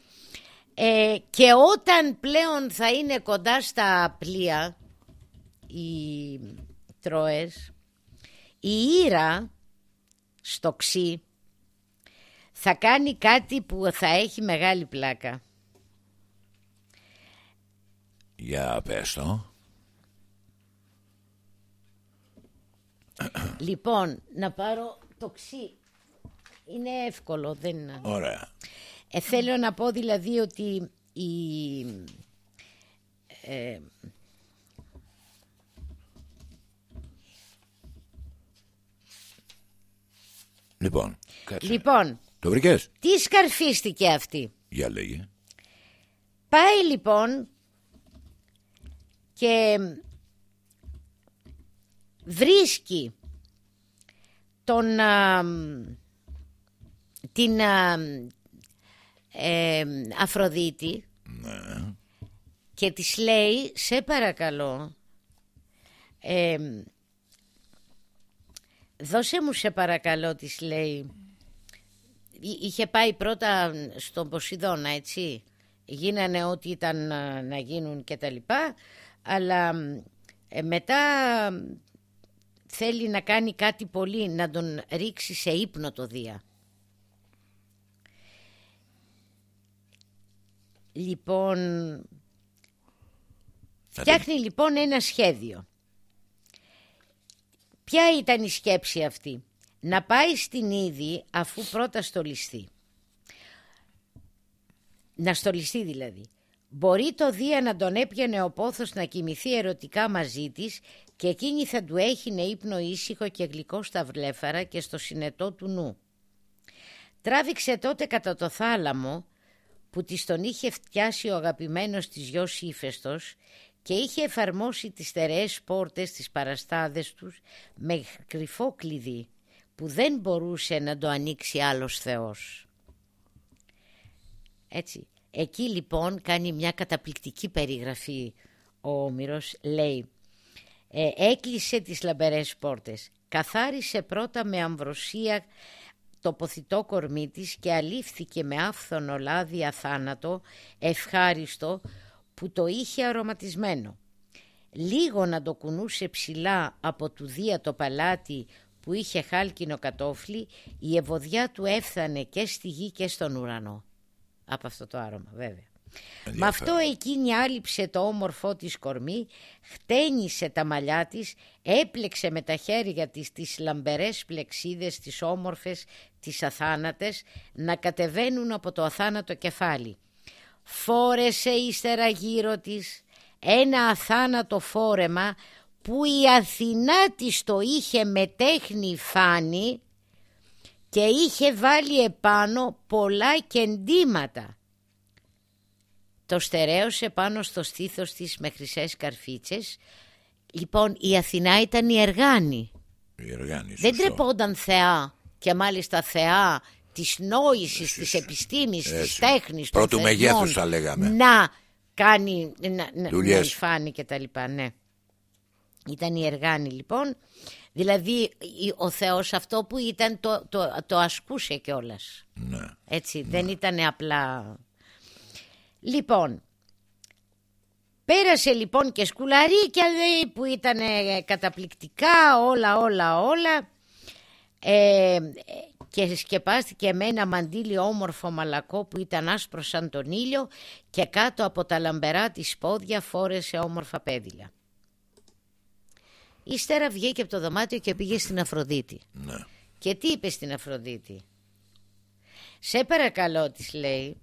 B: ε, και όταν πλέον θα είναι κοντά στα πλοία οι τρώες η Ήρα στο ξύ θα κάνει κάτι που θα έχει μεγάλη πλάκα.
A: Για πες το.
B: Λοιπόν, να πάρω το ξύ. Είναι εύκολο, δεν είναι.
A: Ωραία.
B: Ε, θέλω να πω δηλαδή ότι η... Ε,
A: Λοιπόν,
B: λοιπόν
A: το βρήκες;
B: Τι σκαρφίστηκε αυτή;
A: Για λέγε.
B: Πάει λοιπόν και βρίσκει τον, την ε, Αφροδίτη
A: ναι.
B: και της λέει σε παρακαλώ ε, Δώσε μου σε παρακαλώ της λέει. Είχε πάει πρώτα στον Ποσειδώνα έτσι. Γίνανε ό,τι ήταν να γίνουν και τα λοιπά. Αλλά ε, μετά θέλει να κάνει κάτι πολύ Να τον ρίξει σε ύπνο το Δία. Λοιπόν Φτιάχνει λοιπόν ένα σχέδιο Ποια ήταν η σκέψη αυτή; Να πάει στην Ήδη αφού πρώτα στολιστεί. Να στολιστεί δηλαδή. Μπορεί το Δία να τον έπιανε ο πόθος να κοιμηθεί ερωτικά μαζί της και εκείνη θα του έχει ύπνο ήσυχο και γλυκό στα βλέφαρα και στο συνετό του νου. Τράβηξε τότε κατά το θάλαμο που της τον είχε φτιάσει ο αγαπημένος της γιος ύφεστος και είχε εφαρμόσει τις στερεές πόρτες της παραστάδες τους με κρυφό κλειδί που δεν μπορούσε να το ανοίξει άλλος Θεός. Έτσι. Εκεί λοιπόν κάνει μια καταπληκτική περιγραφή ο Όμηρος, λέει ε, έκλεισε τις λαμπερές πόρτες, καθάρισε πρώτα με αμβροσία το ποθητό κορμί της και αλήφθηκε με άφθονο λάδι αθάνατο, ευχάριστο, που το είχε αρωματισμένο. Λίγο να το κουνούσε ψηλά από του Δία το παλάτι που είχε χάλκινο κατόφλι, η ευωδιά του έφθανε και στη γη και στον ουρανό. Από αυτό το άρωμα βέβαια. Με αυτό εκείνη άλυψε το όμορφό της κορμί, χτένισε τα μαλλιά της, έπλεξε με τα χέρια της τις λαμπερές πλεξίδες τις όμορφες, τις αθάνατες, να κατεβαίνουν από το αθάνατο κεφάλι. Φόρεσε ύστερα γύρω της ένα αθάνατο φόρεμα που η Αθηνά της το είχε με τέχνη φάνη και είχε βάλει επάνω πολλά κεντήματα. Το στερέωσε πάνω στο στήθος της με χρυσές καρφίτσες. Λοιπόν η Αθηνά ήταν η Εργάνη.
A: Η Εργάνη
B: Δεν τρεπόνταν θεά και μάλιστα θεά της νόησης, της επιστήμης, Έτσι. της τέχνης
A: Πρώτου μεγέθους θα λέγαμε.
B: Να κάνει, να, να υφάνει και τα λοιπά, ναι. Ήταν η Εργάνη λοιπόν. Δηλαδή ο Θεός αυτό που ήταν το, το, το ασκούσε κιόλας.
A: Ναι.
B: Έτσι δεν ήταν απλά. Λοιπόν Πέρασε λοιπόν και σκουλαρίκια που ήταν καταπληκτικά όλα όλα όλα. Ε, και σκεπάστηκε με ένα μαντίλι όμορφο μαλακό που ήταν άσπρο σαν τον ήλιο και κάτω από τα λαμπερά της πόδια φόρεσε όμορφα πέδιλα. Ύστερα βγήκε από το δωμάτιο και πήγε στην Αφροδίτη.
A: Ναι.
B: Και τι είπε στην Αφροδίτη; Σε παρακαλώ της λέει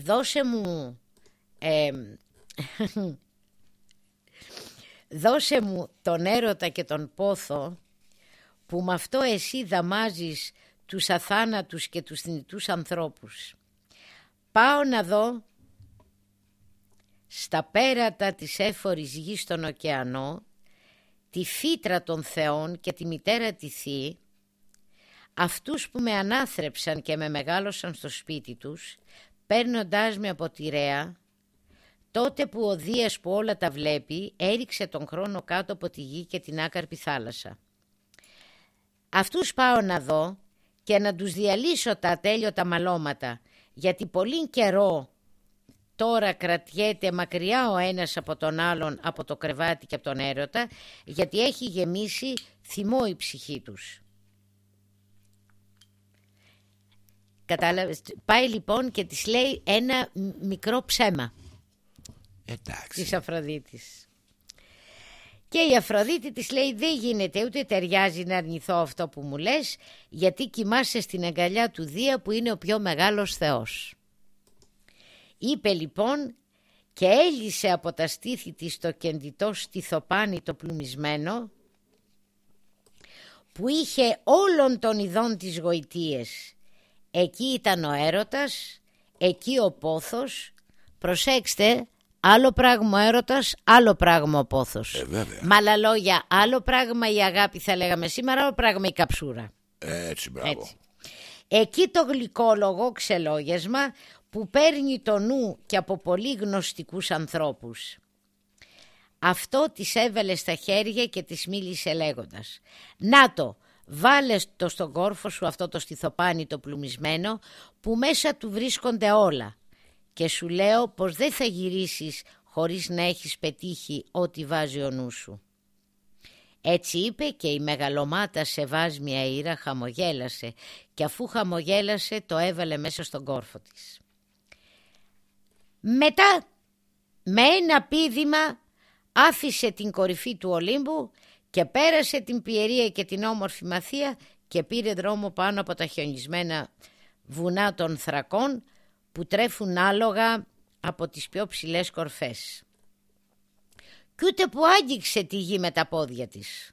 B: δώσε μου δώσε μου τον έρωτα και τον πόθο που με αυτό εσύ δαμάζεις τους αθάνατους και τους θνητούς ανθρώπους. Πάω να δω στα πέρατα της έφορης γης στον ωκεανό τη φύτρα των θεών και τη μητέρα τη θή αυτούς που με ανάθρεψαν και με μεγάλωσαν στο σπίτι τους παίρνοντάς με από τη Ρέα τότε που ο Δίας που όλα τα βλέπει έριξε τον χρόνο κάτω από τη γη και την άκαρπη θάλασσα. Αυτούς πάω να δω και να τους διαλύσω τα ατέλειωτα μαλώματα, γιατί πολύ καιρό τώρα κρατιέται μακριά ο ένας από τον άλλον από το κρεβάτι και από τον έρωτα, γιατί έχει γεμίσει θυμό η ψυχή τους. Κατάλαβες, πάει λοιπόν και της λέει ένα μικρό ψέμα.
A: Εντάξει.
B: Της Αφροδίτης. Και η Αφροδίτη της λέει δεν γίνεται ούτε ταιριάζει να αρνηθώ αυτό που μου λες γιατί κοιμάσαι στην αγκαλιά του Δία που είναι ο πιο μεγάλος Θεός. Είπε λοιπόν και έλυσε από τα στήθη της το κεντητό στιθοπάνι το πλουμισμένο που είχε όλων των ειδών της γοητείες. Εκεί ήταν ο έρωτας, εκεί ο πόθος, προσέξτε Άλλο πράγμα ο έρωτας, άλλο πράγμα ο πόθος.
A: Ε,
B: Με άλλα λόγια, άλλο πράγμα η αγάπη θα λέγαμε σήμερα, άλλο πράγμα η καψούρα.
A: Έτσι, μπράβο.
B: Εκεί το γλυκόλογο ξελόγεσμα που παίρνει το νου και από πολύ γνωστικούς ανθρώπους. Αυτό της έβαλε στα χέρια και της μίλησε λέγοντας «Να το, βάλε το στον κόρφο σου αυτό το στιθοπάνι το πλουμισμένο που μέσα του βρίσκονται όλα και σου λέω πως δεν θα γυρίσεις χωρίς να έχεις πετύχει ό,τι βάζει ο νους σου. Έτσι είπε και η μεγαλομάτα σε βάσμια ήρα χαμογέλασε και αφού χαμογέλασε το έβαλε μέσα στον κόρφο της. Μετά με ένα πίδημα άφησε την κορυφή του Ολύμπου και πέρασε την Πιερία και την όμορφη Μαθία και πήρε δρόμο πάνω από τα χιονισμένα βουνά των Θρακών που τρέφουν άλογα από τις πιο ψηλές κορφές. Κι ούτε που άγγιξε τη γη με τα πόδια της.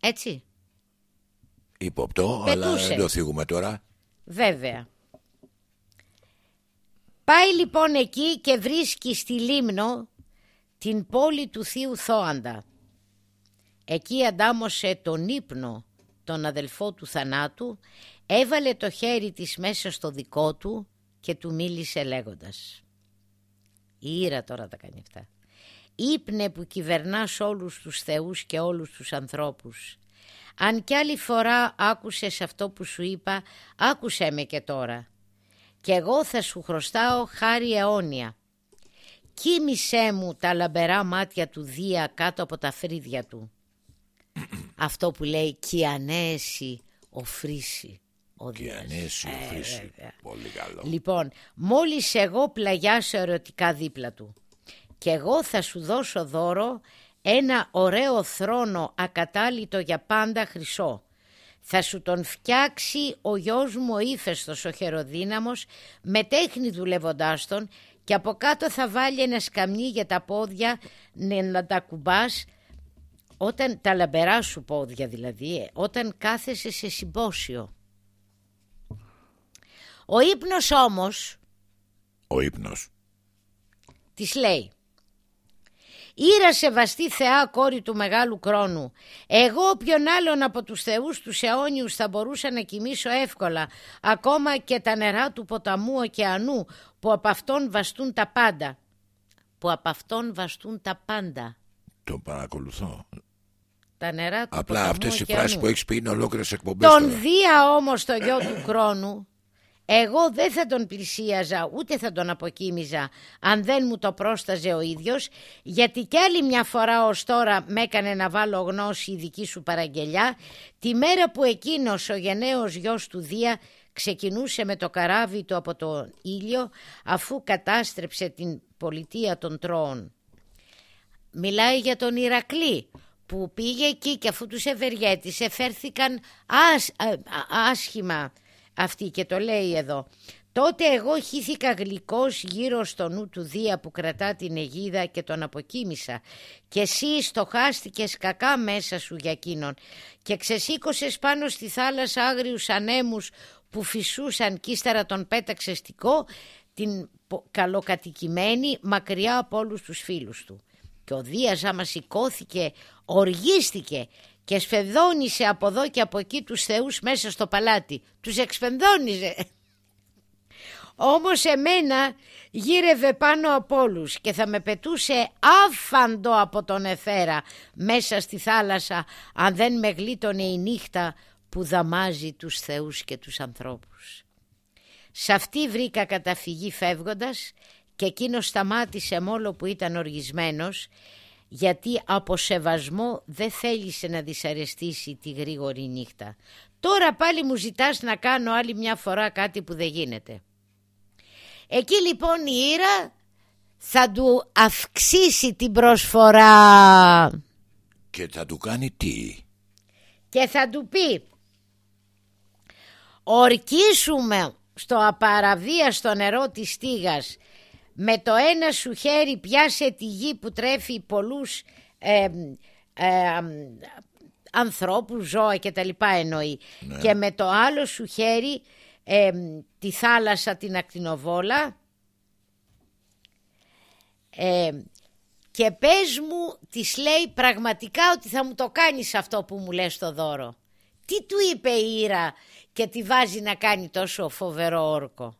B: Έτσι.
A: Υποπτώ, αλλά δεν το θίγουμε τώρα.
B: Βέβαια. Πάει λοιπόν εκεί και βρίσκει στη Λίμνο την πόλη του Θείου Θόαντα. Εκεί αντάμωσε τον ύπνο τον αδελφό του θανάτου, έβαλε το χέρι της μέσα στο δικό του και του μίλησε λέγοντας «Η ήρα τώρα τα κάνει αυτά. Ήπνε που κυβερνάς όλους τους θεούς και όλους τους ανθρώπους. Αν κι άλλη φορά άκουσες αυτό που σου είπα, άκουσέ με και τώρα. Και εγώ θα σου χρωστάω χάρη αιώνια. Κοίμησέ μου τα λαμπερά μάτια του Δία κάτω από τα φρύδια του. Αυτό που λέει «Κιανέσει ο Φρύση».
A: Ο Κιανέσει ο ε, Φρύση. Πολύ καλό.
B: Λοιπόν, μόλις εγώ πλαγιάσω ερωτικά δίπλα του και εγώ θα σου δώσω δώρο ένα ωραίο θρόνο ακατάλητο για πάντα χρυσό. Θα σου τον φτιάξει ο γιος μου ο ύφεστος ο χεροδύναμος με τέχνη δουλεύοντάς τον και από κάτω θα βάλει ένα σκαμνί για τα πόδια να τα κουμπάς όταν τα λαμπερά σου πόδια δηλαδή, ε, όταν κάθεσαι σε συμπόσιο. Ο ύπνος όμως...
A: Ο ύπνος.
B: Της λέει Ήρα σεβαστή θεά κόρη του μεγάλου κρόνου. Εγώ ποιον άλλον από τους θεούς τους αιώνιους θα μπορούσα να κοιμήσω εύκολα, ακόμα και τα νερά του ποταμού ωκεανού που από αυτόν βαστούν τα πάντα. Που από αυτόν βαστούν τα πάντα.
A: Το παρακολουθώ.
B: Τα νερά του
A: Απλά αυτές οι φράσεις που έχεις πει είναι ολόκληρες εκπομπές.
B: Τον Δία όμως το γιο του χρόνου εγώ δεν θα τον πλησίαζα ούτε θα τον αποκοίμιζα αν δεν μου το πρόσταζε ο ίδιος γιατί κι άλλη μια φορά ως τώρα με έκανε να βάλω γνώση η δική σου παραγγελιά τη μέρα που εκείνος ο γενναίος γιος του Δία ξεκινούσε με το καράβι του από τον ήλιο αφού κατάστρεψε την πολιτεία των Τρώων. Μιλάει για τον Ηρακλή που πήγε εκεί και αφού τους ευεργέτησε φέρθηκαν άσχημα αυτή και το λέει εδώ. Τότε εγώ χύθηκα γλυκός γύρω στο νου του Δία που κρατά την αιγίδα και τον αποκοίμησα και εσύ στοχάστηκες κακά μέσα σου για εκείνον και ξεσήκωσες πάνω στη θάλασσα άγριους ανέμους που φυσούσαν κι ύστερα τον πέταξες στικό την καλοκατοικημένη μακριά από όλους τους φίλους του. Και ο Δίας άμα σηκώθηκε, οργίστηκε και σφεδόνισε από εδώ και από εκεί τους θεούς μέσα στο παλάτι. Τους εξφενδόνιζε. Όμως εμένα γύρευε πάνω από όλους και θα με πετούσε άφαντο από τον εθέρα μέσα στη θάλασσα αν δεν με γλίτωνε η νύχτα που δαμάζει τους θεούς και τους ανθρώπους. Σε αυτή βρήκα καταφυγή φεύγοντας και εκείνος σταμάτησε μόλο που ήταν οργισμένος γιατί από σεβασμό δεν θέλησε να δυσαρεστήσει τη γρήγορη νύχτα. Τώρα πάλι μου ζητάς να κάνω άλλη μια φορά κάτι που δεν γίνεται. Εκεί λοιπόν η Ήρα θα του αυξήσει την προσφορά.
A: Και θα του κάνει τι;
B: Και θα του πει ορκίσουμε στο απαραβίαστο νερό της στίγας με το ένα σου χέρι πιάσε τη γη που τρέφει πολλούς ε, ε, ανθρώπους, ζώα και τα λοιπά εννοεί. Ναι. και με το άλλο σου χέρι τη θάλασσα την ακτινοβόλα. Και πες μου της λέει πραγματικά ότι θα μου το κάνεις αυτό που μου λες το δώρο. Τι του είπε η Ήρα και τη βάζει να κάνει τόσο φοβερό όρκο;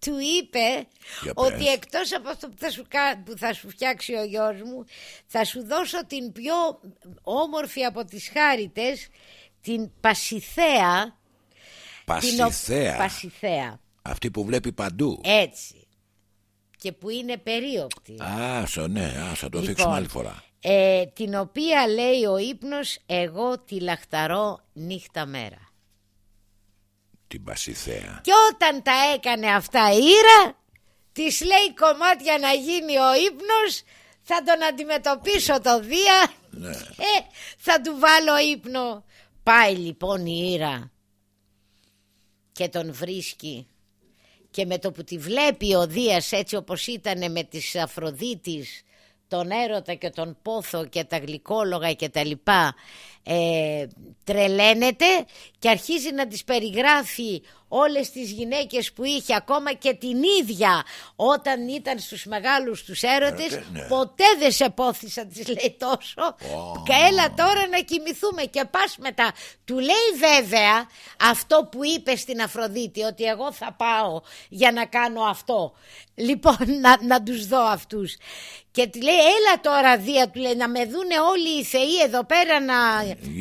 B: Του είπε ότι εκτός από αυτό που θα, σου, που θα σου φτιάξει ο γιος μου θα σου δώσω την πιο όμορφη από τις χάριτες την Πασιθέα
A: Πασιθέα.
B: Την Πασιθέα.
A: Αυτή που βλέπει παντού.
B: Έτσι. Και που είναι περίοπτη.
A: Άσο, ναι, άσο, το λοιπόν, δείξουμε άλλη φορά.
B: Ε, την οποία λέει ο ύπνος εγώ τη λαχταρώ νύχτα μέρα
A: την Πασιθέα.
B: Και όταν τα έκανε αυτά η Ήρα, της λέει κομμάτια να γίνει ο ύπνος, θα τον αντιμετωπίσω το Δία, ναι. ε, θα του βάλω ύπνο. Πάει λοιπόν η Ήρα και τον βρίσκει και με το που τη βλέπει ο Δίας έτσι όπως ήταν με τις Αφροδίτης τον έρωτα και τον πόθο και τα γλυκόλογα και τα λοιπά ε, τρελαίνεται και αρχίζει να τις περιγράφει όλες τις γυναίκες που είχε ακόμα και την ίδια όταν ήταν στους μεγάλους τους έρωτες.
D: Ε, ναι.
B: ποτέ δεν σε πόθησα της λέει τόσο. Oh. και έλα τώρα να κοιμηθούμε και πας μετά. Του λέει βέβαια αυτό που είπε στην Αφροδίτη ότι εγώ θα πάω για να κάνω αυτό. Λοιπόν να, να τους δω αυτούς. Και τη λέει έλα τώρα Δία του λέει να με δούνε όλοι οι θεοί εδώ πέρα να,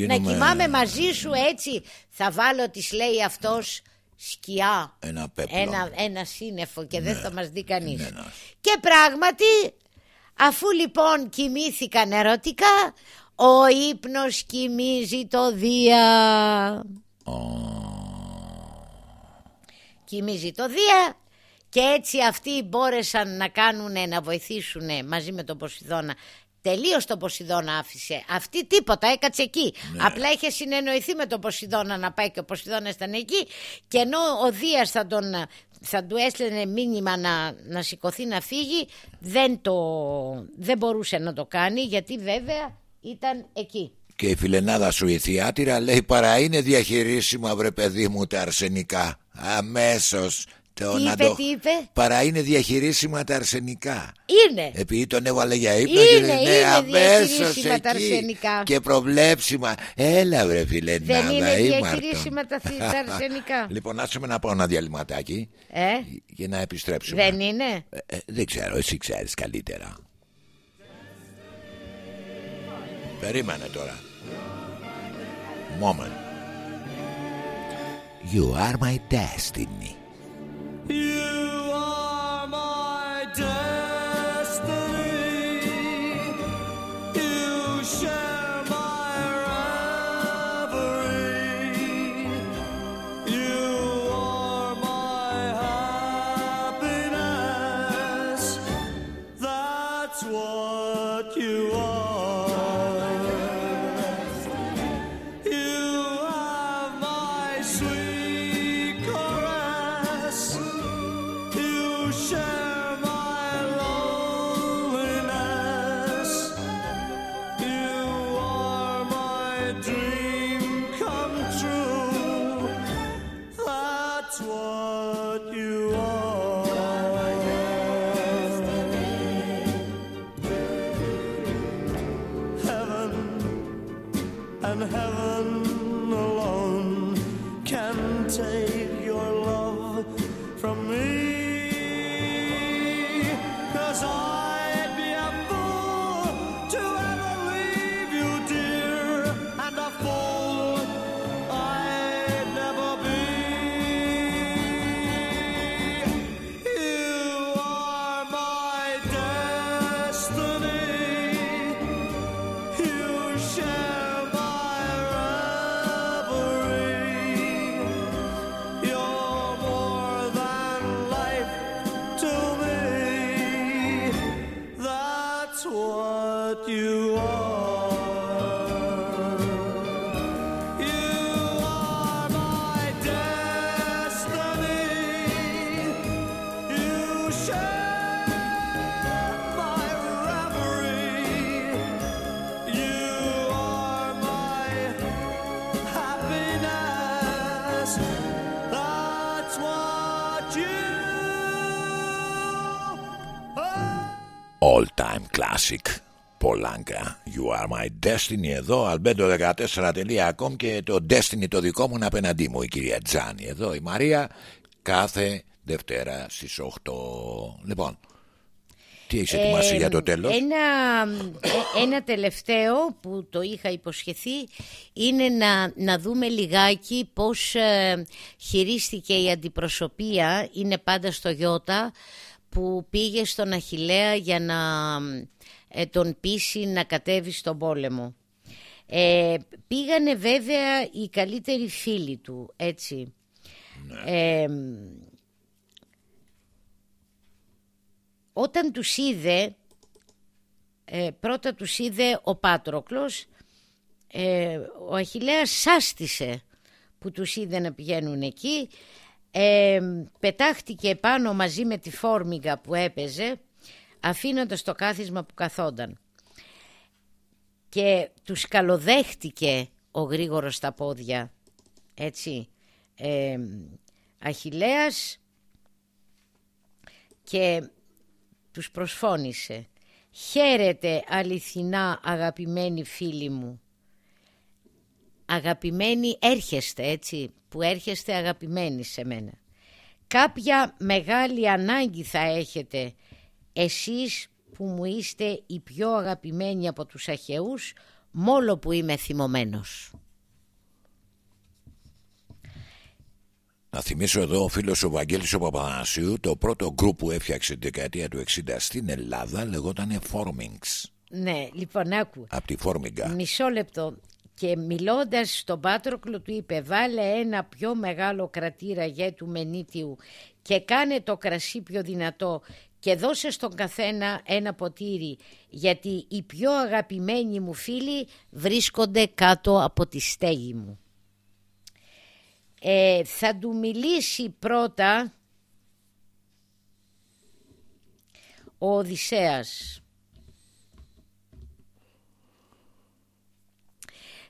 B: να κοιμάμαι μαζί σου έτσι θα βάλω της λέει αυτός σκιά
D: ένα, πέπλο.
B: ένα, ένα σύννεφο και δεν ναι. θα μας δει κανείς ναι, ναι. και πράγματι αφού λοιπόν κοιμήθηκαν ερωτικά ο ύπνος κοιμίζει το Δία κοιμίζει το Δία και έτσι αυτοί μπόρεσαν να κάνουν να βοηθήσουν μαζί με τον Ποσειδώνα Τελείως τον Ποσειδώνα άφησε. Αυτή τίποτα, έκατσε εκεί. Ναι. Απλά είχε συνεννοηθεί με τον Ποσειδώνα να πάει και ο Ποσειδώνας ήταν εκεί. Και ενώ ο Δίας θα, τον, θα του έστελνε μήνυμα να, να σηκωθεί να φύγει, δεν, το, δεν μπορούσε να το κάνει γιατί βέβαια ήταν εκεί.
D: Και η φιλενάδα σου η θιάτυρα λέει παρά είναι διαχειρίσιμα βρε παιδί μου τα αρσενικά. Αμέσως
B: το τι είπε, το... τι είπε;
D: Παρά είναι διαχειρίσιμα τα αρσενικά.
B: Είναι.
D: Επειδή τον έβαλε για ύπνο
B: είναι,
D: και
B: είναι, ναι, διαχειρίσιμα τα αρσενικά.
D: Και προβλέψιμα. Έλα βρε φίλε
B: Δεν είναι διαχειρίσιμα τα, τα αρσενικά.
D: λοιπόν, άσε με να πάω ένα διαλυματάκι.
B: Ε;
D: Για να επιστρέψουμε.
B: Δεν είναι;
D: Ε, ε, δεν ξέρω, εσύ ξέρεις καλύτερα. Περίμενε τώρα. Moment. You are my destiny. shine. Classic. Πολάνκα. You are my destiny εδώ. Albedo14.com και το destiny το δικό μου είναι απέναντί μου η κυρία Τζάνι. Εδώ η Μαρία κάθε Δευτέρα στις 8. Λοιπόν, τι έχεις ετοιμάσει για το τέλος;
B: Ένα, ε, ένα τελευταίο που το είχα υποσχεθεί είναι να, να δούμε λιγάκι πώς ε, χειρίστηκε η αντιπροσωπεία, είναι πάντα στο Γιώτα, που πήγε στον Αχιλέα για να ε, τον πείσει να κατέβει στον πόλεμο. Ε, πήγανε βέβαια οι καλύτεροι φίλοι του, έτσι. Ε, όταν τους είδε, ε, πρώτα τους είδε ο Πάτροκλος, ε, ο Αχιλέας σάστησε που τους είδε να πηγαίνουν εκεί, ε, πετάχτηκε πάνω μαζί με τη φόρμιγα που έπαιζε, αφήνοντας το κάθισμα που καθόταν. Και τους καλοδέχτηκε ο γρήγορος στα πόδια. Έτσι. Ε, Αχιλέας και τους προσφώνησε. Χαίρετε αληθινά αγαπημένοι φίλοι μου. Αγαπημένοι έρχεστε έτσι που έρχεστε αγαπημένοι σε μένα. Κάποια μεγάλη ανάγκη θα έχετε εσείς που μου είστε οι πιο αγαπημένοι από τους αχαιούς μόλο που είμαι θυμωμένος.
A: Να θυμίσω εδώ ο φίλος ο Βαγγέλης ο Παπανασίου το πρώτο γκρουπ που έφτιαξε την δεκαετία του 60 στην Ελλάδα λεγόταν Formings.
B: Ναι, λοιπόν άκου.
A: Από τη Φόρμιγκα.
B: Μισό λεπτό. Και μιλώντας στον Πάτροκλο του είπε βάλε ένα πιο μεγάλο κρατήρα γέτου μενίτιου και κάνε το κρασί πιο δυνατό και δώσε στον καθένα ένα ποτήρι γιατί οι πιο αγαπημένοι μου φίλοι βρίσκονται κάτω από τη στέγη μου. Ε, θα του μιλήσει πρώτα ο Οδυσσέας.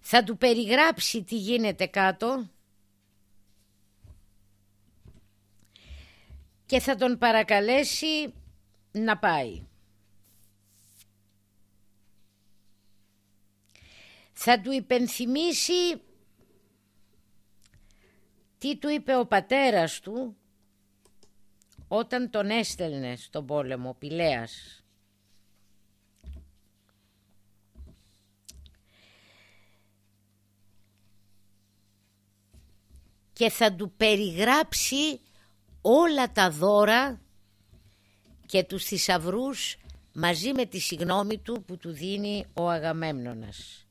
B: Θα του περιγράψει τι γίνεται κάτω και θα τον παρακαλέσει να πάει. Θα του υπενθυμίσει τι του είπε ο πατέρας του όταν τον έστελνε στον πόλεμο Πηλέας. Και θα του περιγράψει όλα τα δώρα και τους θησαυρούς μαζί με τη συγνώμη του που του δίνει ο Αγαμέμνονας.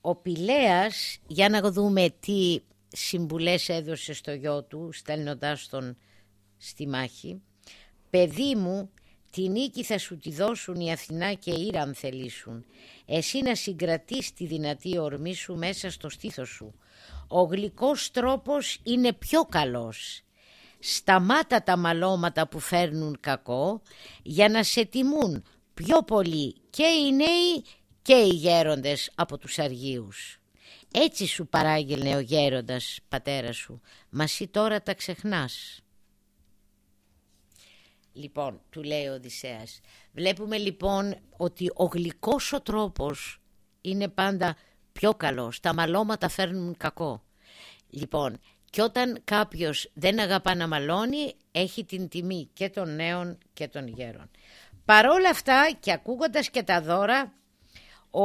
B: Ο Πηλέας, για να δούμε τι συμβουλές έδωσε στο γιο του στέλνοντάς τον στη μάχη «Παιδί μου, τη νίκη θα σου τη δώσουν η Αθηνά και η Ήρα αν θελήσουν. Εσύ να συγκρατείς τη δυνατή ορμή σου μέσα στο στήθος σου. Ο γλυκός τρόπος είναι πιο καλός. Σταμάτα τα μαλώματα που φέρνουν κακό για να σε τιμούν πιο πολύ και οι νέοι και οι γέροντες από τους αργίους. Έτσι σου παράγγελνε ο γέροντας πατέρα σου, μα εσύ τώρα τα ξεχνάς. Λοιπόν, του λέει ο Οδυσσέας, βλέπουμε λοιπόν ότι ο γλυκός ο τρόπος είναι πάντα πιο καλός, τα μαλώματα φέρνουν κακό. Λοιπόν, και όταν κάποιος δεν αγαπά να μαλώνει, έχει την τιμή και των νέων και των γέρων. Παρόλα αυτά και ακούγοντας και τα δώρα, ο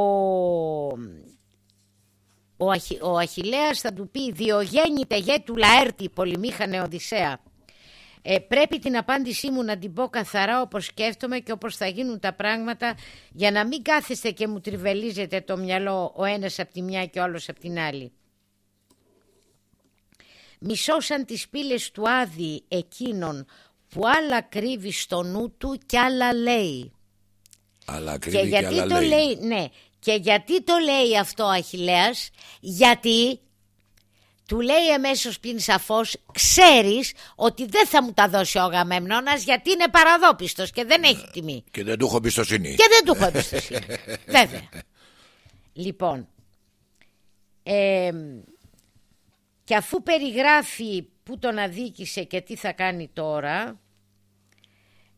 B: ο, Αχι, ο Αχιλέας θα του πει «Διογέννητε γέ του Λαέρτη, πολυμήχανε Οδυσσέα». Ε, πρέπει την απάντησή μου να την πω καθαρά όπως σκέφτομαι και όπως θα γίνουν τα πράγματα για να μην κάθεστε και μου τριβελίζετε το μυαλό ο ένας από τη μια και ο άλλος από την άλλη. Μισώσαν τις πύλες του Άδη εκείνον που άλλα κρύβει στο νου του και άλλα λέει.
A: Αλλά κρύβει και, γιατί το λέει.
B: λέει. Ναι, και γιατί το λέει αυτό ο Αχιλέας, γιατί του λέει εμέσως πλην σαφώς, ξέρεις ότι δεν θα μου τα δώσει ο Αγαμεμνώνας γιατί είναι παραδόπιστος και δεν έχει τιμή.
A: Και δεν του έχω εμπιστοσύνη.
B: Και δεν του έχω εμπιστοσύνη. Βέβαια. Λοιπόν, ε, και αφού περιγράφει που τον αδίκησε και τι θα κάνει τώρα,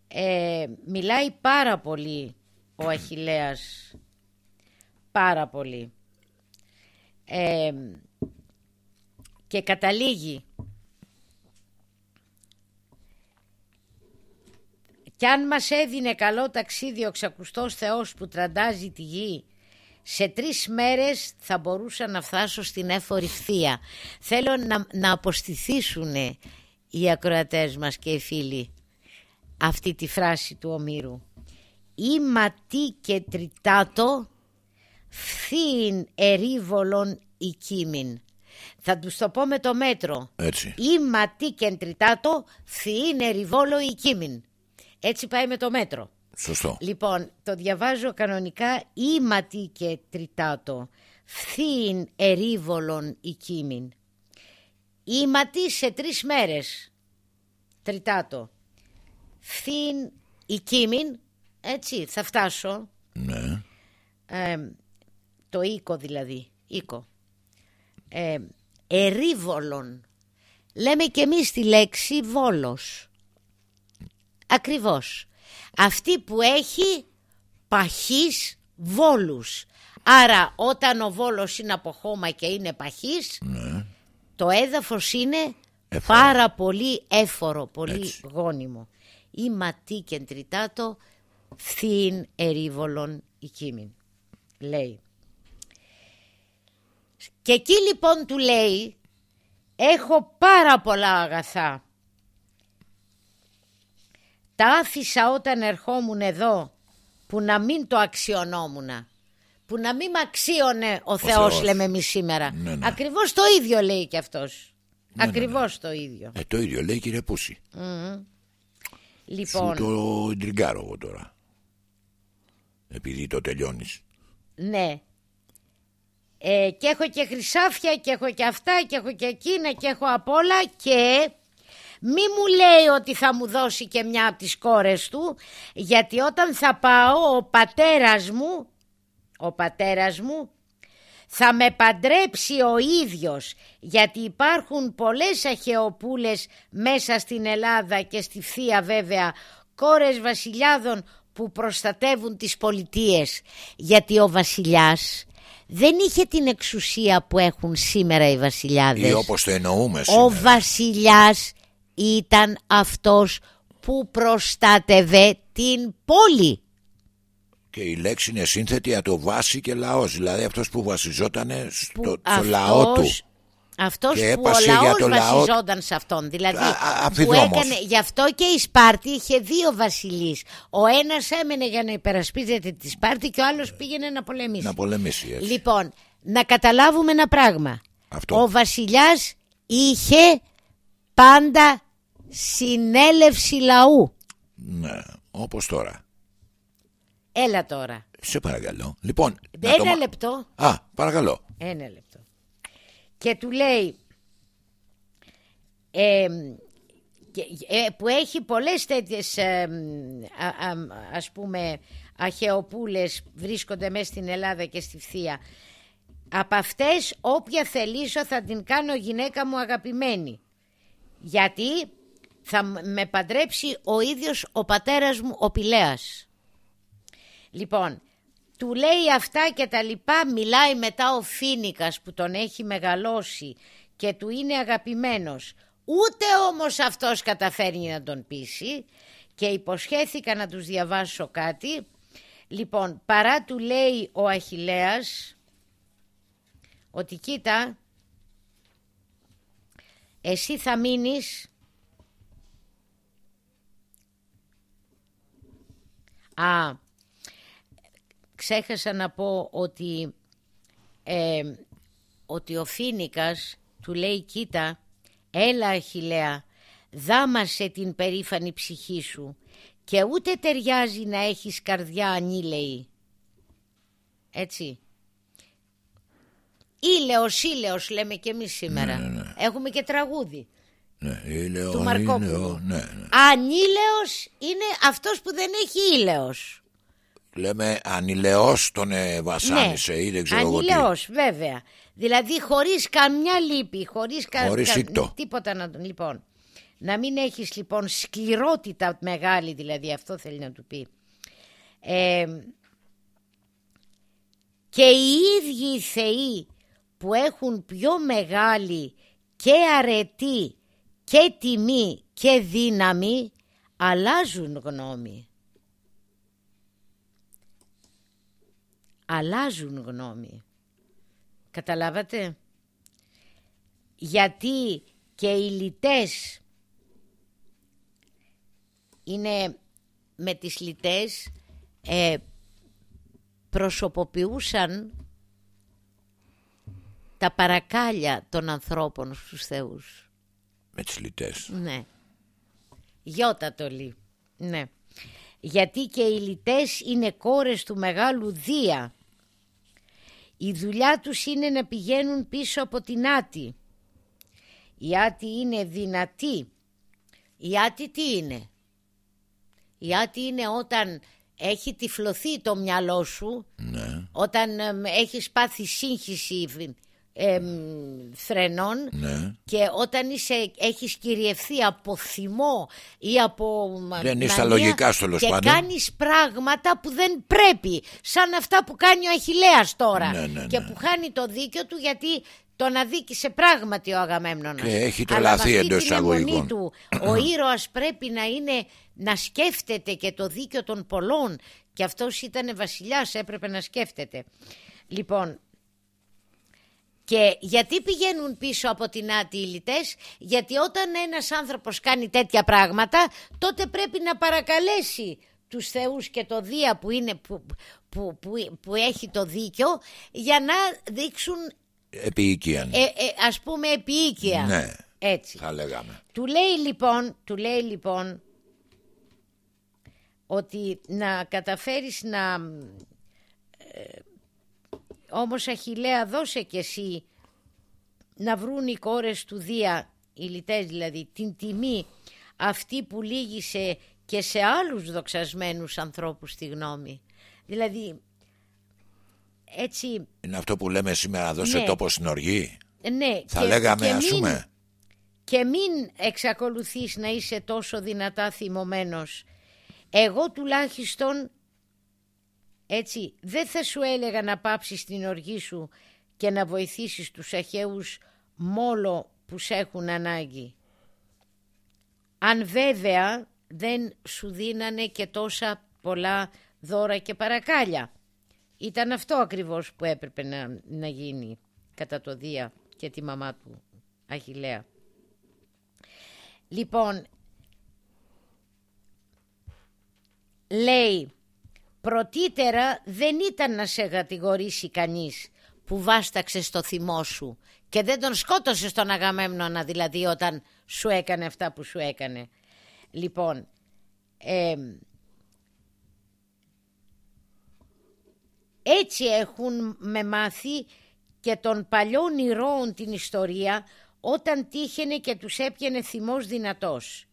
B: ε, μιλάει πάρα πολύ ο Αχιλέας πάρα πολύ. Ε, και καταλήγει Κι αν μας έδινε καλό ταξίδι ο ξακουστός Θεός που τραντάζει τη γη σε τρεις μέρες θα μπορούσα να φτάσω στην έφορη φθία. Θέλω να, να αποστηθήσουν οι ακροατές μας και οι φίλοι αυτή τη φράση του Ομήρου. «Ή ματί και τριτάτο φθήν ερίβολον η κίμην. Θα τους το πω με το μέτρο.
A: Έτσι.
B: Ή ματί και τριτάτο φθήν εριβόλο η κίμην. Έτσι πάει με το μέτρο.
A: Σωστό.
B: Λοιπόν, το διαβάζω κανονικά ή ματί και τριτάτο φθήν ερίβολον η κίμην. ματί σε τρεις μέρες. Τριτάτο. Φθήν η κίμην. Έτσι θα φτάσω.
A: Ναι.
B: Ε, το οίκο δηλαδή, οίκο. Ε, ερήβολον. Λέμε και εμείς τη λέξη βόλος. Ακριβώς. Αυτή που έχει παχής βόλους. Άρα όταν ο βόλος είναι από χώμα και είναι παχής, ναι. το έδαφος είναι πάρα πολύ έφορο, πολύ γόνιμο. Ή ματί κεντριτάτο φθήν ερήβολον η κείμην. Λέει. Και εκεί λοιπόν του λέει έχω πάρα πολλά αγαθά. Τα άφησα όταν ερχόμουν εδώ που να μην το αξιωνόμουνα. Που να μην με αξίωνε ο, ο Θεός, λέμε εμείς σήμερα. Ναι, ναι. Ακριβώς το ίδιο λέει και αυτός. Ναι, ναι Ακριβώς το ίδιο.
A: Ε, το ίδιο λέει κύριε Πούση. Mm-hmm. Λοιπόν... Σου το εντριγκάρω εγώ τώρα. Επειδή το τελειώνεις.
B: Ναι. Ε, και έχω και χρυσάφια και έχω και αυτά και έχω και εκείνα και έχω απ' όλα και μη μου λέει ότι θα μου δώσει και μια από τις κόρες του γιατί όταν θα πάω ο πατέρας μου ο πατέρας μου θα με παντρέψει ο ίδιος γιατί υπάρχουν πολλές αχαιοπούλες μέσα στην Ελλάδα και στη Θεία βέβαια κόρες βασιλιάδων που προστατεύουν τις πολιτείες γιατί ο βασιλιάς δεν είχε την εξουσία που έχουν σήμερα οι βασιλιάδες.
A: Ή όπως το εννοούμε σήμερα.
B: Ο βασιλιάς ήταν αυτός που προστάτευε την πόλη.
A: Και η λέξη είναι σύνθετη από το βάση και λαός, δηλαδή αυτός που βασιζόταν στο, στο λαό του.
B: Αυτός που ο λαός βασιζόταν σε αυτόν. Δηλαδή που έκανε, γι' αυτό και η Σπάρτη είχε δύο βασιλείς. Ο ένας έμενε για να υπερασπίζεται τη Σπάρτη και ο άλλος πήγαινε να πολεμήσει.
A: Να πολεμήσει έτσι.
B: Λοιπόν, να καταλάβουμε ένα πράγμα. Αυτό. Ο βασιλιάς είχε πάντα συνέλευση λαού.
A: Ναι, όπως τώρα.
B: Έλα τώρα.
A: Σε παρακαλώ. Λοιπόν,
B: ένα το... λεπτό.
A: Α, παρακαλώ.
B: Ένα λεπτό και του λέει ε, που έχει πολλές τέτοιες ε, ας πούμε αχαιοπούλες βρίσκονται μέσα στην Ελλάδα και στη Θεία από αυτές όποια θελήσω θα την κάνω γυναίκα μου αγαπημένη. Γιατί θα με παντρέψει ο ίδιος ο πατέρας μου ο Πηλέας λοιπόν του λέει αυτά και τα λοιπά, μιλάει μετά ο Φίνικας που τον έχει μεγαλώσει και του είναι αγαπημένος. Ούτε όμως αυτός καταφέρνει να τον πείσει και υποσχέθηκα να τους διαβάσω κάτι. Λοιπόν, παρά του λέει ο Αχιλέας ότι κοίτα, εσύ θα μείνεις Α, ξέχασα να πω ότι, ε, ότι ο Φίνικας του λέει κοίτα έλα Αχιλέα δάμασε την περήφανη ψυχή σου και ούτε ταιριάζει να έχεις καρδιά ανήλαιη. Έτσι. Ήλαιος, ήλαιος λέμε και εμείς σήμερα. Ναι, ναι, ναι. Έχουμε και τραγούδι.
A: Ναι, ήλαιος, του Μαρκόπουλου. ναι, ναι.
B: Ανήλαιος είναι αυτός που δεν έχει ήλαιος.
A: Λέμε ανηλεός τον ε, βασάνισε ναι, ή δεν ξέρω εγώ
B: τι. βέβαια. Δηλαδή χωρίς καμιά λύπη, χωρίς, κα,
A: χωρίς
B: κα, τίποτα να τον... Λοιπόν, να μην έχεις λοιπόν σκληρότητα μεγάλη δηλαδή αυτό θέλει να του πει. Ε, και οι ίδιοι οι θεοί που έχουν πιο μεγάλη και αρετή και τιμή και δύναμη αλλάζουν γνώμη. Αλλάζουν γνώμη. Καταλάβατε; Γιατί και οι λιτές είναι με τις λιτές ε, προσωποποιούσαν τα παρακάλια των ανθρώπων στους θεούς.
A: Με τις λιτές.
B: Ναι. Γιώτα το λί. Ναι. Γιατί και οι λιτές είναι κόρες του Μεγάλου Δία η δουλειά τους είναι να πηγαίνουν πίσω από την Άτη. Η Άτη είναι δυνατή. Η Άτη τι είναι; Η Άτη είναι όταν έχει τυφλωθεί το μυαλό σου,
A: ναι.
B: όταν έχει έχεις πάθει σύγχυση φρενών
A: ναι.
B: και όταν είσαι, έχεις κυριευθεί από θυμό ή από
A: δεν είσαι λογικά στο
B: και κάνεις πράγματα που δεν πρέπει σαν αυτά που κάνει ο Αχιλέας τώρα
A: ναι, ναι,
B: και
A: ναι.
B: που χάνει το δίκιο του γιατί τον αδίκησε πράγματι ο Αγαμέμνονας.
A: Και έχει τρελαθεί εντός εισαγωγικών.
B: του ο ήρωας πρέπει να είναι να σκέφτεται και το δίκιο των πολλών. Και αυτός ήταν βασιλιάς έπρεπε να σκέφτεται. Λοιπόν και γιατί πηγαίνουν πίσω από την άτη οι γιατί όταν ένας άνθρωπος κάνει τέτοια πράγματα, τότε πρέπει να παρακαλέσει τους θεούς και το Δία που, είναι, που, που, που, έχει το δίκιο για να δείξουν
A: επίοικια.
B: Ε, ε, ας πούμε επίοικια.
A: Ναι,
B: Έτσι.
A: θα λέγαμε.
B: Του λέει λοιπόν, του λέει λοιπόν ότι να καταφέρεις να ε, όμως Αχιλέα δώσε και εσύ να βρουν οι κόρες του Δία, οι λιτές δηλαδή, την τιμή αυτή που λύγησε και σε άλλους δοξασμένους ανθρώπους τη γνώμη. Δηλαδή, έτσι...
A: Είναι αυτό που λέμε σήμερα, δώσε ναι. τόπο στην οργή.
B: Ναι.
A: Θα λέγαμε, ας πούμε.
B: Και μην εξακολουθείς να είσαι τόσο δυνατά θυμωμένος. Εγώ τουλάχιστον έτσι, δεν θα σου έλεγα να πάψεις την οργή σου και να βοηθήσεις τους αχαίους μόλο που σε έχουν ανάγκη. Αν βέβαια δεν σου δίνανε και τόσα πολλά δώρα και παρακάλια. Ήταν αυτό ακριβώς που έπρεπε να, να γίνει κατά το Δία και τη μαμά του Αχιλέα. Λοιπόν, λέει Πρωτήτερα δεν ήταν να σε κατηγορήσει κανείς που βάσταξε στο θυμό σου και δεν τον σκότωσες στον Αγαμέμνονα δηλαδή όταν σου έκανε αυτά που σου έκανε. Λοιπόν, έτσι έχουν με μάθει και των παλιών ηρώων την ιστορία όταν τύχαινε και τους έπιανε θυμός δυνατός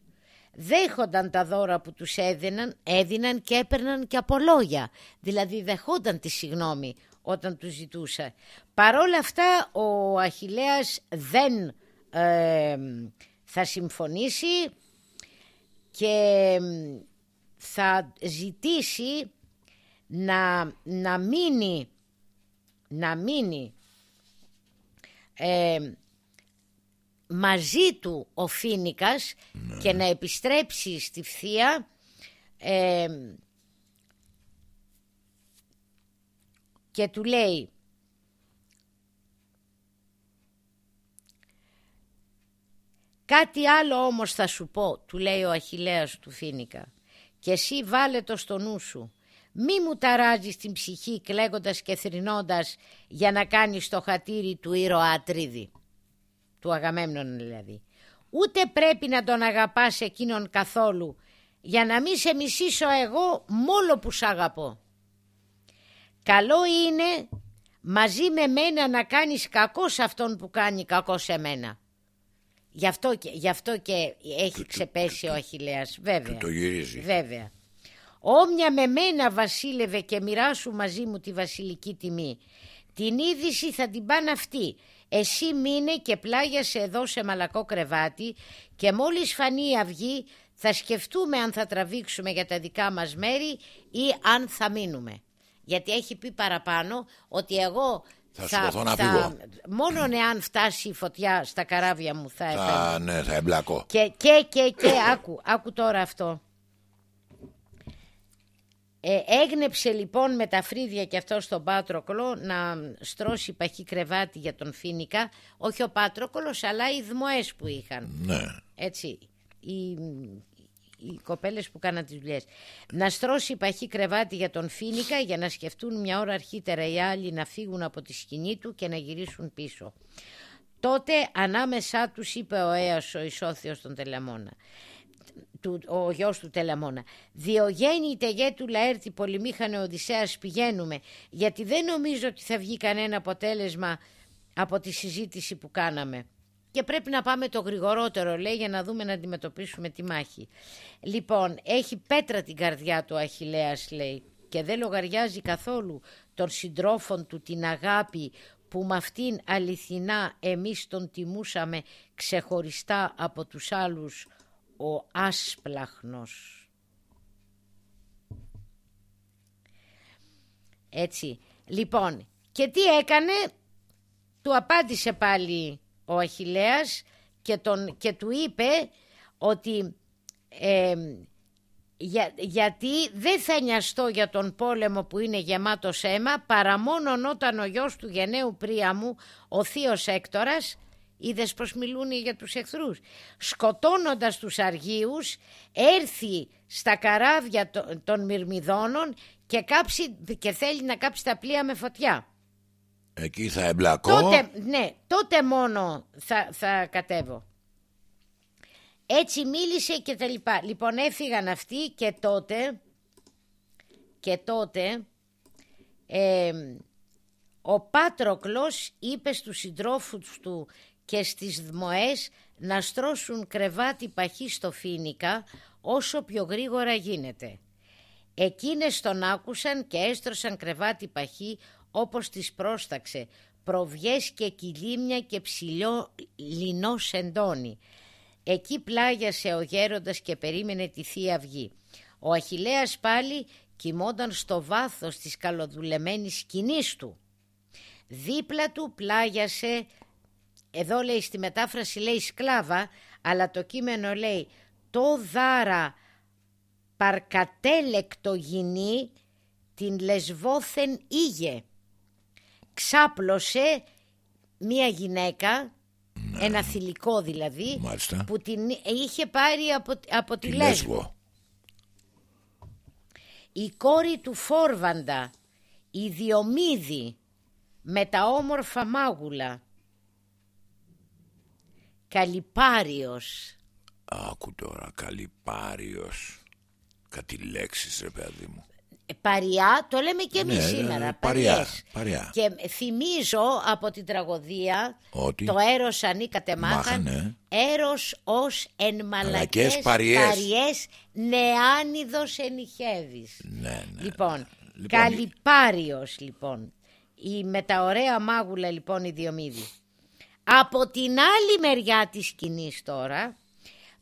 B: δέχονταν τα δώρα που τους έδιναν, έδιναν και έπαιρναν και από λόγια. Δηλαδή δεχόταν τη συγνώμη όταν τους ζητούσα. Παρόλα αυτά ο Αχιλέας δεν θα συμφωνήσει και θα ζητήσει να, να μείνει να μείνει μαζί του ο Φίνικας ναι. και να επιστρέψει στη Φθία και του λέει Κάτι άλλο όμως θα σου πω, του λέει ο Αχιλέας του Φίνικα και εσύ βάλε το στο νου σου. Μη μου ταράζεις την ψυχή κλαίγοντας και θρυνώντας για να κάνεις το χατήρι του ήρωα Ατρίδη του Αγαμέμνων δηλαδή. Ούτε πρέπει να τον αγαπάς εκείνον καθόλου για να μην σε μισήσω εγώ μόνο που σ' αγαπώ. Καλό είναι μαζί με μένα να κάνεις κακό σε αυτόν που κάνει κακό σε μένα. Γι' αυτό και, γι αυτό και έχει ξεπέσει ο Αχιλέας, βέβαια.
A: Το γυρίζει.
B: Βέβαια. Όμοια με μένα βασίλευε και μοιράσου μαζί μου τη βασιλική τιμή. Την είδηση θα την πάνε αυτοί εσύ μείνε και πλάγιασε εδώ σε μαλακό κρεβάτι και μόλις φανεί η αυγή θα σκεφτούμε αν θα τραβήξουμε για τα δικά μας μέρη ή αν θα μείνουμε. Γιατί έχει πει παραπάνω ότι εγώ
A: θα, θα, να φύγω.
B: Μόνο εάν φτάσει η φωτιά στα καράβια μου θα,
A: θα, ναι, θα εμπλακώ.
B: Και, και, και, και άκου, άκου τώρα αυτό. Ε, έγνεψε λοιπόν με τα φρύδια και αυτό στον Πάτροκλο να στρώσει παχύ κρεβάτι για τον Φίνικα, όχι ο Πάτροκλος αλλά οι δμοές που είχαν.
A: Ναι.
B: Έτσι, οι, οι κοπέλες που κάναν τις δουλειές. Να στρώσει παχύ κρεβάτι για τον Φίνικα για να σκεφτούν μια ώρα αρχίτερα οι άλλοι να φύγουν από τη σκηνή του και να γυρίσουν πίσω. Τότε ανάμεσά τους είπε ο Αίας ο Ισόθιος τον Τελεμόνα του, ο γιος του Τελαμόνα. Διογέννη τεγέ του Λαέρτη πολυμήχανε Οδυσσέας πηγαίνουμε γιατί δεν νομίζω ότι θα βγει κανένα αποτέλεσμα από τη συζήτηση που κάναμε. Και πρέπει να πάμε το γρηγορότερο λέει για να δούμε να αντιμετωπίσουμε τη μάχη. Λοιπόν έχει πέτρα την καρδιά του Αχιλέας λέει και δεν λογαριάζει καθόλου των συντρόφων του την αγάπη που με αυτήν αληθινά εμείς τον τιμούσαμε ξεχωριστά από τους άλλους ο άσπλαχνος. Έτσι. Λοιπόν, και τι έκανε, του απάντησε πάλι ο Αχιλέας και, τον, και του είπε ότι γιατί δεν θα νοιαστώ για τον πόλεμο που είναι γεμάτος αίμα παρά μόνο όταν ο γιος του γενναίου Πρίαμου, ο θείος Έκτορας, είδες πως μιλούν για τους εχθρούς, σκοτώνοντας τους αργίους, έρθει στα καράβια των Μυρμιδόνων και, κάψει, και θέλει να κάψει τα πλοία με φωτιά.
A: Εκεί θα εμπλακώ.
B: Τότε, ναι, τότε μόνο θα, θα κατέβω. Έτσι μίλησε και τα λοιπά. Λοιπόν έφυγαν αυτοί και τότε και τότε ο Πάτροκλος είπε στους συντρόφους του και στις δμοές να στρώσουν κρεβάτι παχύ στο Φίνικα όσο πιο γρήγορα γίνεται. Εκείνες τον άκουσαν και έστρωσαν κρεβάτι παχύ όπως τις πρόσταξε, προβιές και κυλίμια και ψηλό λινό σεντόνι. Εκεί πλάγιασε ο γέροντας και περίμενε τη Θεία Αυγή. Ο Αχιλέας πάλι κοιμόταν στο βάθος της καλοδουλεμένης σκηνής του. Δίπλα του πλάγιασε, εδώ λέει στη μετάφραση λέει σκλάβα, αλλά το κείμενο λέει το δάρα παρκατέλεκτο γυνή την λεσβόθεν ήγε. Ξάπλωσε μία γυναίκα ένα θηλυκό δηλαδή που την είχε πάρει από, από τη, Λέσβο. Η κόρη του Φόρβαντα, η Διομήδη με τα όμορφα μάγουλα. Καλυπάριος.
A: Άκου τώρα, Καλυπάριος. Κάτι λέξεις ρε παιδί μου.
B: Παριά, το λέμε και εμείς
A: ναι,
B: σήμερα.
A: Παριά, παριά.
B: Και θυμίζω από την τραγωδία
A: Ότι
B: το έρος ανήκατε μάχαν,
A: μάχανε.
B: έρος ως εν μαλακές
A: παριές.
B: παριές νεάνιδος ενηχεύεις.
A: Ναι, ναι.
B: Λοιπόν,
A: Λοιπόν,
B: Καλυπάριος λοιπόν, η με τα ωραία μάγουλα λοιπόν η Διομήδη. Από την άλλη μεριά της σκηνής τώρα,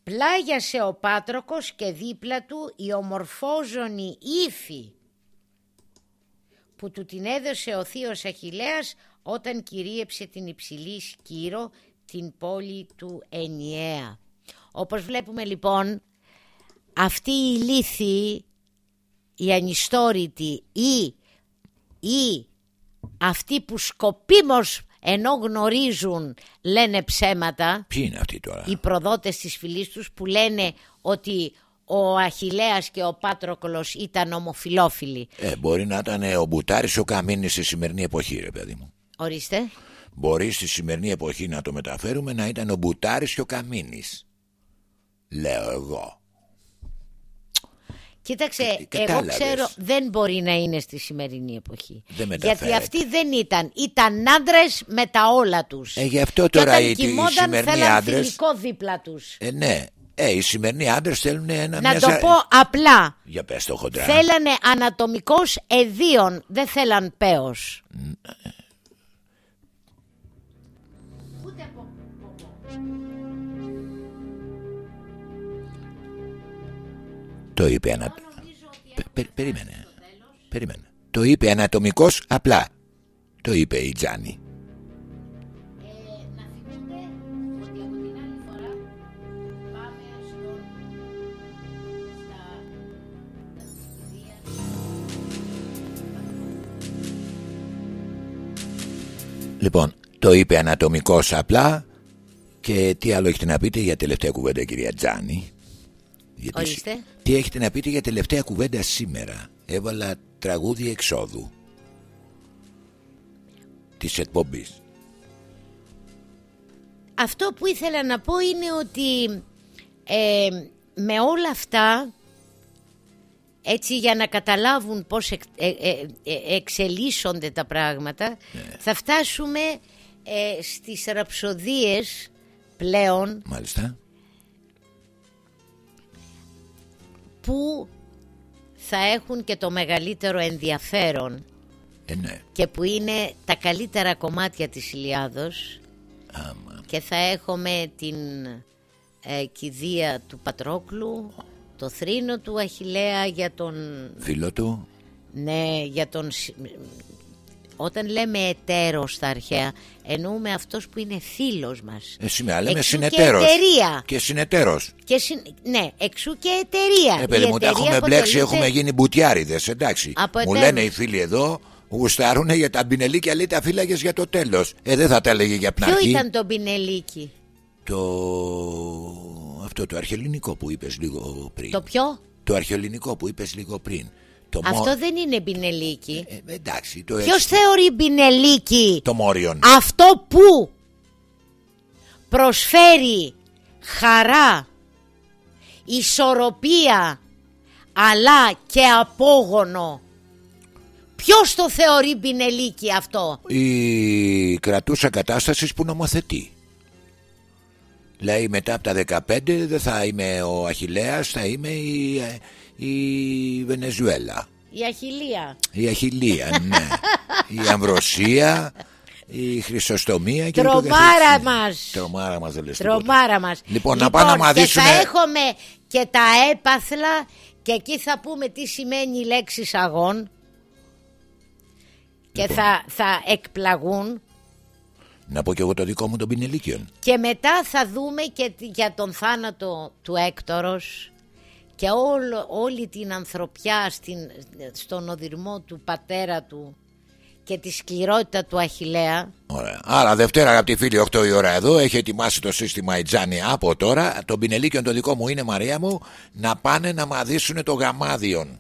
B: πλάγιασε ο Πάτροκος και δίπλα του η ομορφόζωνη ύφη που του την έδωσε ο θείος Αχιλέας όταν κυρίεψε την υψηλή Σκύρο την πόλη του Ενιαία. Όπως βλέπουμε λοιπόν αυτή η λύθη, η ανιστόρητη ή, ή αυτοί που σκοπίμως ενώ γνωρίζουν λένε ψέματα
A: Ποιοι είναι αυτοί τώρα;
B: οι προδότες της φυλής τους που λένε ότι ο Αχιλέας και ο Πάτροκλος ήταν ομοφιλόφιλοι.
A: Ε, μπορεί να ήταν ο Μπουτάρης ο Καμίνης στη σημερινή εποχή ρε παιδί μου.
B: Ορίστε.
A: Μπορεί στη σημερινή εποχή να το μεταφέρουμε να ήταν ο Μπουτάρης και ο Καμίνης. Λέω εγώ.
B: Κοίταξε,
A: Ε,
B: εγώ
A: κατάλαβες.
B: ξέρω δεν μπορεί να είναι στη σημερινή εποχή.
A: Δεν
B: Γιατί
A: μεταφέρεται.
B: αυτοί δεν ήταν. Ήταν άντρες με τα όλα τους.
A: Ε, γι' αυτό
B: Και
A: τώρα
B: όταν
A: οι, οι
B: κοιμόνταν
A: σημερινοί
B: θέλαν
A: άντρες
B: θηλυκό δίπλα τους.
A: Ε, ναι. Ε, οι σημερινοί άντρες θέλουν ένα
B: Να
A: μια
B: το
A: ζα-
B: πω απλά.
A: Για πες το χοντρά.
B: Θέλανε ανατομικός εδίων, δεν θέλαν πέος.
A: Το είπε ανα... Πε- πε- περίμενε. Περίμενε. Το είπε ανατομικός απλά. Το είπε η Τζάνη.
B: να θυμούνται ότι από την άλλη φορά πάμε στον... στα...
A: Λοιπόν, το είπε ανατομικός απλά και τι άλλο έχετε να πείτε για τελευταία κουβέντα κυρία Τζάνη. Γιατί
B: Ορίστε.
A: σ- Τι έχετε να πείτε για τελευταία κουβέντα σήμερα; Έβαλα τραγούδι εξόδου της εκπομπής.
B: Αυτό που ήθελα να πω είναι ότι ε, με όλα αυτά έτσι για να καταλάβουν πώς εκ- ε, ε, ε, εξελίσσονται τα πράγματα θα φτάσουμε ε, στις ραψοδίες πλέον
A: Μάλιστα.
B: Που θα έχουν και το μεγαλύτερο ενδιαφέρον
A: ε, ναι.
B: και που είναι τα καλύτερα κομμάτια της Ηλιάδος και θα έχουμε την ε, κηδεία του Πατρόκλου το θρήνο του Αχιλέα για τον
A: φίλο του
B: ναι για τον όταν λέμε εταίρος στα αρχαία, εννοούμε αυτός που είναι φίλος μας.
A: Εσύ με λέμε συνεταίρος. Και, και συνεταίρος.
B: Και συν... Ναι, εξού και εταιρεία.
A: Ε, παιδί μου, τα έχουμε μπλέξει, έχουμε γίνει μπουτιάριδες. Εντάξει. Μου λένε οι φίλοι εδώ, γουστάρουν για τα μπινελίκια, λέει τα φύλαγες για το τέλος. Ε, δεν θα τα έλεγε για πναρχή.
B: Ποιο ήταν το μπινελίκι,
A: Το. Αυτό το αρχαιολινικό που είπες λίγο πριν.
B: Το ποιο;
A: Το αρχαιολινικό που είπες λίγο πριν.
B: Αυτό δεν είναι μπινελίκι.
A: Ε, εντάξει, το
B: Ποιος θεωρεί μπινελίκι
A: το μόριον.
B: Αυτό που προσφέρει χαρά, ισορροπία αλλά και απόγονο. Ποιος το θεωρεί μπινελίκι αυτό;
A: Η κρατούσα κατάστασης που νομοθετεί Λέει μετά από τα 15 δεν θα είμαι ο Αχιλέας Θα είμαι η, ε, η Βενεζουέλα.
B: Η Αχιλία.
A: Η Αχιλία, ναι. η Αμβροσία, η Χρυσοστομία και
B: Τρομάρα μας.
A: Τρομάρα μας δεν λες.
B: Τρομάρα μας.
A: Λοιπόν, λοιπόν, να πάμε να μαδίσουμε.
B: Και θα έχουμε και τα έπαθλα και εκεί θα πούμε τι σημαίνει η λέξη αγών. Και λοιπόν. θα, θα εκπλαγούν.
A: Να πω και εγώ το δικό μου τον Πινελίκιον.
B: Και μετά θα δούμε και για τον θάνατο του Έκτορος και όλο, όλη την ανθρωπιά στην, στον οδυρμό του πατέρα του και τη σκληρότητα του Αχιλέα.
A: Ωραία. Άρα Δευτέρα αγαπητοί φίλοι 8 η ώρα εδώ. Έχει ετοιμάσει το σύστημα η Τζάνι από τώρα. Το πινελίκιο το δικό μου είναι Μαρία μου να πάνε να μαδίσουν το γαμάδιον.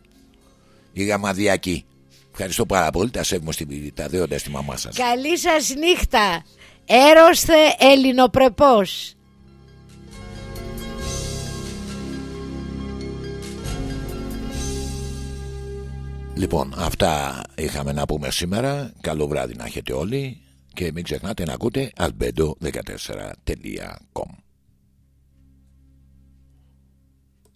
A: Οι γαμαδιακοί Ευχαριστώ πάρα πολύ. Τα σέβουμε στην, τα δέοντα στη μαμά σας.
B: Καλή σας νύχτα. Έρωστε ελληνοπρεπός
A: Λοιπόν, αυτά είχαμε να πούμε σήμερα. Καλό βράδυ να έχετε όλοι και μην ξεχνάτε να ακούτε albedo14.com